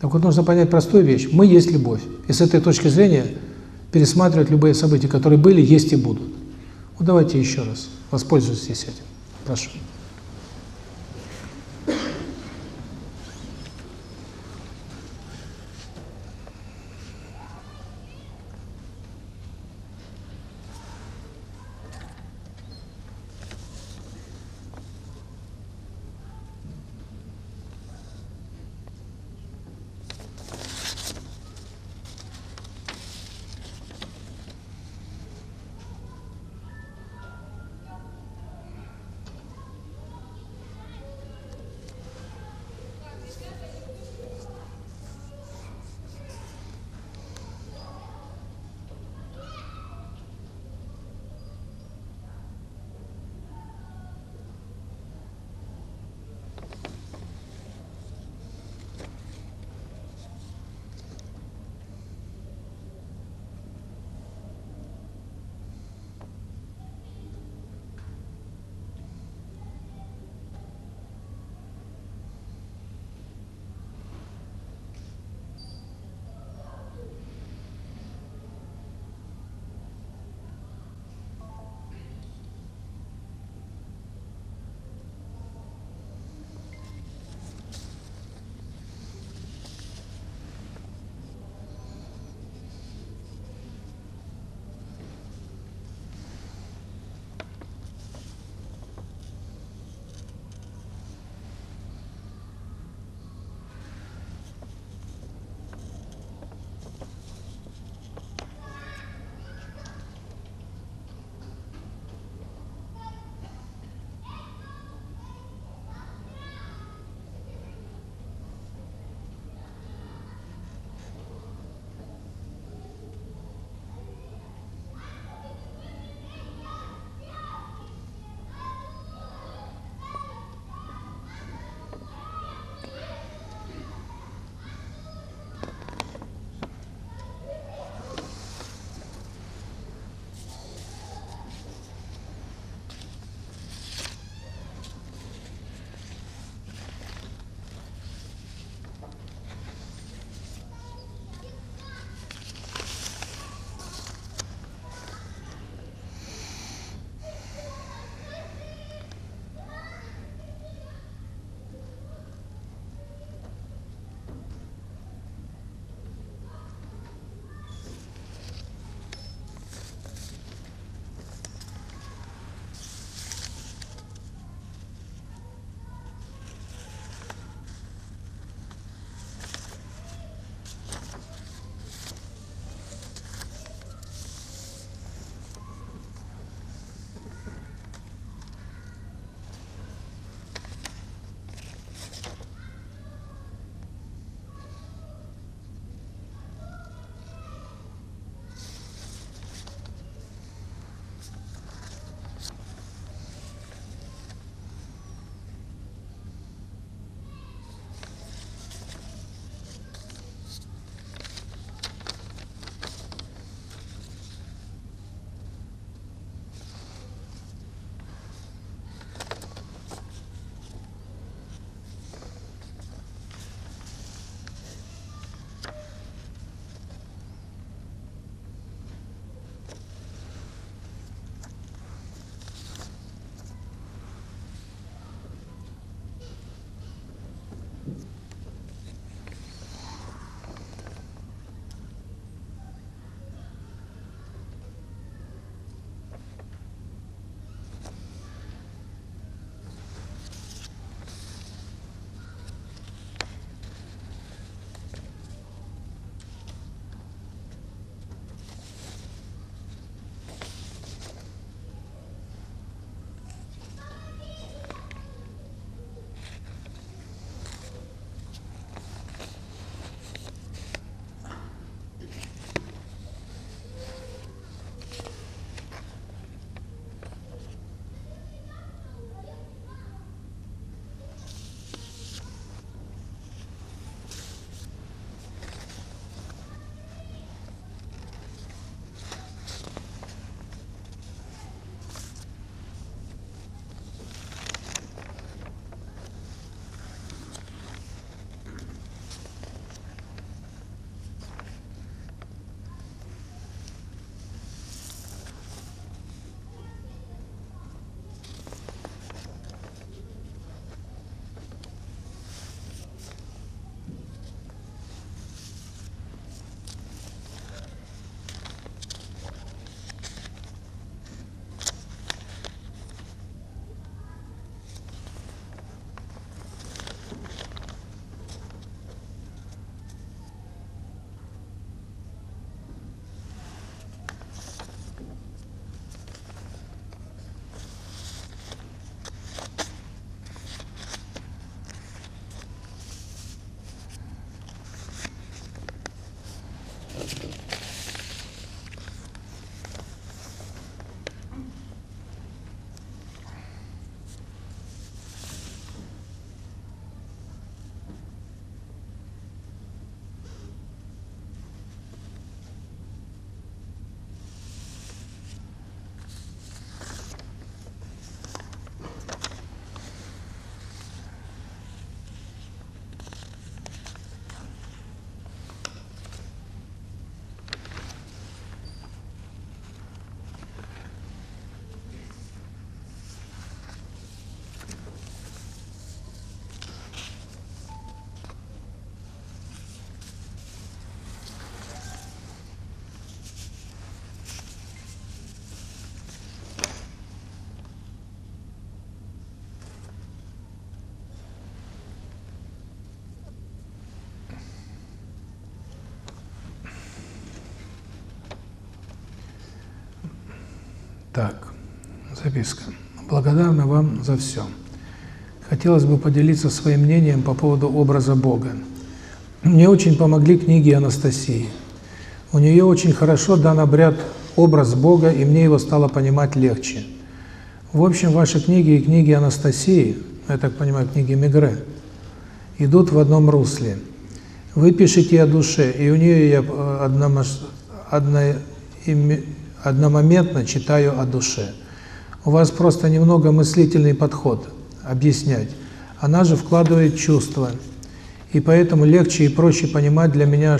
Так вот, нужно понять простую вещь. Мы есть любовь. И с этой точки зрения пересматривать любые события, которые были, есть и будут. Вот давайте еще раз воспользуйтесь этим. Прошу. Так, записка. Благодарна вам за все. Хотелось бы поделиться своим мнением по поводу образа Бога. Мне очень помогли книги Анастасии. У нее очень хорошо дан обряд образ Бога, и мне его стало понимать легче. В общем, ваши книги и книги Анастасии, я так понимаю, книги Мегре, идут в одном русле. Вы пишете о душе, и у нее я одно, одномоментно читаю о душе. У вас просто немного мыслительный подход объяснять. Она же вкладывает чувства. И поэтому легче и проще понимать для меня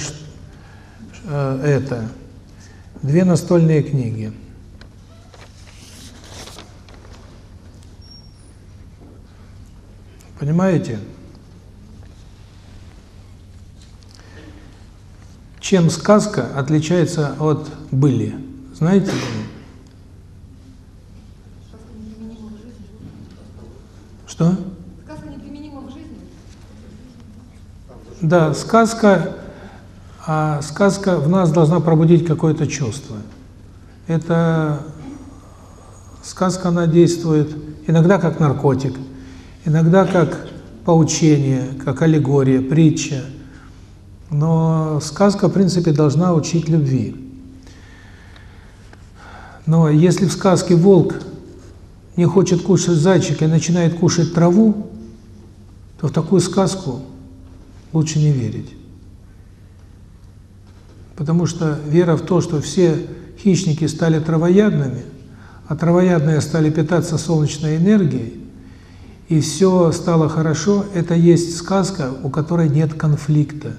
э, это. Две настольные книги. Понимаете? Чем сказка отличается от были? Знаете? Что? Сказка неприменима в жизни? Да, сказка, а сказка в нас должна пробудить какое-то чувство. Это сказка, она действует иногда как наркотик, иногда как поучение, как аллегория, притча. Но сказка, в принципе, должна учить любви. Но если в сказке волк не хочет кушать зайчика и начинает кушать траву, то в такую сказку лучше не верить. Потому что вера в то, что все хищники стали травоядными, а травоядные стали питаться солнечной энергией, и все стало хорошо, это есть сказка, у которой нет конфликта,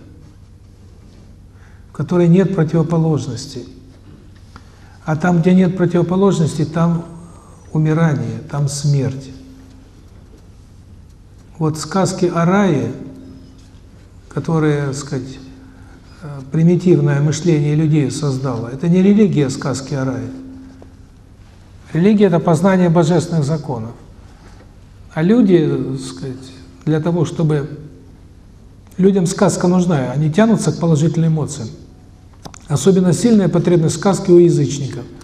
в которой нет противоположностей. А там, где нет противоположности, там умирание, там смерть. Вот сказки о рае, которые, так сказать, э, примитивное мышление людей создало, это не религия сказки о рае. Религия – это познание божественных законов. А люди, так сказать, для того, чтобы... Людям сказка нужна, они тянутся к положительным эмоциям. Особенно сильная потребность сказки у язычников –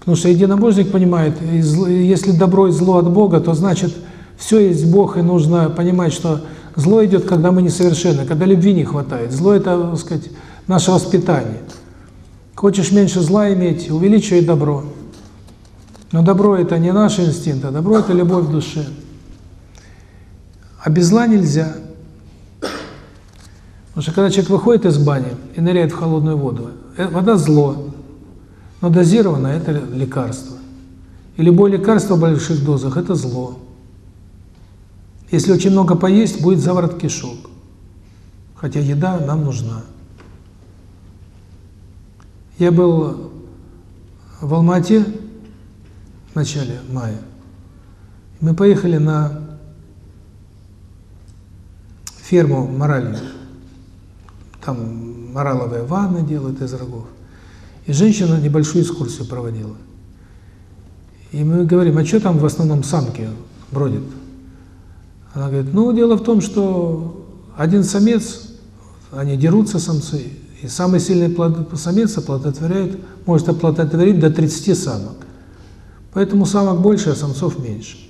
Потому что единобожник понимает, если добро и зло от Бога, то значит все есть Бог, и нужно понимать, что зло идет, когда мы несовершенны, когда любви не хватает. Зло – это, так сказать, наше воспитание. Хочешь меньше зла иметь, увеличивай добро. Но добро – это не наш инстинкт, а добро – это любовь в душе. А без зла нельзя. Потому что когда человек выходит из бани и ныряет в холодную воду, э, вода – зло. Но дозировано – это лекарство. И любое лекарство в больших дозах – это зло. Если очень много поесть, будет заворот кишок. Хотя еда нам нужна. Я был в Алмате в начале мая. Мы поехали на ферму моральную. Там мораловые ванны делают из рогов. И женщина небольшую экскурсию проводила. И мы говорим, а что там в основном самки бродят? Она говорит, ну, дело в том, что один самец, они дерутся, самцы, и самый сильный самец оплодотворяет, может оплодотворить до 30 самок. Поэтому самок больше, а самцов меньше.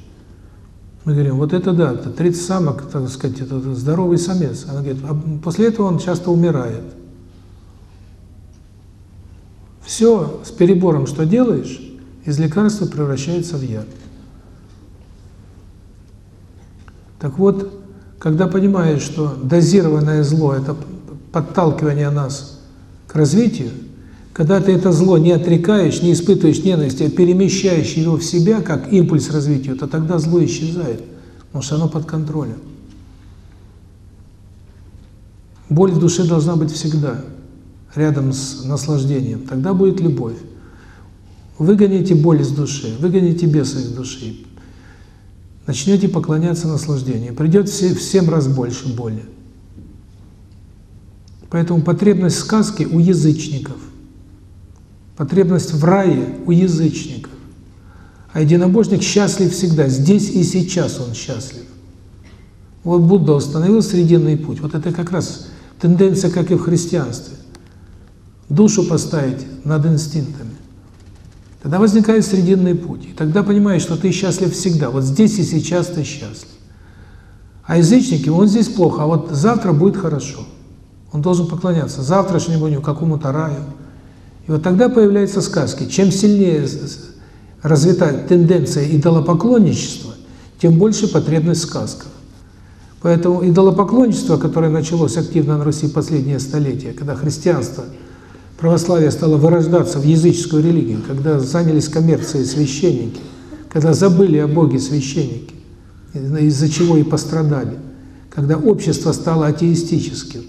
Мы говорим, вот это да, 30 самок, так сказать, это здоровый самец. Она говорит, а после этого он часто умирает. Все с перебором, что делаешь, из лекарства превращается в яд. Так вот, когда понимаешь, что дозированное зло – это подталкивание нас к развитию, когда ты это зло не отрекаешь, не испытываешь ненависти, а перемещаешь его в себя, как импульс развитию, то тогда зло исчезает, потому что оно под контролем. Боль в душе должна быть всегда рядом с наслаждением, тогда будет любовь. Выгоните боль из души, выгоните беса из души, начнете поклоняться наслаждению, придет все, в семь раз больше боли. Поэтому потребность сказки у язычников, потребность в рае у язычников. А единобожник счастлив всегда, здесь и сейчас он счастлив. Вот Будда установил срединный путь. Вот это как раз тенденция, как и в христианстве душу поставить над инстинктами. Тогда возникает срединный путь. И тогда понимаешь, что ты счастлив всегда. Вот здесь и сейчас ты счастлив. А язычники, он здесь плохо, а вот завтра будет хорошо. Он должен поклоняться завтрашнему какому-то раю. И вот тогда появляются сказки. Чем сильнее развита тенденция идолопоклонничества, тем больше потребность в сказках. Поэтому идолопоклонничество, которое началось активно на Руси последние столетия, когда христианство, православие стало вырождаться в языческую религию, когда занялись коммерцией священники, когда забыли о Боге священники, из-за чего и пострадали, когда общество стало атеистическим,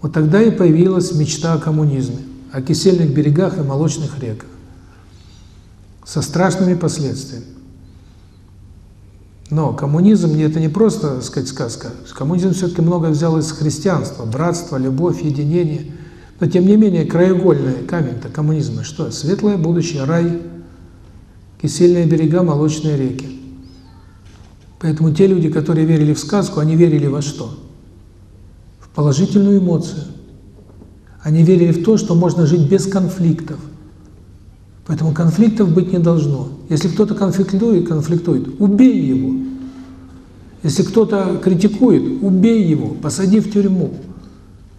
вот тогда и появилась мечта о коммунизме, о кисельных берегах и молочных реках, со страшными последствиями. Но коммунизм это не просто, так сказать, сказка. Коммунизм все-таки много взял из христианства, братство, любовь, единение. Но тем не менее, краеугольный камень-то коммунизма что? Светлое будущее, рай, кисельные берега, молочные реки. Поэтому те люди, которые верили в сказку, они верили во что? В положительную эмоцию. Они верили в то, что можно жить без конфликтов. Поэтому конфликтов быть не должно. Если кто-то конфликтует, конфликтует, убей его. Если кто-то критикует, убей его, посади в тюрьму.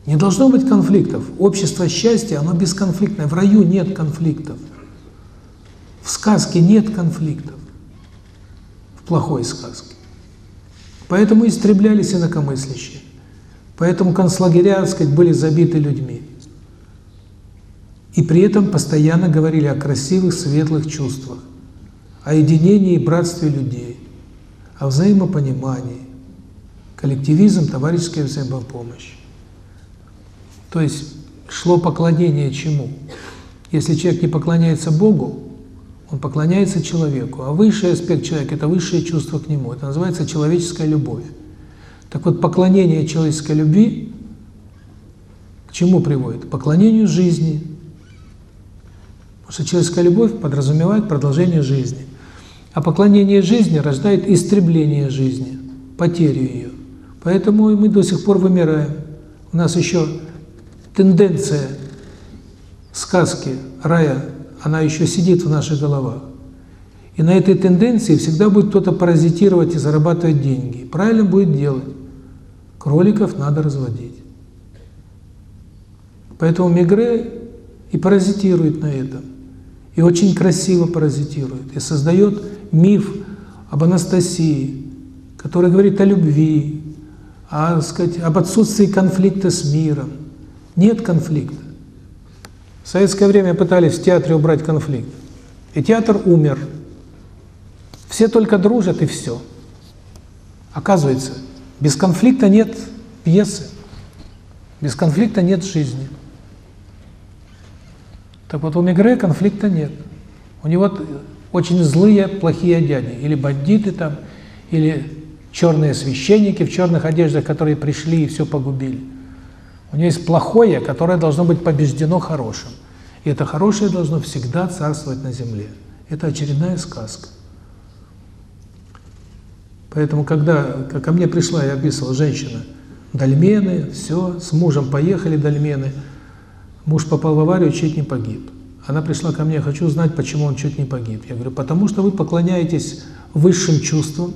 Не должно быть конфликтов. Общество счастья, оно бесконфликтное. В раю нет конфликтов. В сказке нет конфликтов. В плохой сказке. Поэтому истреблялись инакомыслящие. Поэтому концлагеря, так сказать, были забиты людьми. И при этом постоянно говорили о красивых, светлых чувствах, о единении и братстве людей, о взаимопонимании, коллективизм, товарищеская взаимопомощь. То есть шло поклонение чему? Если человек не поклоняется Богу, он поклоняется человеку, а высший аспект человека – это высшее чувство к нему, это называется человеческая любовь. Так вот, поклонение человеческой любви к чему приводит? К поклонению жизни, Что человеческая любовь подразумевает продолжение жизни. А поклонение жизни рождает истребление жизни, потерю ее. Поэтому мы до сих пор вымираем. У нас еще тенденция сказки рая, она еще сидит в наших головах. И на этой тенденции всегда будет кто-то паразитировать и зарабатывать деньги. Правильно будет делать. Кроликов надо разводить. Поэтому Мегре и паразитирует на этом и очень красиво паразитирует, и создает миф об Анастасии, который говорит о любви, о, сказать, об отсутствии конфликта с миром. Нет конфликта. В советское время пытались в театре убрать конфликт, и театр умер. Все только дружат, и все. Оказывается, без конфликта нет пьесы, без конфликта нет жизни. Так вот, у Мегре конфликта нет. У него очень злые, плохие дяди, или бандиты там, или черные священники в черных одеждах, которые пришли и все погубили. У него есть плохое, которое должно быть побеждено хорошим. И это хорошее должно всегда царствовать на земле. Это очередная сказка. Поэтому, когда ко мне пришла и описывала женщина, дольмены, все, с мужем поехали дольмены, Муж попал в аварию, чуть не погиб. Она пришла ко мне, хочу знать, почему он чуть не погиб. Я говорю, потому что вы поклоняетесь высшим чувствам,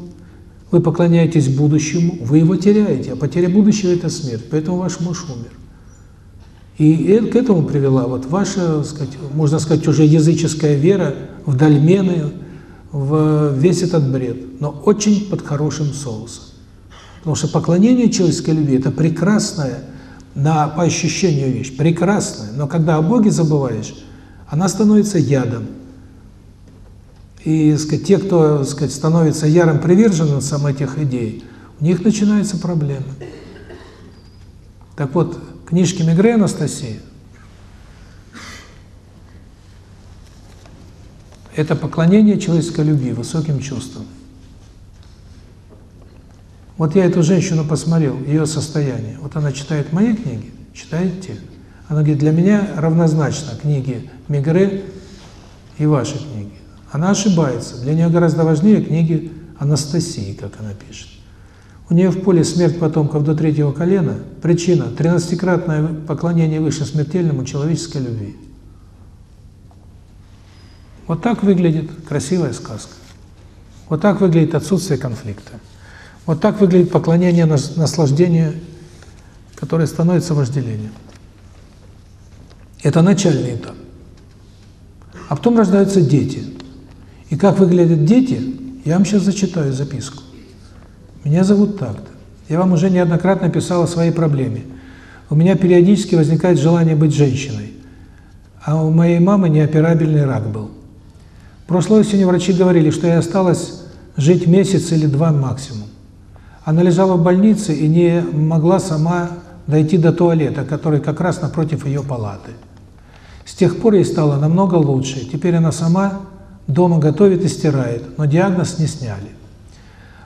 вы поклоняетесь будущему, вы его теряете, а потеря будущего – это смерть, поэтому ваш муж умер. И к этому привела вот ваша, сказать, можно сказать, уже языческая вера в дольмены, в весь этот бред, но очень под хорошим соусом. Потому что поклонение человеческой любви – это прекрасная на, по ощущению вещь, прекрасная, но когда о Боге забываешь, она становится ядом. И сказать, те, кто сказать, становится ярым приверженцем этих идей, у них начинаются проблемы. Так вот, книжки Мегре Анастасии – это поклонение человеческой любви, высоким чувствам. Вот я эту женщину посмотрел, ее состояние. Вот она читает мои книги, читает те. Она говорит, для меня равнозначно книги Мигре и ваши книги. Она ошибается. Для нее гораздо важнее книги Анастасии, как она пишет. У нее в поле смерть потомков до третьего колена. Причина – тринадцатикратное поклонение выше смертельному человеческой любви. Вот так выглядит красивая сказка. Вот так выглядит отсутствие конфликта. Вот так выглядит поклонение наслаждению, которое становится вожделением. Это начальный этап. А потом рождаются дети. И как выглядят дети, я вам сейчас зачитаю записку. Меня зовут так-то. Я вам уже неоднократно писал о своей проблеме. У меня периодически возникает желание быть женщиной. А у моей мамы неоперабельный рак был. Прошлой осенью врачи говорили, что я осталась жить месяц или два максимум. Она лежала в больнице и не могла сама дойти до туалета, который как раз напротив ее палаты. С тех пор ей стало намного лучше. Теперь она сама дома готовит и стирает, но диагноз не сняли.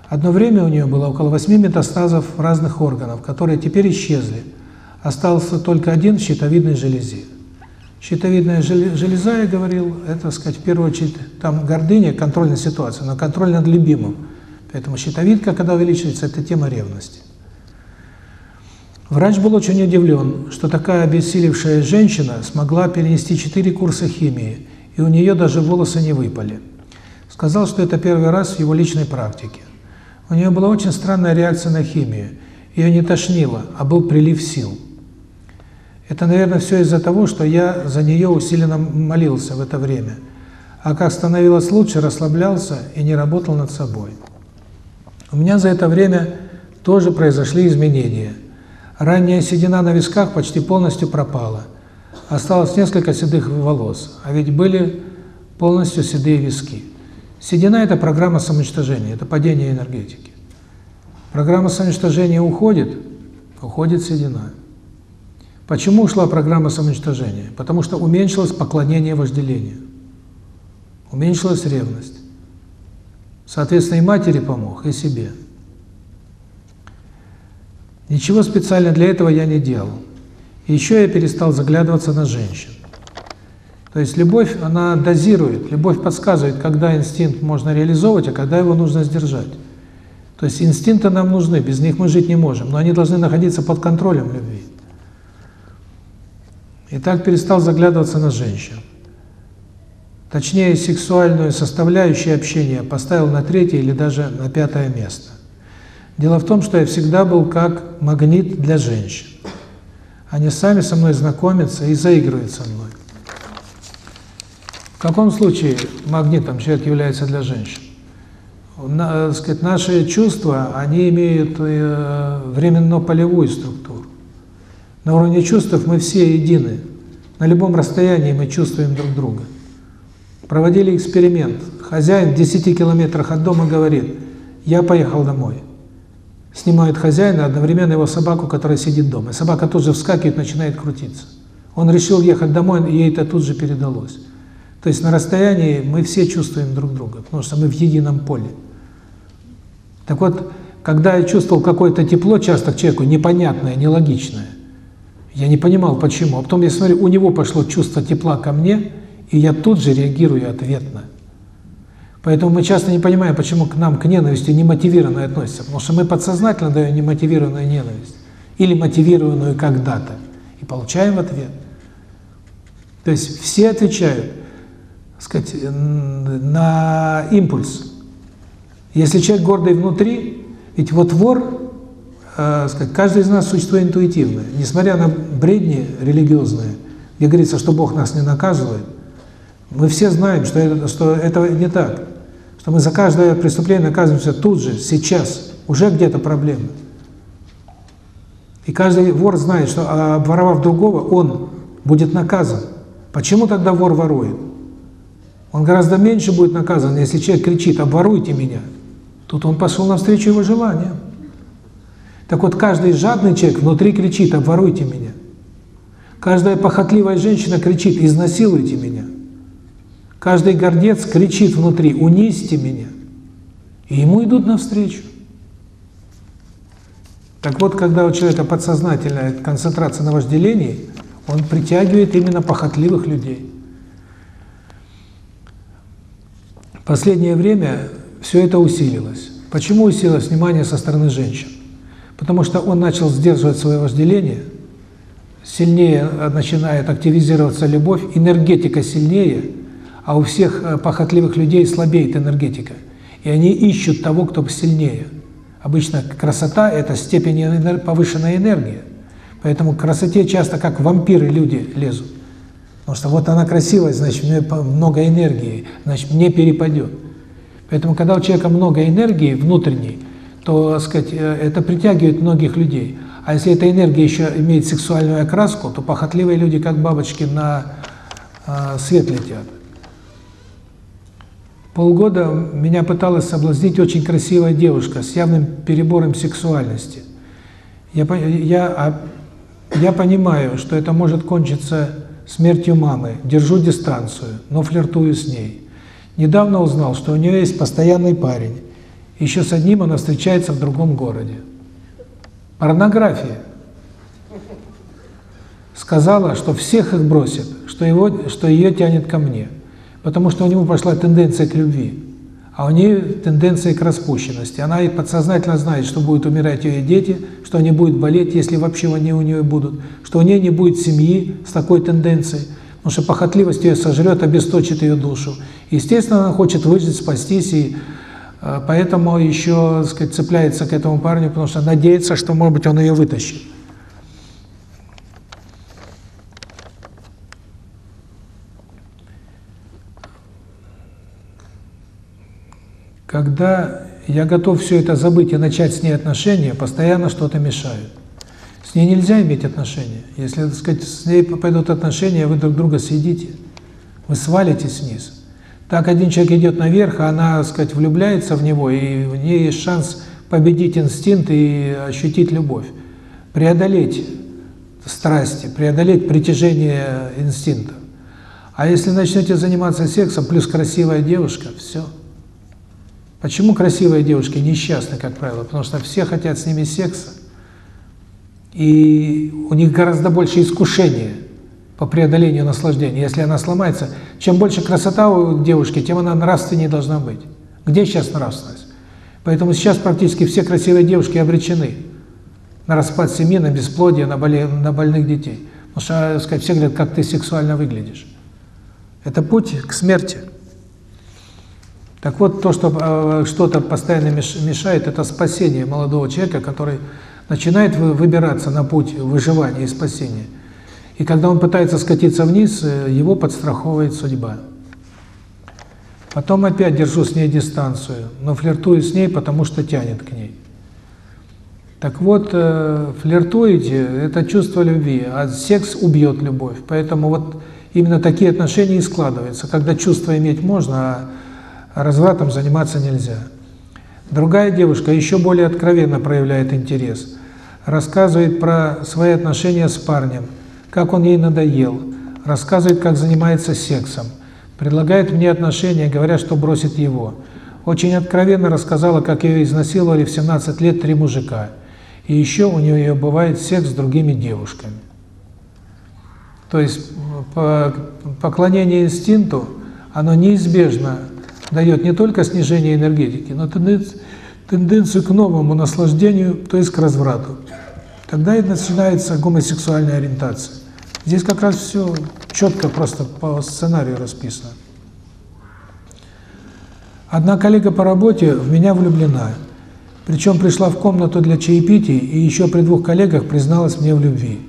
Одно время у нее было около восьми метастазов разных органов, которые теперь исчезли. Остался только один в щитовидной железе. Щитовидная железа, я говорил, это, так сказать, в первую очередь, там гордыня, контроль над ситуацией, но контроль над любимым. Поэтому щитовидка, когда увеличивается, это тема ревности. Врач был очень удивлен, что такая обессилевшая женщина смогла перенести четыре курса химии, и у нее даже волосы не выпали. Сказал, что это первый раз в его личной практике. У нее была очень странная реакция на химию. Ее не тошнило, а был прилив сил. Это, наверное, все из-за того, что я за нее усиленно молился в это время. А как становилось лучше, расслаблялся и не работал над собой. У меня за это время тоже произошли изменения – Ранняя седина на висках почти полностью пропала. Осталось несколько седых волос, а ведь были полностью седые виски. Седина – это программа самоуничтожения, это падение энергетики. Программа самоуничтожения уходит, уходит седина. Почему ушла программа самоуничтожения? Потому что уменьшилось поклонение вожделению. Уменьшилась ревность. Соответственно, и матери помог, и себе. Ничего специально для этого я не делал. Еще я перестал заглядываться на женщин. То есть любовь, она дозирует, любовь подсказывает, когда инстинкт можно реализовывать, а когда его нужно сдержать. То есть инстинкты нам нужны, без них мы жить не можем, но они должны находиться под контролем любви. И так перестал заглядываться на женщин. Точнее, сексуальную составляющую общения поставил на третье или даже на пятое место. Дело в том, что я всегда был как магнит для женщин. Они сами со мной знакомятся и заигрывают со мной. В каком случае магнитом человек является для женщин? На, сказать, наши чувства, они имеют э, временно-полевую структуру. На уровне чувств мы все едины. На любом расстоянии мы чувствуем друг друга. Проводили эксперимент. Хозяин в 10 километрах от дома говорит, я поехал домой снимают хозяина, одновременно его собаку, которая сидит дома. Собака тут же вскакивает, начинает крутиться. Он решил ехать домой, и ей это тут же передалось. То есть на расстоянии мы все чувствуем друг друга, потому что мы в едином поле. Так вот, когда я чувствовал какое-то тепло часто к человеку, непонятное, нелогичное, я не понимал, почему. А потом я смотрю, у него пошло чувство тепла ко мне, и я тут же реагирую ответно. Поэтому мы часто не понимаем, почему к нам к ненависти немотивированно относятся. Потому что мы подсознательно даем немотивированную ненависть. Или мотивированную когда-то. И получаем ответ. То есть все отвечают, сказать, на импульс. Если человек гордый внутри, ведь вот вор, э, сказать, каждый из нас существо интуитивное. Несмотря на бредни религиозные, где говорится, что Бог нас не наказывает, мы все знаем, что это, что это не так что мы за каждое преступление наказываемся тут же, сейчас, уже где-то проблема. И каждый вор знает, что обворовав другого, он будет наказан. Почему тогда вор ворует? Он гораздо меньше будет наказан, если человек кричит «обворуйте меня». Тут он пошел навстречу его желаниям. Так вот, каждый жадный человек внутри кричит «обворуйте меня». Каждая похотливая женщина кричит «изнасилуйте меня». Каждый гордец кричит внутри «унизьте меня», и ему идут навстречу. Так вот, когда у человека подсознательная концентрация на вожделении, он притягивает именно похотливых людей. В последнее время все это усилилось. Почему усилилось внимание со стороны женщин? Потому что он начал сдерживать свое вожделение, сильнее начинает активизироваться любовь, энергетика сильнее – а у всех э, похотливых людей слабеет энергетика. И они ищут того, кто сильнее. Обычно красота – это степень повышенной энергии. Поэтому к красоте часто как вампиры люди лезут. Потому что вот она красивая, значит, у нее много энергии, значит, мне перепадет. Поэтому, когда у человека много энергии внутренней, то, так сказать, э, это притягивает многих людей. А если эта энергия еще имеет сексуальную окраску, то похотливые люди, как бабочки, на э, свет летят. Полгода меня пыталась соблазнить очень красивая девушка с явным перебором сексуальности. Я, я, а, я понимаю, что это может кончиться смертью мамы, держу дистанцию, но флиртую с ней. Недавно узнал, что у нее есть постоянный парень. Еще с одним она встречается в другом городе. Порнография. Сказала, что всех их бросит, что его, что ее тянет ко мне потому что у него пошла тенденция к любви, а у нее тенденция к распущенности. Она и подсознательно знает, что будут умирать ее дети, что они будут болеть, если вообще они у нее будут, что у нее не будет семьи с такой тенденцией, потому что похотливость ее сожрет, обесточит ее душу. Естественно, она хочет выжить, спастись, и э, поэтому еще, так цепляется к этому парню, потому что надеется, что, может быть, он ее вытащит. Когда я готов все это забыть и начать с ней отношения, постоянно что-то мешает. С ней нельзя иметь отношения. Если, так сказать, с ней пойдут отношения, вы друг друга съедите. Вы свалитесь вниз. Так один человек идет наверх, а она, так сказать, влюбляется в него, и у нее есть шанс победить инстинкт и ощутить любовь. Преодолеть страсти, преодолеть притяжение инстинкта. А если начнете заниматься сексом, плюс красивая девушка, все – Почему красивые девушки несчастны, как правило? Потому что все хотят с ними секса, и у них гораздо больше искушения по преодолению наслаждения. Если она сломается, чем больше красота у девушки, тем она нравственнее должна быть. Где сейчас нравственность? Поэтому сейчас практически все красивые девушки обречены на распад семьи, на бесплодие, на, боли, на больных детей. Потому что, сказать, все говорят, как ты сексуально выглядишь. Это путь к смерти. Так вот, то, что э, что-то постоянно мешает, это спасение молодого человека, который начинает выбираться на путь выживания и спасения. И когда он пытается скатиться вниз, э, его подстраховывает судьба. Потом опять держу с ней дистанцию, но флиртую с ней, потому что тянет к ней. Так вот, э, флиртуете – это чувство любви, а секс убьет любовь. Поэтому вот именно такие отношения и складываются, когда чувства иметь можно, а развратом заниматься нельзя. Другая девушка еще более откровенно проявляет интерес. Рассказывает про свои отношения с парнем, как он ей надоел, рассказывает, как занимается сексом, предлагает мне отношения, говоря, что бросит его. Очень откровенно рассказала, как ее изнасиловали в 17 лет три мужика. И еще у нее бывает секс с другими девушками. То есть поклонение инстинкту, оно неизбежно дает не только снижение энергетики, но тенденцию, к новому наслаждению, то есть к разврату. Тогда и начинается гомосексуальная ориентация. Здесь как раз все четко просто по сценарию расписано. Одна коллега по работе в меня влюблена. Причем пришла в комнату для чаепития и еще при двух коллегах призналась мне в любви.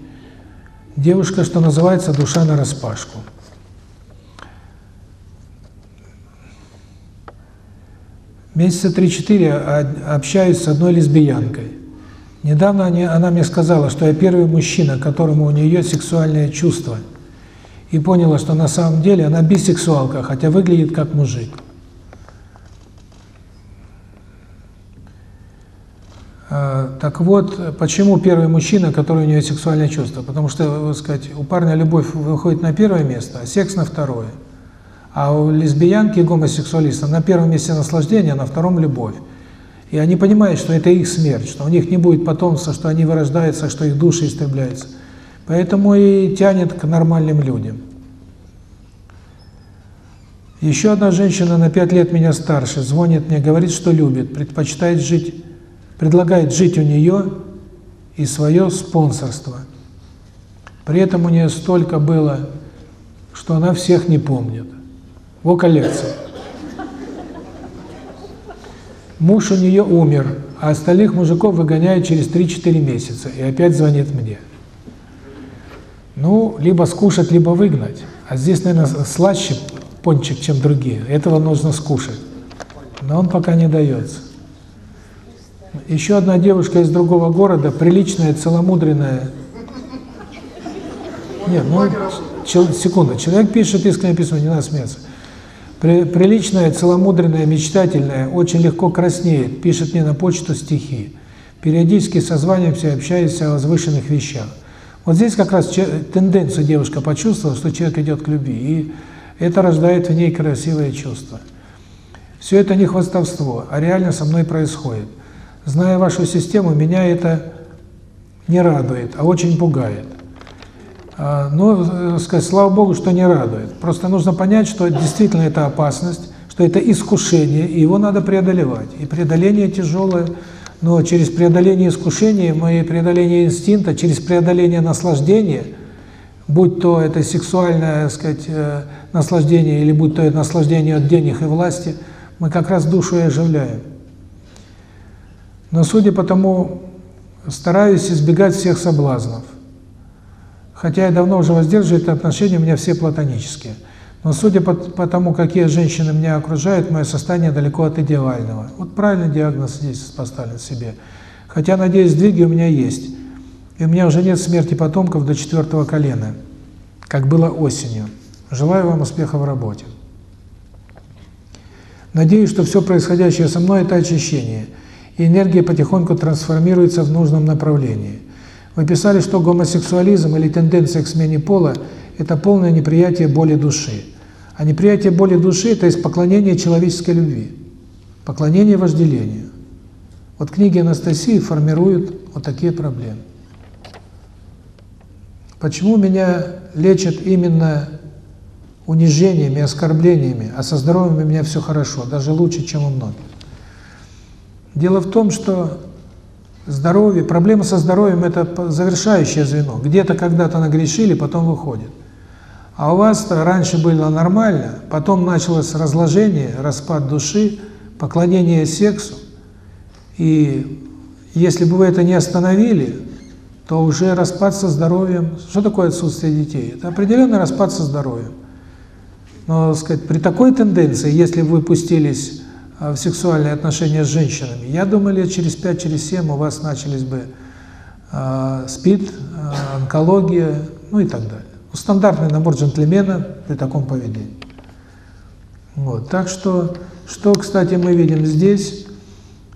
Девушка, что называется, душа на распашку. Месяца 3-4 общаюсь с одной лесбиянкой. Недавно они, она мне сказала, что я первый мужчина, которому у нее сексуальные чувства. И поняла, что на самом деле она бисексуалка, хотя выглядит как мужик. А, так вот, почему первый мужчина, который у нее сексуальные чувства? Потому что, так сказать, у парня любовь выходит на первое место, а секс на второе. А у лесбиянки и гомосексуалиста на первом месте наслаждение, на втором любовь. И они понимают, что это их смерть, что у них не будет потомства, что они вырождаются, что их души истребляются. Поэтому и тянет к нормальным людям. Еще одна женщина на пять лет меня старше звонит мне, говорит, что любит, предпочитает жить, предлагает жить у нее и свое спонсорство. При этом у нее столько было, что она всех не помнит. Во коллекцию. Муж у нее умер, а остальных мужиков выгоняет через 3-4 месяца и опять звонит мне. Ну, либо скушать, либо выгнать. А здесь, наверное, слаще пончик, чем другие. Этого нужно скушать. Но он пока не дается. Еще одна девушка из другого города, приличная, целомудренная. Нет, ну, чел, секунду. Человек пишет искреннее письмо, не надо смеяться. При, приличная, целомудренная, мечтательная, очень легко краснеет, пишет мне на почту стихи. Периодически созваниваемся, общаемся о возвышенных вещах. Вот здесь как раз тенденцию девушка почувствовала, что человек идет к любви, и это рождает в ней красивые чувства. Все это не хвастовство, а реально со мной происходит. Зная вашу систему, меня это не радует, а очень пугает. А, но, э, сказать, слава Богу, что не радует. Просто нужно понять, что действительно это опасность, что это искушение, и его надо преодолевать. И преодоление тяжелое, но через преодоление искушения, мы преодоление инстинкта, через преодоление наслаждения, будь то это сексуальное, сказать, э, наслаждение, или будь то это наслаждение от денег и власти, мы как раз душу и оживляем. Но судя по тому, стараюсь избегать всех соблазнов. Хотя я давно уже воздерживаю это отношения, у меня все платонические. Но судя по, по тому, какие женщины меня окружают, мое состояние далеко от идеального. Вот правильный диагноз здесь поставлен себе. Хотя, надеюсь, сдвиги у меня есть. И у меня уже нет смерти потомков до четвертого колена, как было осенью. Желаю вам успеха в работе. Надеюсь, что все происходящее со мной – это очищение, и энергия потихоньку трансформируется в нужном направлении. Вы писали, что гомосексуализм или тенденция к смене пола – это полное неприятие боли души. А неприятие боли души – это из поклонения человеческой любви, поклонение вожделению. Вот книги Анастасии формируют вот такие проблемы. Почему меня лечат именно унижениями, оскорблениями, а со здоровьем у меня все хорошо, даже лучше, чем у многих? Дело в том, что Здоровье, проблема со здоровьем – это завершающее звено. Где-то когда-то нагрешили, потом выходит. А у вас раньше было нормально, потом началось разложение, распад души, поклонение сексу. И если бы вы это не остановили, то уже распад со здоровьем. Что такое отсутствие детей? Это определенный распад со здоровьем. Но, сказать, при такой тенденции, если вы пустились в сексуальные отношения с женщинами, я думаю, лет через 5, через 7 у вас начались бы э, СПИД, э, онкология, ну и так далее. Стандартный набор джентльмена при таком поведении. Вот. Так что, что, кстати, мы видим здесь,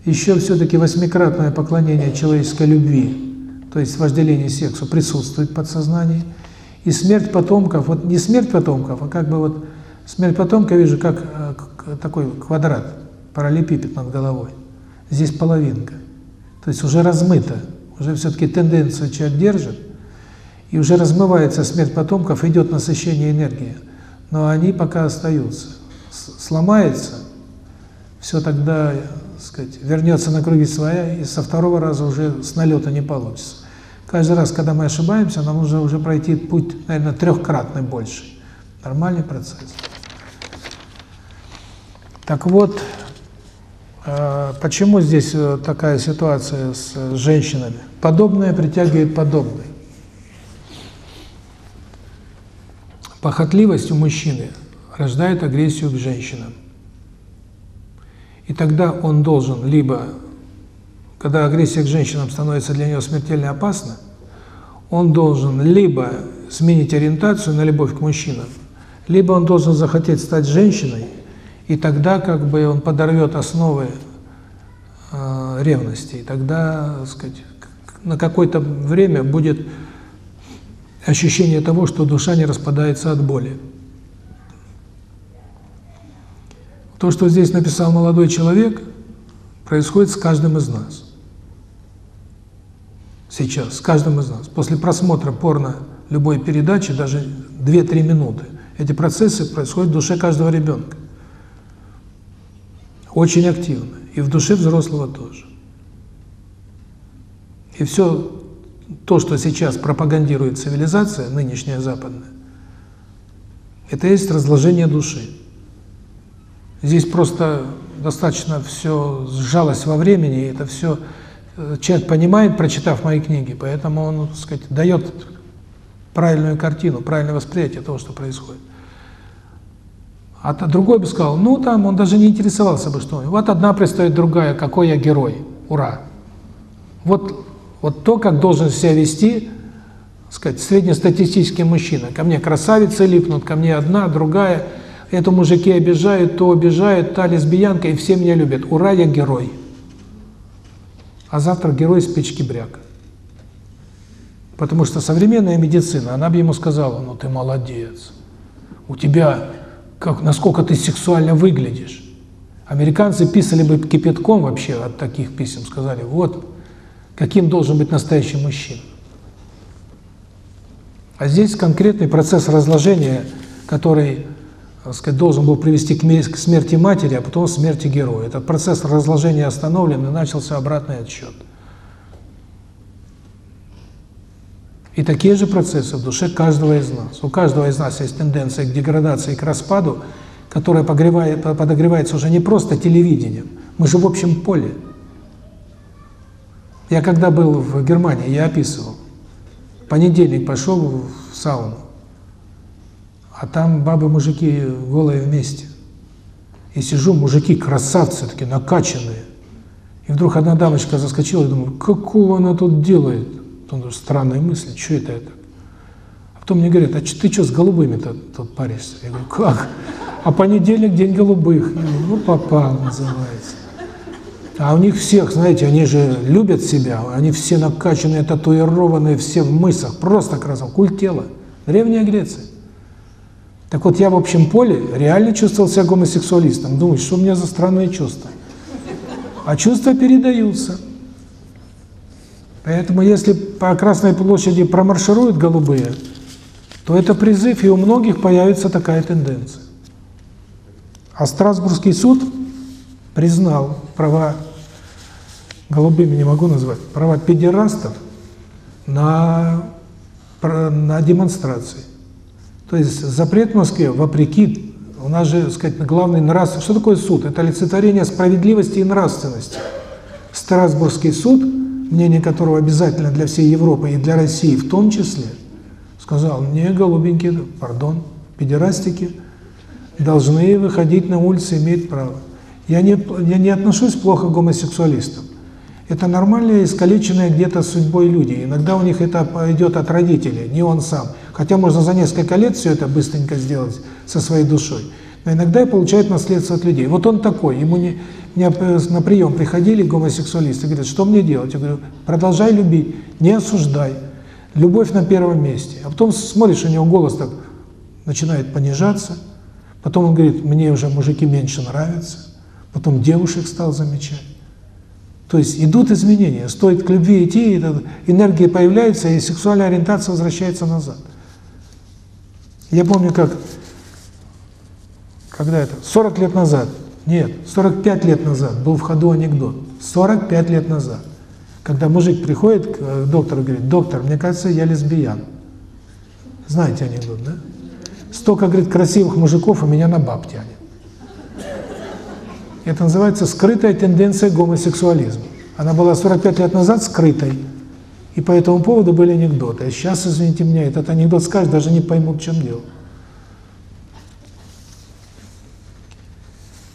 еще все-таки восьмикратное поклонение человеческой любви, то есть вожделение сексу, присутствует в подсознании. И смерть потомков, вот не смерть потомков, а как бы вот смерть потомка вижу как э, такой квадрат параллелепипед над головой. Здесь половинка. То есть уже размыто, уже все-таки тенденцию человек держит, и уже размывается смерть потомков, идет насыщение энергии. Но они пока остаются. Сломается, все тогда, сказать, вернется на круги своя, и со второго раза уже с налета не получится. Каждый раз, когда мы ошибаемся, нам нужно уже пройти путь, наверное, трехкратный больше. Нормальный процесс. Так вот, почему здесь э, такая ситуация с женщинами? Подобное притягивает подобное. Похотливость у мужчины рождает агрессию к женщинам. И тогда он должен либо, когда агрессия к женщинам становится для него смертельно опасна, он должен либо сменить ориентацию на любовь к мужчинам, либо он должен захотеть стать женщиной и тогда как бы он подорвет основы э, ревности, и тогда, так сказать, на какое-то время будет ощущение того, что душа не распадается от боли. То, что здесь написал молодой человек, происходит с каждым из нас. Сейчас, с каждым из нас. После просмотра порно любой передачи, даже 2-3 минуты, эти процессы происходят в душе каждого ребенка. Очень активно. И в душе взрослого тоже. И все то, что сейчас пропагандирует цивилизация, нынешняя западная, это есть разложение души. Здесь просто достаточно все сжалось во времени, и это все э, человек понимает, прочитав мои книги, поэтому он, так сказать, дает правильную картину, правильное восприятие того, что происходит. А другой бы сказал, ну там, он даже не интересовался бы, что вот одна предстоит другая, какой я герой, ура. Вот, вот то, как должен себя вести, сказать, среднестатистический мужчина. Ко мне красавицы липнут, ко мне одна, другая, это мужики обижают, то обижают, та лесбиянка, и все меня любят. Ура, я герой. А завтра герой с печки бряка. Потому что современная медицина, она бы ему сказала, ну ты молодец, у тебя как, насколько ты сексуально выглядишь. Американцы писали бы кипятком вообще от таких писем, сказали, вот, каким должен быть настоящий мужчина. А здесь конкретный процесс разложения, который, сказать, должен был привести к смерти матери, а потом смерти героя. Этот процесс разложения остановлен, и начался обратный отсчет. И такие же процессы в душе каждого из нас. У каждого из нас есть тенденция к деградации, к распаду, которая подогревается уже не просто телевидением. Мы же в общем поле. Я когда был в Германии, я описывал. Понедельник пошел в сауну, а там бабы-мужики голые вместе. И сижу, мужики красавцы такие, накачанные. И вдруг одна дамочка заскочила, и думаю, какого она тут делает? Потом странные мысли, что это это? А потом мне говорят, а ты что с голубыми-то тут паришься? Я говорю, как? А понедельник день голубых. Я говорю, ну, попал, называется. А у них всех, знаете, они же любят себя, они все накачанные, татуированные, все в мысах, просто красота, культ тела. Древняя Греция. Так вот, я в общем поле реально чувствовал себя гомосексуалистом. Думаю, что у меня за странные чувства. А чувства передаются. Поэтому если по Красной площади промаршируют голубые, то это призыв, и у многих появится такая тенденция. А Страсбургский суд признал права, голубыми не могу назвать, права педерастов на, на демонстрации. То есть запрет в Москве, вопреки, у нас же, сказать, главный нравственный... Что такое суд? Это олицетворение справедливости и нравственности. Страсбургский суд мнение которого обязательно для всей Европы и для России в том числе, сказал, не, голубенькие, пардон, педерастики должны выходить на улицы, иметь право. Я не, я не отношусь плохо к гомосексуалистам. Это нормальные, искалеченные где-то судьбой люди. Иногда у них это идет от родителей, не он сам. Хотя можно за несколько лет все это быстренько сделать со своей душой. Но иногда и получает наследство от людей. Вот он такой, ему не, мне на прием приходили гомосексуалисты, говорят, что мне делать? Я говорю, продолжай любить, не осуждай. Любовь на первом месте. А потом смотришь, у него голос так начинает понижаться. Потом он говорит, мне уже мужики меньше нравятся. Потом девушек стал замечать. То есть идут изменения. Стоит к любви идти, энергия появляется, и сексуальная ориентация возвращается назад. Я помню, как, когда это, 40 лет назад, нет, 45 лет назад был в ходу анекдот. 45 лет назад. Когда мужик приходит к э, доктору и говорит, доктор, мне кажется, я лесбиян. Знаете анекдот, да? Столько, говорит, красивых мужиков, у меня на баб тянет. Это называется скрытая тенденция гомосексуализма. Она была 45 лет назад скрытой, и по этому поводу были анекдоты. А сейчас, извините меня, этот анекдот скажет, даже не поймут, в чем дело.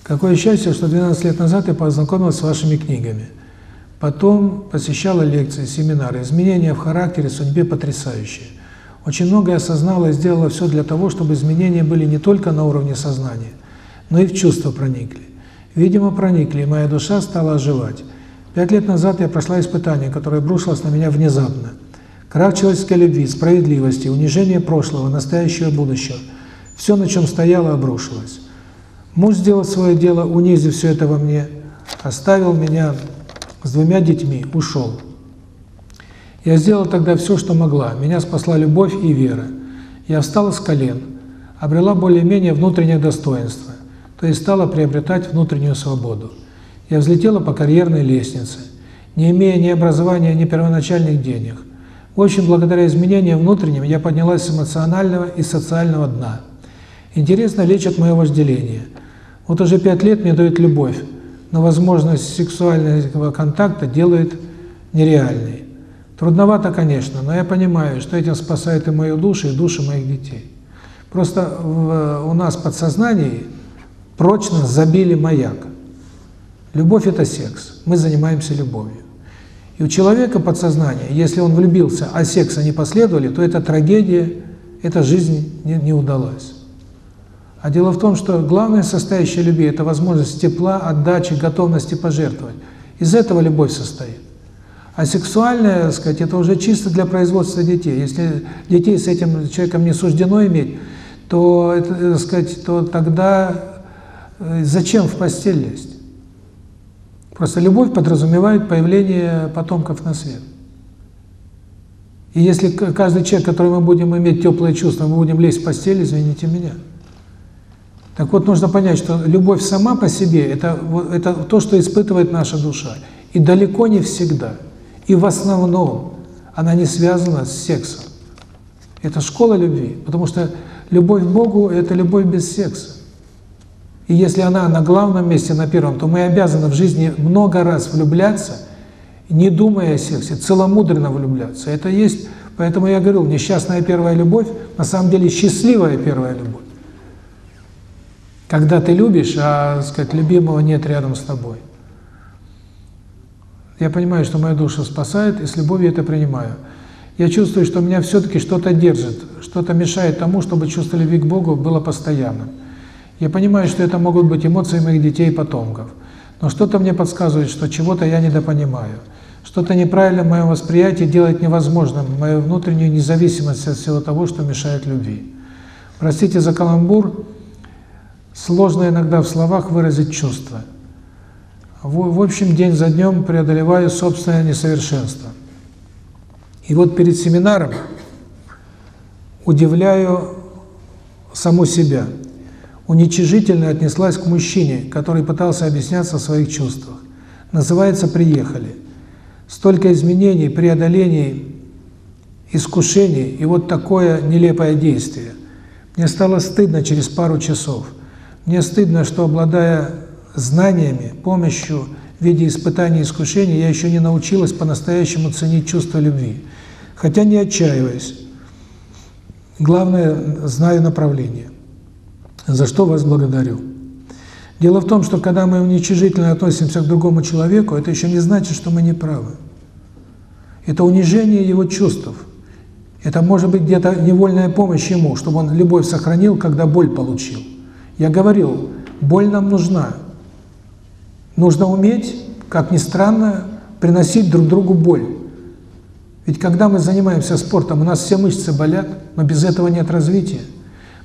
Какое счастье, что 12 лет назад я познакомилась с вашими книгами. Потом посещала лекции, семинары. Изменения в характере, судьбе потрясающие. Очень многое осознала и сделала все для того, чтобы изменения были не только на уровне сознания, но и в чувства проникли. Видимо, проникли, и моя душа стала оживать. Пять лет назад я прошла испытание, которое брушилось на меня внезапно. Крах человеческой любви, справедливости, унижение прошлого, настоящего, будущего. Все, на чем стояло, обрушилось. Муж сделал свое дело, унизив все это во мне, оставил меня с двумя детьми, ушел. Я сделала тогда все, что могла. Меня спасла любовь и вера. Я встала с колен, обрела более-менее внутреннее достоинство, то есть стала приобретать внутреннюю свободу. Я взлетела по карьерной лестнице, не имея ни образования, ни первоначальных денег. Общем, благодаря изменениям внутренним я поднялась с эмоционального и социального дна. Интересно лечат мое вожделение – Вот уже пять лет мне дают любовь, но возможность сексуального контакта делает нереальной. Трудновато, конечно, но я понимаю, что этим спасает и мою душу, и души моих детей. Просто в, у нас в подсознании прочно забили маяк. Любовь – это секс. Мы занимаемся любовью. И у человека подсознание, если он влюбился, а секса не последовали, то это трагедия, эта жизнь не, не удалась. А дело в том, что главное состоящее любви – это возможность тепла, отдачи, готовности пожертвовать. Из этого любовь состоит. А сексуальная, так сказать, это уже чисто для производства детей. Если детей с этим человеком не суждено иметь, то, это, так сказать, то тогда э, зачем в постель лезть? Просто любовь подразумевает появление потомков на свет. И если каждый человек, который мы будем иметь теплые чувства, мы будем лезть в постель, извините меня – так вот, нужно понять, что любовь сама по себе это, – это то, что испытывает наша душа. И далеко не всегда. И в основном она не связана с сексом. Это школа любви, потому что любовь к Богу – это любовь без секса. И если она на главном месте, на первом, то мы обязаны в жизни много раз влюбляться, не думая о сексе, целомудренно влюбляться. Это есть, поэтому я говорил, несчастная первая любовь, на самом деле счастливая первая любовь. Когда ты любишь, а, сказать, любимого нет рядом с тобой. Я понимаю, что моя душа спасает, и с любовью это принимаю. Я чувствую, что меня все-таки что-то держит, что-то мешает тому, чтобы чувство любви к Богу было постоянным. Я понимаю, что это могут быть эмоции моих детей и потомков. Но что-то мне подсказывает, что чего-то я недопонимаю. Что-то неправильно в моем восприятии делает невозможным мою внутреннюю независимость от всего того, что мешает любви. Простите за каламбур, Сложно иногда в словах выразить чувства. В, в общем, день за днем преодолеваю собственное несовершенство. И вот перед семинаром удивляю саму себя. Уничижительно отнеслась к мужчине, который пытался объясняться в своих чувствах. Называется «Приехали». Столько изменений, преодолений, искушений, и вот такое нелепое действие. Мне стало стыдно через пару часов – мне стыдно, что, обладая знаниями, помощью в виде испытаний и искушений, я еще не научилась по-настоящему ценить чувство любви. Хотя не отчаиваюсь. Главное, знаю направление. За что вас благодарю. Дело в том, что когда мы уничижительно относимся к другому человеку, это еще не значит, что мы не правы. Это унижение его чувств. Это может быть где-то невольная помощь ему, чтобы он любовь сохранил, когда боль получил. Я говорил, боль нам нужна. Нужно уметь, как ни странно, приносить друг другу боль. Ведь когда мы занимаемся спортом, у нас все мышцы болят, но без этого нет развития.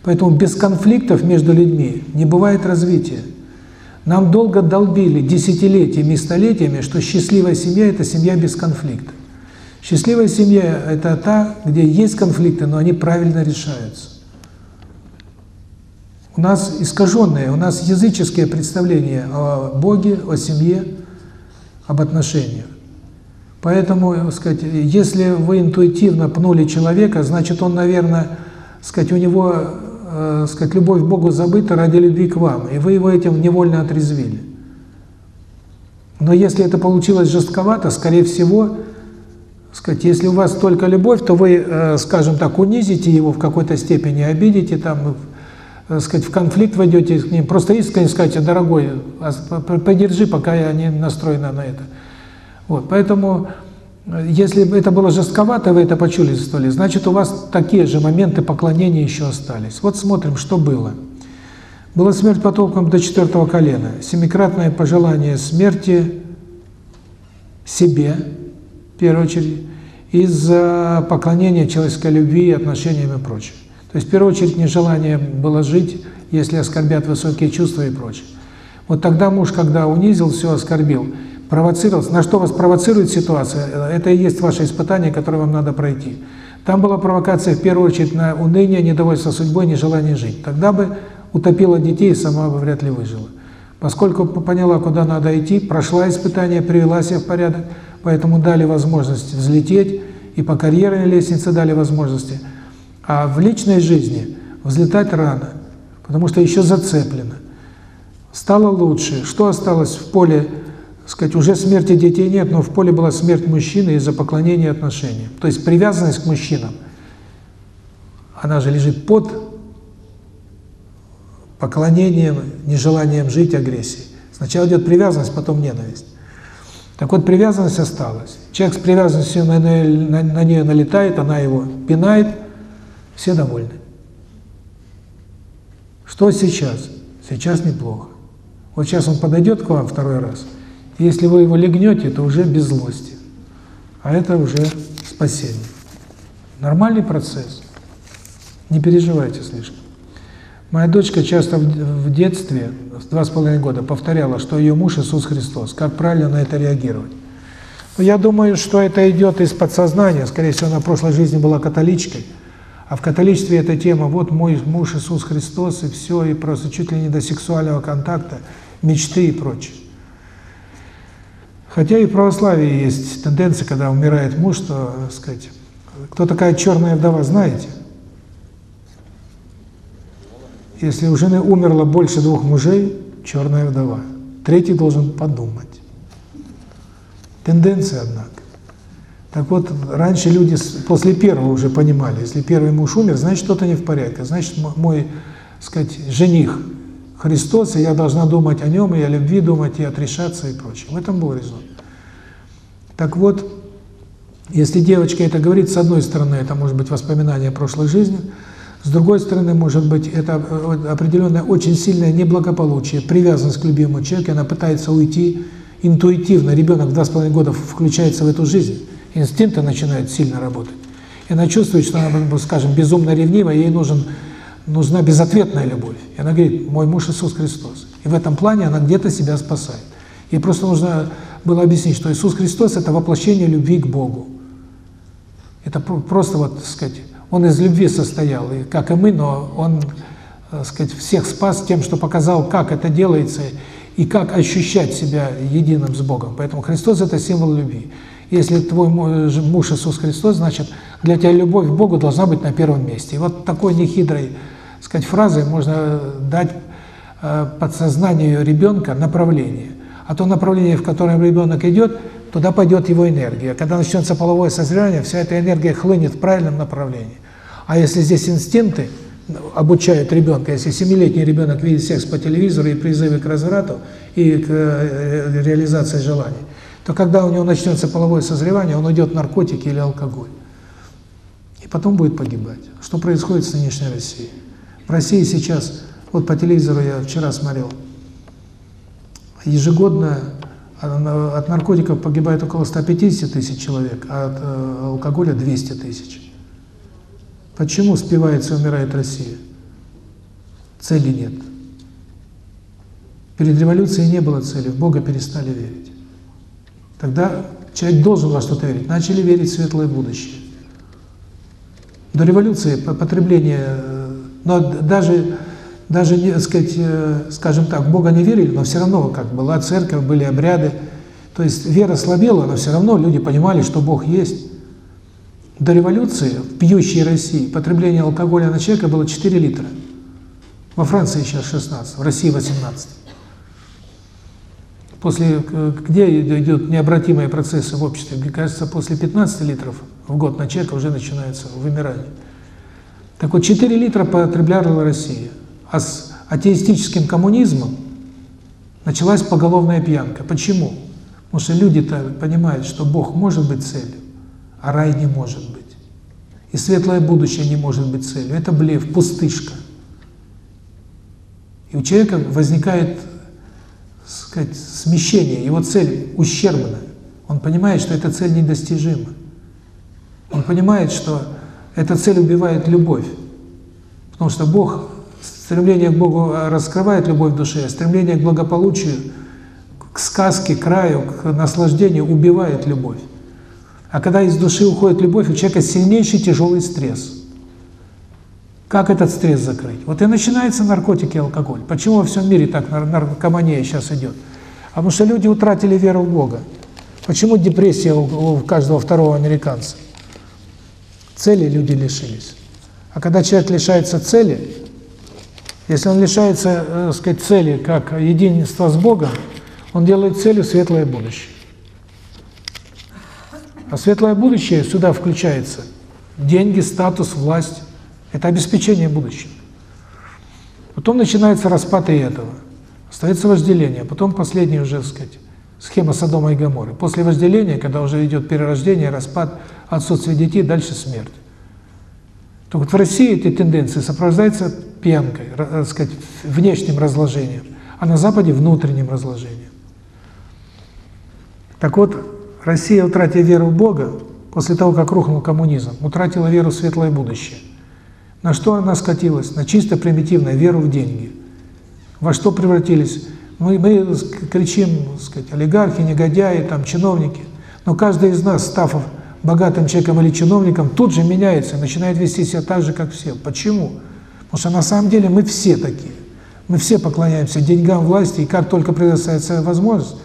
Поэтому без конфликтов между людьми не бывает развития. Нам долго долбили десятилетиями и столетиями, что счастливая семья – это семья без конфликта. Счастливая семья – это та, где есть конфликты, но они правильно решаются. У нас искаженные, у нас языческие представления о Боге, о семье, об отношениях. Поэтому, сказать, если вы интуитивно пнули человека, значит, он, наверное, сказать, у него, э, сказать, любовь к Богу забыта ради любви к вам, и вы его этим невольно отрезвили. Но если это получилось жестковато, скорее всего, сказать, если у вас только любовь, то вы, э, скажем так, унизите его в какой-то степени, обидите там так сказать, в конфликт войдете с ним, просто искренне скажете, дорогой, подержи, пока я не настроена на это. Вот, поэтому, если это было жестковато, вы это почувствовали, значит, у вас такие же моменты поклонения еще остались. Вот смотрим, что было. Была смерть потомкам до четвертого колена, семикратное пожелание смерти себе, в первую очередь, из-за поклонения человеческой любви, отношениям и прочее. То есть, в первую очередь, нежелание было жить, если оскорбят высокие чувства и прочее. Вот тогда муж, когда унизил, все оскорбил, провоцировался. На что вас провоцирует ситуация? Это и есть ваше испытание, которое вам надо пройти. Там была провокация, в первую очередь, на уныние, недовольство судьбой, нежелание жить. Тогда бы утопила детей и сама бы вряд ли выжила. Поскольку поняла, куда надо идти, прошла испытание, привела себя в порядок, поэтому дали возможность взлететь, и по карьерной лестнице дали возможности – а в личной жизни взлетать рано, потому что еще зацеплено. Стало лучше. Что осталось в поле? Сказать, уже смерти детей нет, но в поле была смерть мужчины из-за поклонения отношений. То есть привязанность к мужчинам, она же лежит под поклонением, нежеланием жить, агрессией. Сначала идет привязанность, потом ненависть. Так вот, привязанность осталась. Человек с привязанностью на, на, на нее налетает, она его пинает, все довольны. Что сейчас? Сейчас неплохо. Вот сейчас он подойдет к вам второй раз, если вы его легнете, то уже без злости. А это уже спасение. Нормальный процесс. Не переживайте слишком. Моя дочка часто в детстве, в два с половиной года, повторяла, что ее муж Иисус Христос. Как правильно на это реагировать? Но я думаю, что это идет из подсознания. Скорее всего, она в прошлой жизни была католичкой. А в католичестве эта тема, вот мой муж Иисус Христос, и все, и просто чуть ли не до сексуального контакта, мечты и прочее. Хотя и в православии есть тенденция, когда умирает муж, что, сказать, кто такая черная вдова, знаете? Если у жены умерло больше двух мужей, черная вдова. Третий должен подумать. Тенденция, однако. Так вот, раньше люди после первого уже понимали, если первый муж умер, значит, что-то не в порядке. Значит, мой, сказать, жених Христос, и я должна думать о нем, и о любви думать, и отрешаться, и прочее. В этом был резон. Так вот, если девочка это говорит, с одной стороны, это может быть воспоминание о прошлой жизни, с другой стороны, может быть, это э, определенное очень сильное неблагополучие, привязанность к любимому человеку, она пытается уйти интуитивно. Ребенок в два с половиной года включается в эту жизнь, инстинкты начинают сильно работать. И она чувствует, что она, скажем, безумно ревнива, ей нужен, нужна безответная любовь. И она говорит, мой муж Иисус Христос. И в этом плане она где-то себя спасает. Ей просто нужно было объяснить, что Иисус Христос – это воплощение любви к Богу. Это просто, вот, так сказать, он из любви состоял, и как и мы, но он, так э, сказать, всех спас тем, что показал, как это делается, и как ощущать себя единым с Богом. Поэтому Христос – это символ любви. Если твой муж Иисус Христос, значит, для тебя любовь к Богу должна быть на первом месте. И вот такой нехитрой, сказать, фразой можно дать э, подсознанию ребенка направление. А то направление, в котором ребенок идет – туда пойдет его энергия. Когда начнется половое созревание, вся эта энергия хлынет в правильном направлении. А если здесь инстинкты обучают ребенка, если семилетний ребенок видит секс по телевизору и призывы к разврату и к э, реализации желаний, то когда у него начнется половое созревание, он уйдет в наркотики или алкоголь. И потом будет погибать. Что происходит с нынешней Россией? В России сейчас, вот по телевизору я вчера смотрел, ежегодно от наркотиков погибает около 150 тысяч человек, а от э, алкоголя 200 тысяч. Почему спивается и умирает Россия? Цели нет. Перед революцией не было цели, в Бога перестали верить. Тогда человек должен во что-то верить. Начали верить в светлое будущее. До революции потребление, э, но даже даже, не, сказать, э, скажем так, Бога не верили, но все равно как была церковь, были обряды. То есть вера слабела, но все равно люди понимали, что Бог есть. До революции в пьющей России потребление алкоголя на человека было 4 литра. Во Франции сейчас 16, в России 18. После, э, где идут необратимые процессы в обществе? Мне кажется, после 15 литров в год на человека уже начинается вымирание. Так вот, 4 литра потребляла Россия. А с атеистическим коммунизмом началась поголовная пьянка. Почему? Потому что люди-то понимают, что Бог может быть целью, а рай не может быть. И светлое будущее не может быть целью. Это блеф, пустышка. И у человека возникает сказать, смещение, его цель ущербная. Он понимает, что эта цель недостижима. Он понимает, что эта цель убивает любовь. Потому что Бог Стремление к Богу раскрывает любовь в душе, а стремление к благополучию, к сказке, к раю, к наслаждению убивает любовь. А когда из души уходит любовь, у человека сильнейший тяжелый стресс. Как этот стресс закрыть? Вот и начинается наркотики и алкоголь. Почему во всем мире так наркомания сейчас идет? Потому что люди утратили веру в Бога. Почему депрессия у каждого второго американца? Цели люди лишились. А когда человек лишается цели, Если он лишается, э, сказать, цели как единства с Богом, он делает целью светлое будущее. А светлое будущее сюда включается деньги, статус, власть. Это обеспечение будущего. Потом начинается распад и этого. Остается вожделение. Потом последняя уже, так сказать, схема Содома и Гоморры. После вожделения, когда уже идет перерождение, распад, отсутствие детей, дальше смерть. То вот в России эти тенденции сопровождаются пьянкой, так сказать, внешним разложением, а на Западе внутренним разложением. Так вот, Россия, утратив веру в Бога, после того, как рухнул коммунизм, утратила веру в светлое будущее. На что она скатилась? На чисто примитивную веру в деньги. Во что превратились? Мы, мы кричим, сказать, олигархи, негодяи, там, чиновники. Но каждый из нас, став богатым человеком или чиновником, тут же меняется, начинает вести себя так же, как все. Почему? Потому что на самом деле мы все такие. Мы все поклоняемся деньгам, власти, и как только предоставится возможность,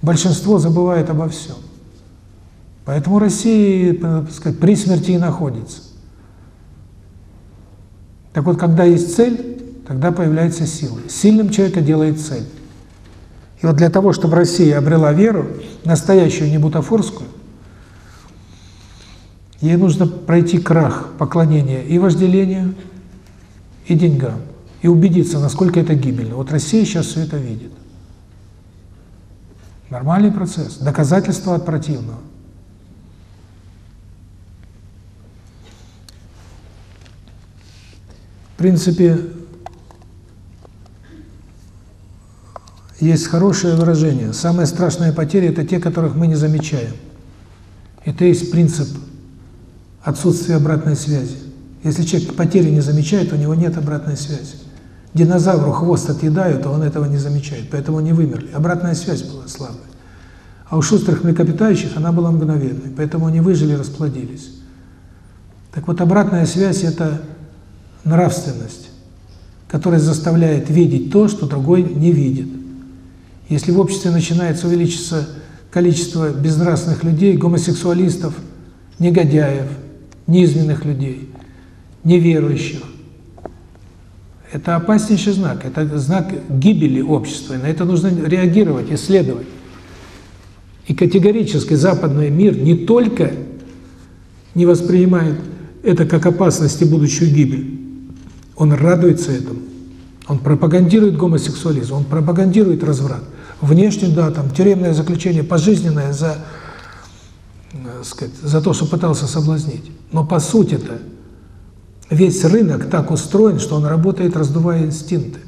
большинство забывает обо всем. Поэтому Россия, так сказать, при смерти и находится. Так вот, когда есть цель, тогда появляется сила. Сильным человека делает цель. И вот для того, чтобы Россия обрела веру, настоящую, не бутафорскую, ей нужно пройти крах поклонения и вожделению, и деньгам, и убедиться, насколько это гибельно. Вот Россия сейчас все это видит. Нормальный процесс, доказательство от противного. Принципе, есть хорошее выражение. Самые страшные потери – это те, которых мы не замечаем. Это есть принцип отсутствия обратной связи. Если человек потери не замечает, у него нет обратной связи. Динозавру хвост отъедают, а он этого не замечает, поэтому они вымерли. Обратная связь была слабая. А у шустрых млекопитающих она была мгновенной, поэтому они выжили, расплодились. Так вот, обратная связь – это нравственность, которая заставляет видеть то, что другой не видит. Если в обществе начинается увеличиться количество безнравственных людей, гомосексуалистов, негодяев, низменных людей, неверующих, это опаснейший знак, это знак гибели общества, и на это нужно реагировать, исследовать. И категорически западный мир не только не воспринимает это как опасность и будущую гибель, он радуется этому. Он пропагандирует гомосексуализм, он пропагандирует разврат. Внешне, да, там, тюремное заключение пожизненное за, э, сказать, за то, что пытался соблазнить. Но по сути-то весь рынок так устроен, что он работает, раздувая инстинкты.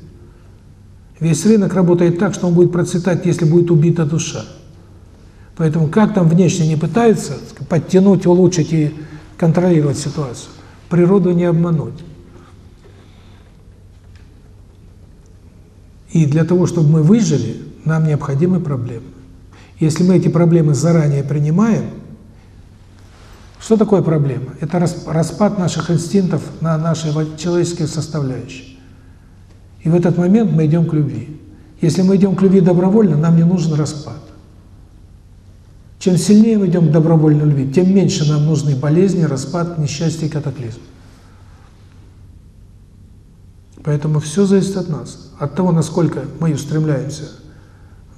Весь рынок работает так, что он будет процветать, если будет убита душа. Поэтому как там внешне не пытаются подтянуть, улучшить и контролировать ситуацию, природу не обмануть. И для того, чтобы мы выжили, нам необходимы проблемы. Если мы эти проблемы заранее принимаем, что такое проблема? Это распад наших инстинктов на наши человеческие составляющие. И в этот момент мы идем к любви. Если мы идем к любви добровольно, нам не нужен распад. Чем сильнее мы идем к добровольной любви, тем меньше нам нужны болезни, распад, несчастье и катаклизм. Поэтому все зависит от нас, от того, насколько мы устремляемся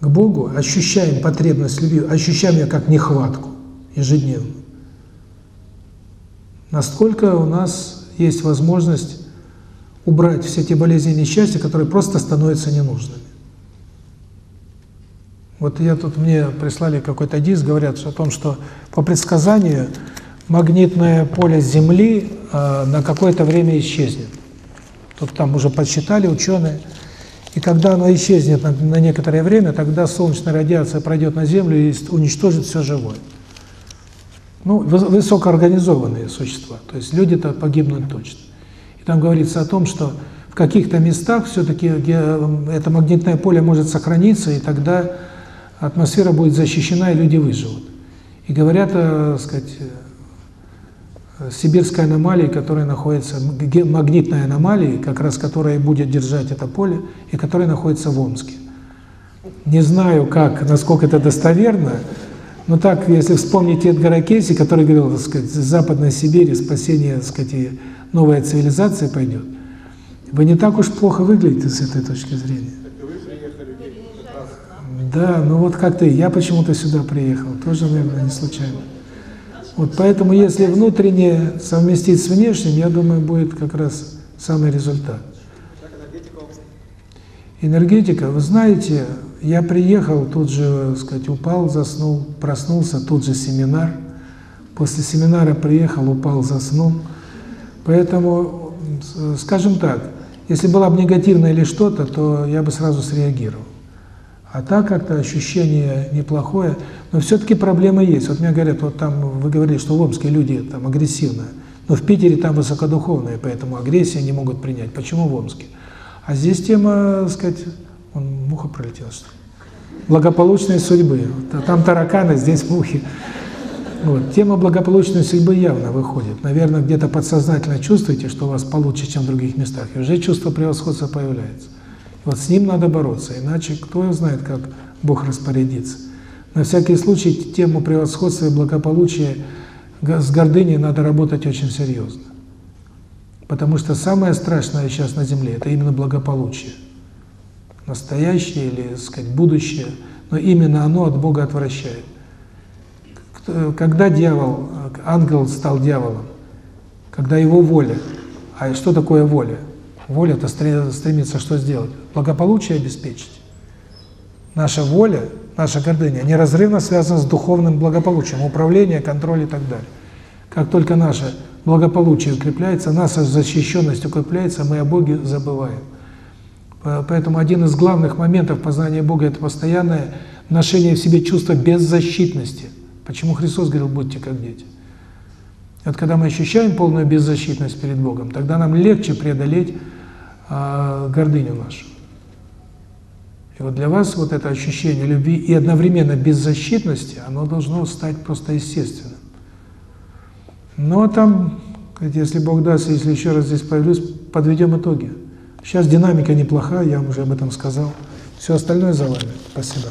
к Богу, ощущаем потребность любви, ощущаем ее как нехватку ежедневно. Насколько у нас есть возможность убрать все те болезни и несчастья, которые просто становятся ненужными. Вот я тут, мне прислали какой-то диск, говорят о том, что по предсказанию магнитное поле Земли э, на какое-то время исчезнет. Тут там уже подсчитали ученые. И когда оно исчезнет на, на некоторое время, тогда солнечная радиация пройдет на Землю и уничтожит все живое. Ну, высокоорганизованные существа, то есть люди-то погибнут точно. И там говорится о том, что в каких-то местах все-таки это магнитное поле может сохраниться, и тогда атмосфера будет защищена, и люди выживут. И говорят, так сказать, сибирской аномалии, которая находится, магнитной аномалии, как раз которая будет держать это поле, и которая находится в Омске. Не знаю, как, насколько это достоверно, но так, если вспомнить Эдгара Кейси, который говорил, так сказать, Западной Сибири спасение, так сказать, новая цивилизация пойдет. Вы не так уж плохо выглядите с этой точки зрения. Да, ну вот как ты, я почему-то сюда приехал, тоже, наверное, не случайно. Вот поэтому, если внутреннее совместить с внешним, я думаю, будет как раз самый результат. Энергетика, вы знаете, я приехал, тут же, сказать, упал, заснул, проснулся, тут же семинар. После семинара приехал, упал, заснул. Поэтому, скажем так, если была бы негативная или что-то, то я бы сразу среагировал. А так как-то ощущение неплохое, но все-таки проблемы есть. Вот мне говорят, вот там вы говорили, что в Омске люди там агрессивные, но в Питере там высокодуховные, поэтому агрессию не могут принять. Почему в Омске? А здесь тема, так сказать, он муха пролетела, что ли? Благополучной судьбы. Там тараканы, здесь мухи. Вот. Тема благополучной судьбы явно выходит. Наверное, где-то подсознательно чувствуете, что у вас получше, чем в других местах. И уже чувство превосходства появляется. Вот с ним надо бороться, иначе кто знает, как Бог распорядится. На всякий случай тему превосходства и благополучия с гордыней надо работать очень серьезно. Потому что самое страшное сейчас на Земле – это именно благополучие. Настоящее или, так сказать, будущее, но именно оно от Бога отвращает. Когда дьявол, ангел стал дьяволом? Когда его воля. А что такое воля? Воля-то стремится что сделать? Благополучие обеспечить. Наша воля, наша гордыня неразрывно связана с духовным благополучием, управление, контроль и так далее. Как только наше благополучие укрепляется, наша защищенность укрепляется, мы о Боге забываем. Поэтому один из главных моментов познания Бога – это постоянное ношение в себе чувства беззащитности. Почему Христос говорил «будьте как дети»? Вот когда мы ощущаем полную беззащитность перед Богом, тогда нам легче преодолеть э, гордыню нашу. И вот для вас вот это ощущение любви и одновременно беззащитности, оно должно стать просто естественным. Но там, если Бог даст, если еще раз здесь появлюсь, подведем итоги. Сейчас динамика неплохая, я вам уже об этом сказал. Все остальное за вами. Спасибо.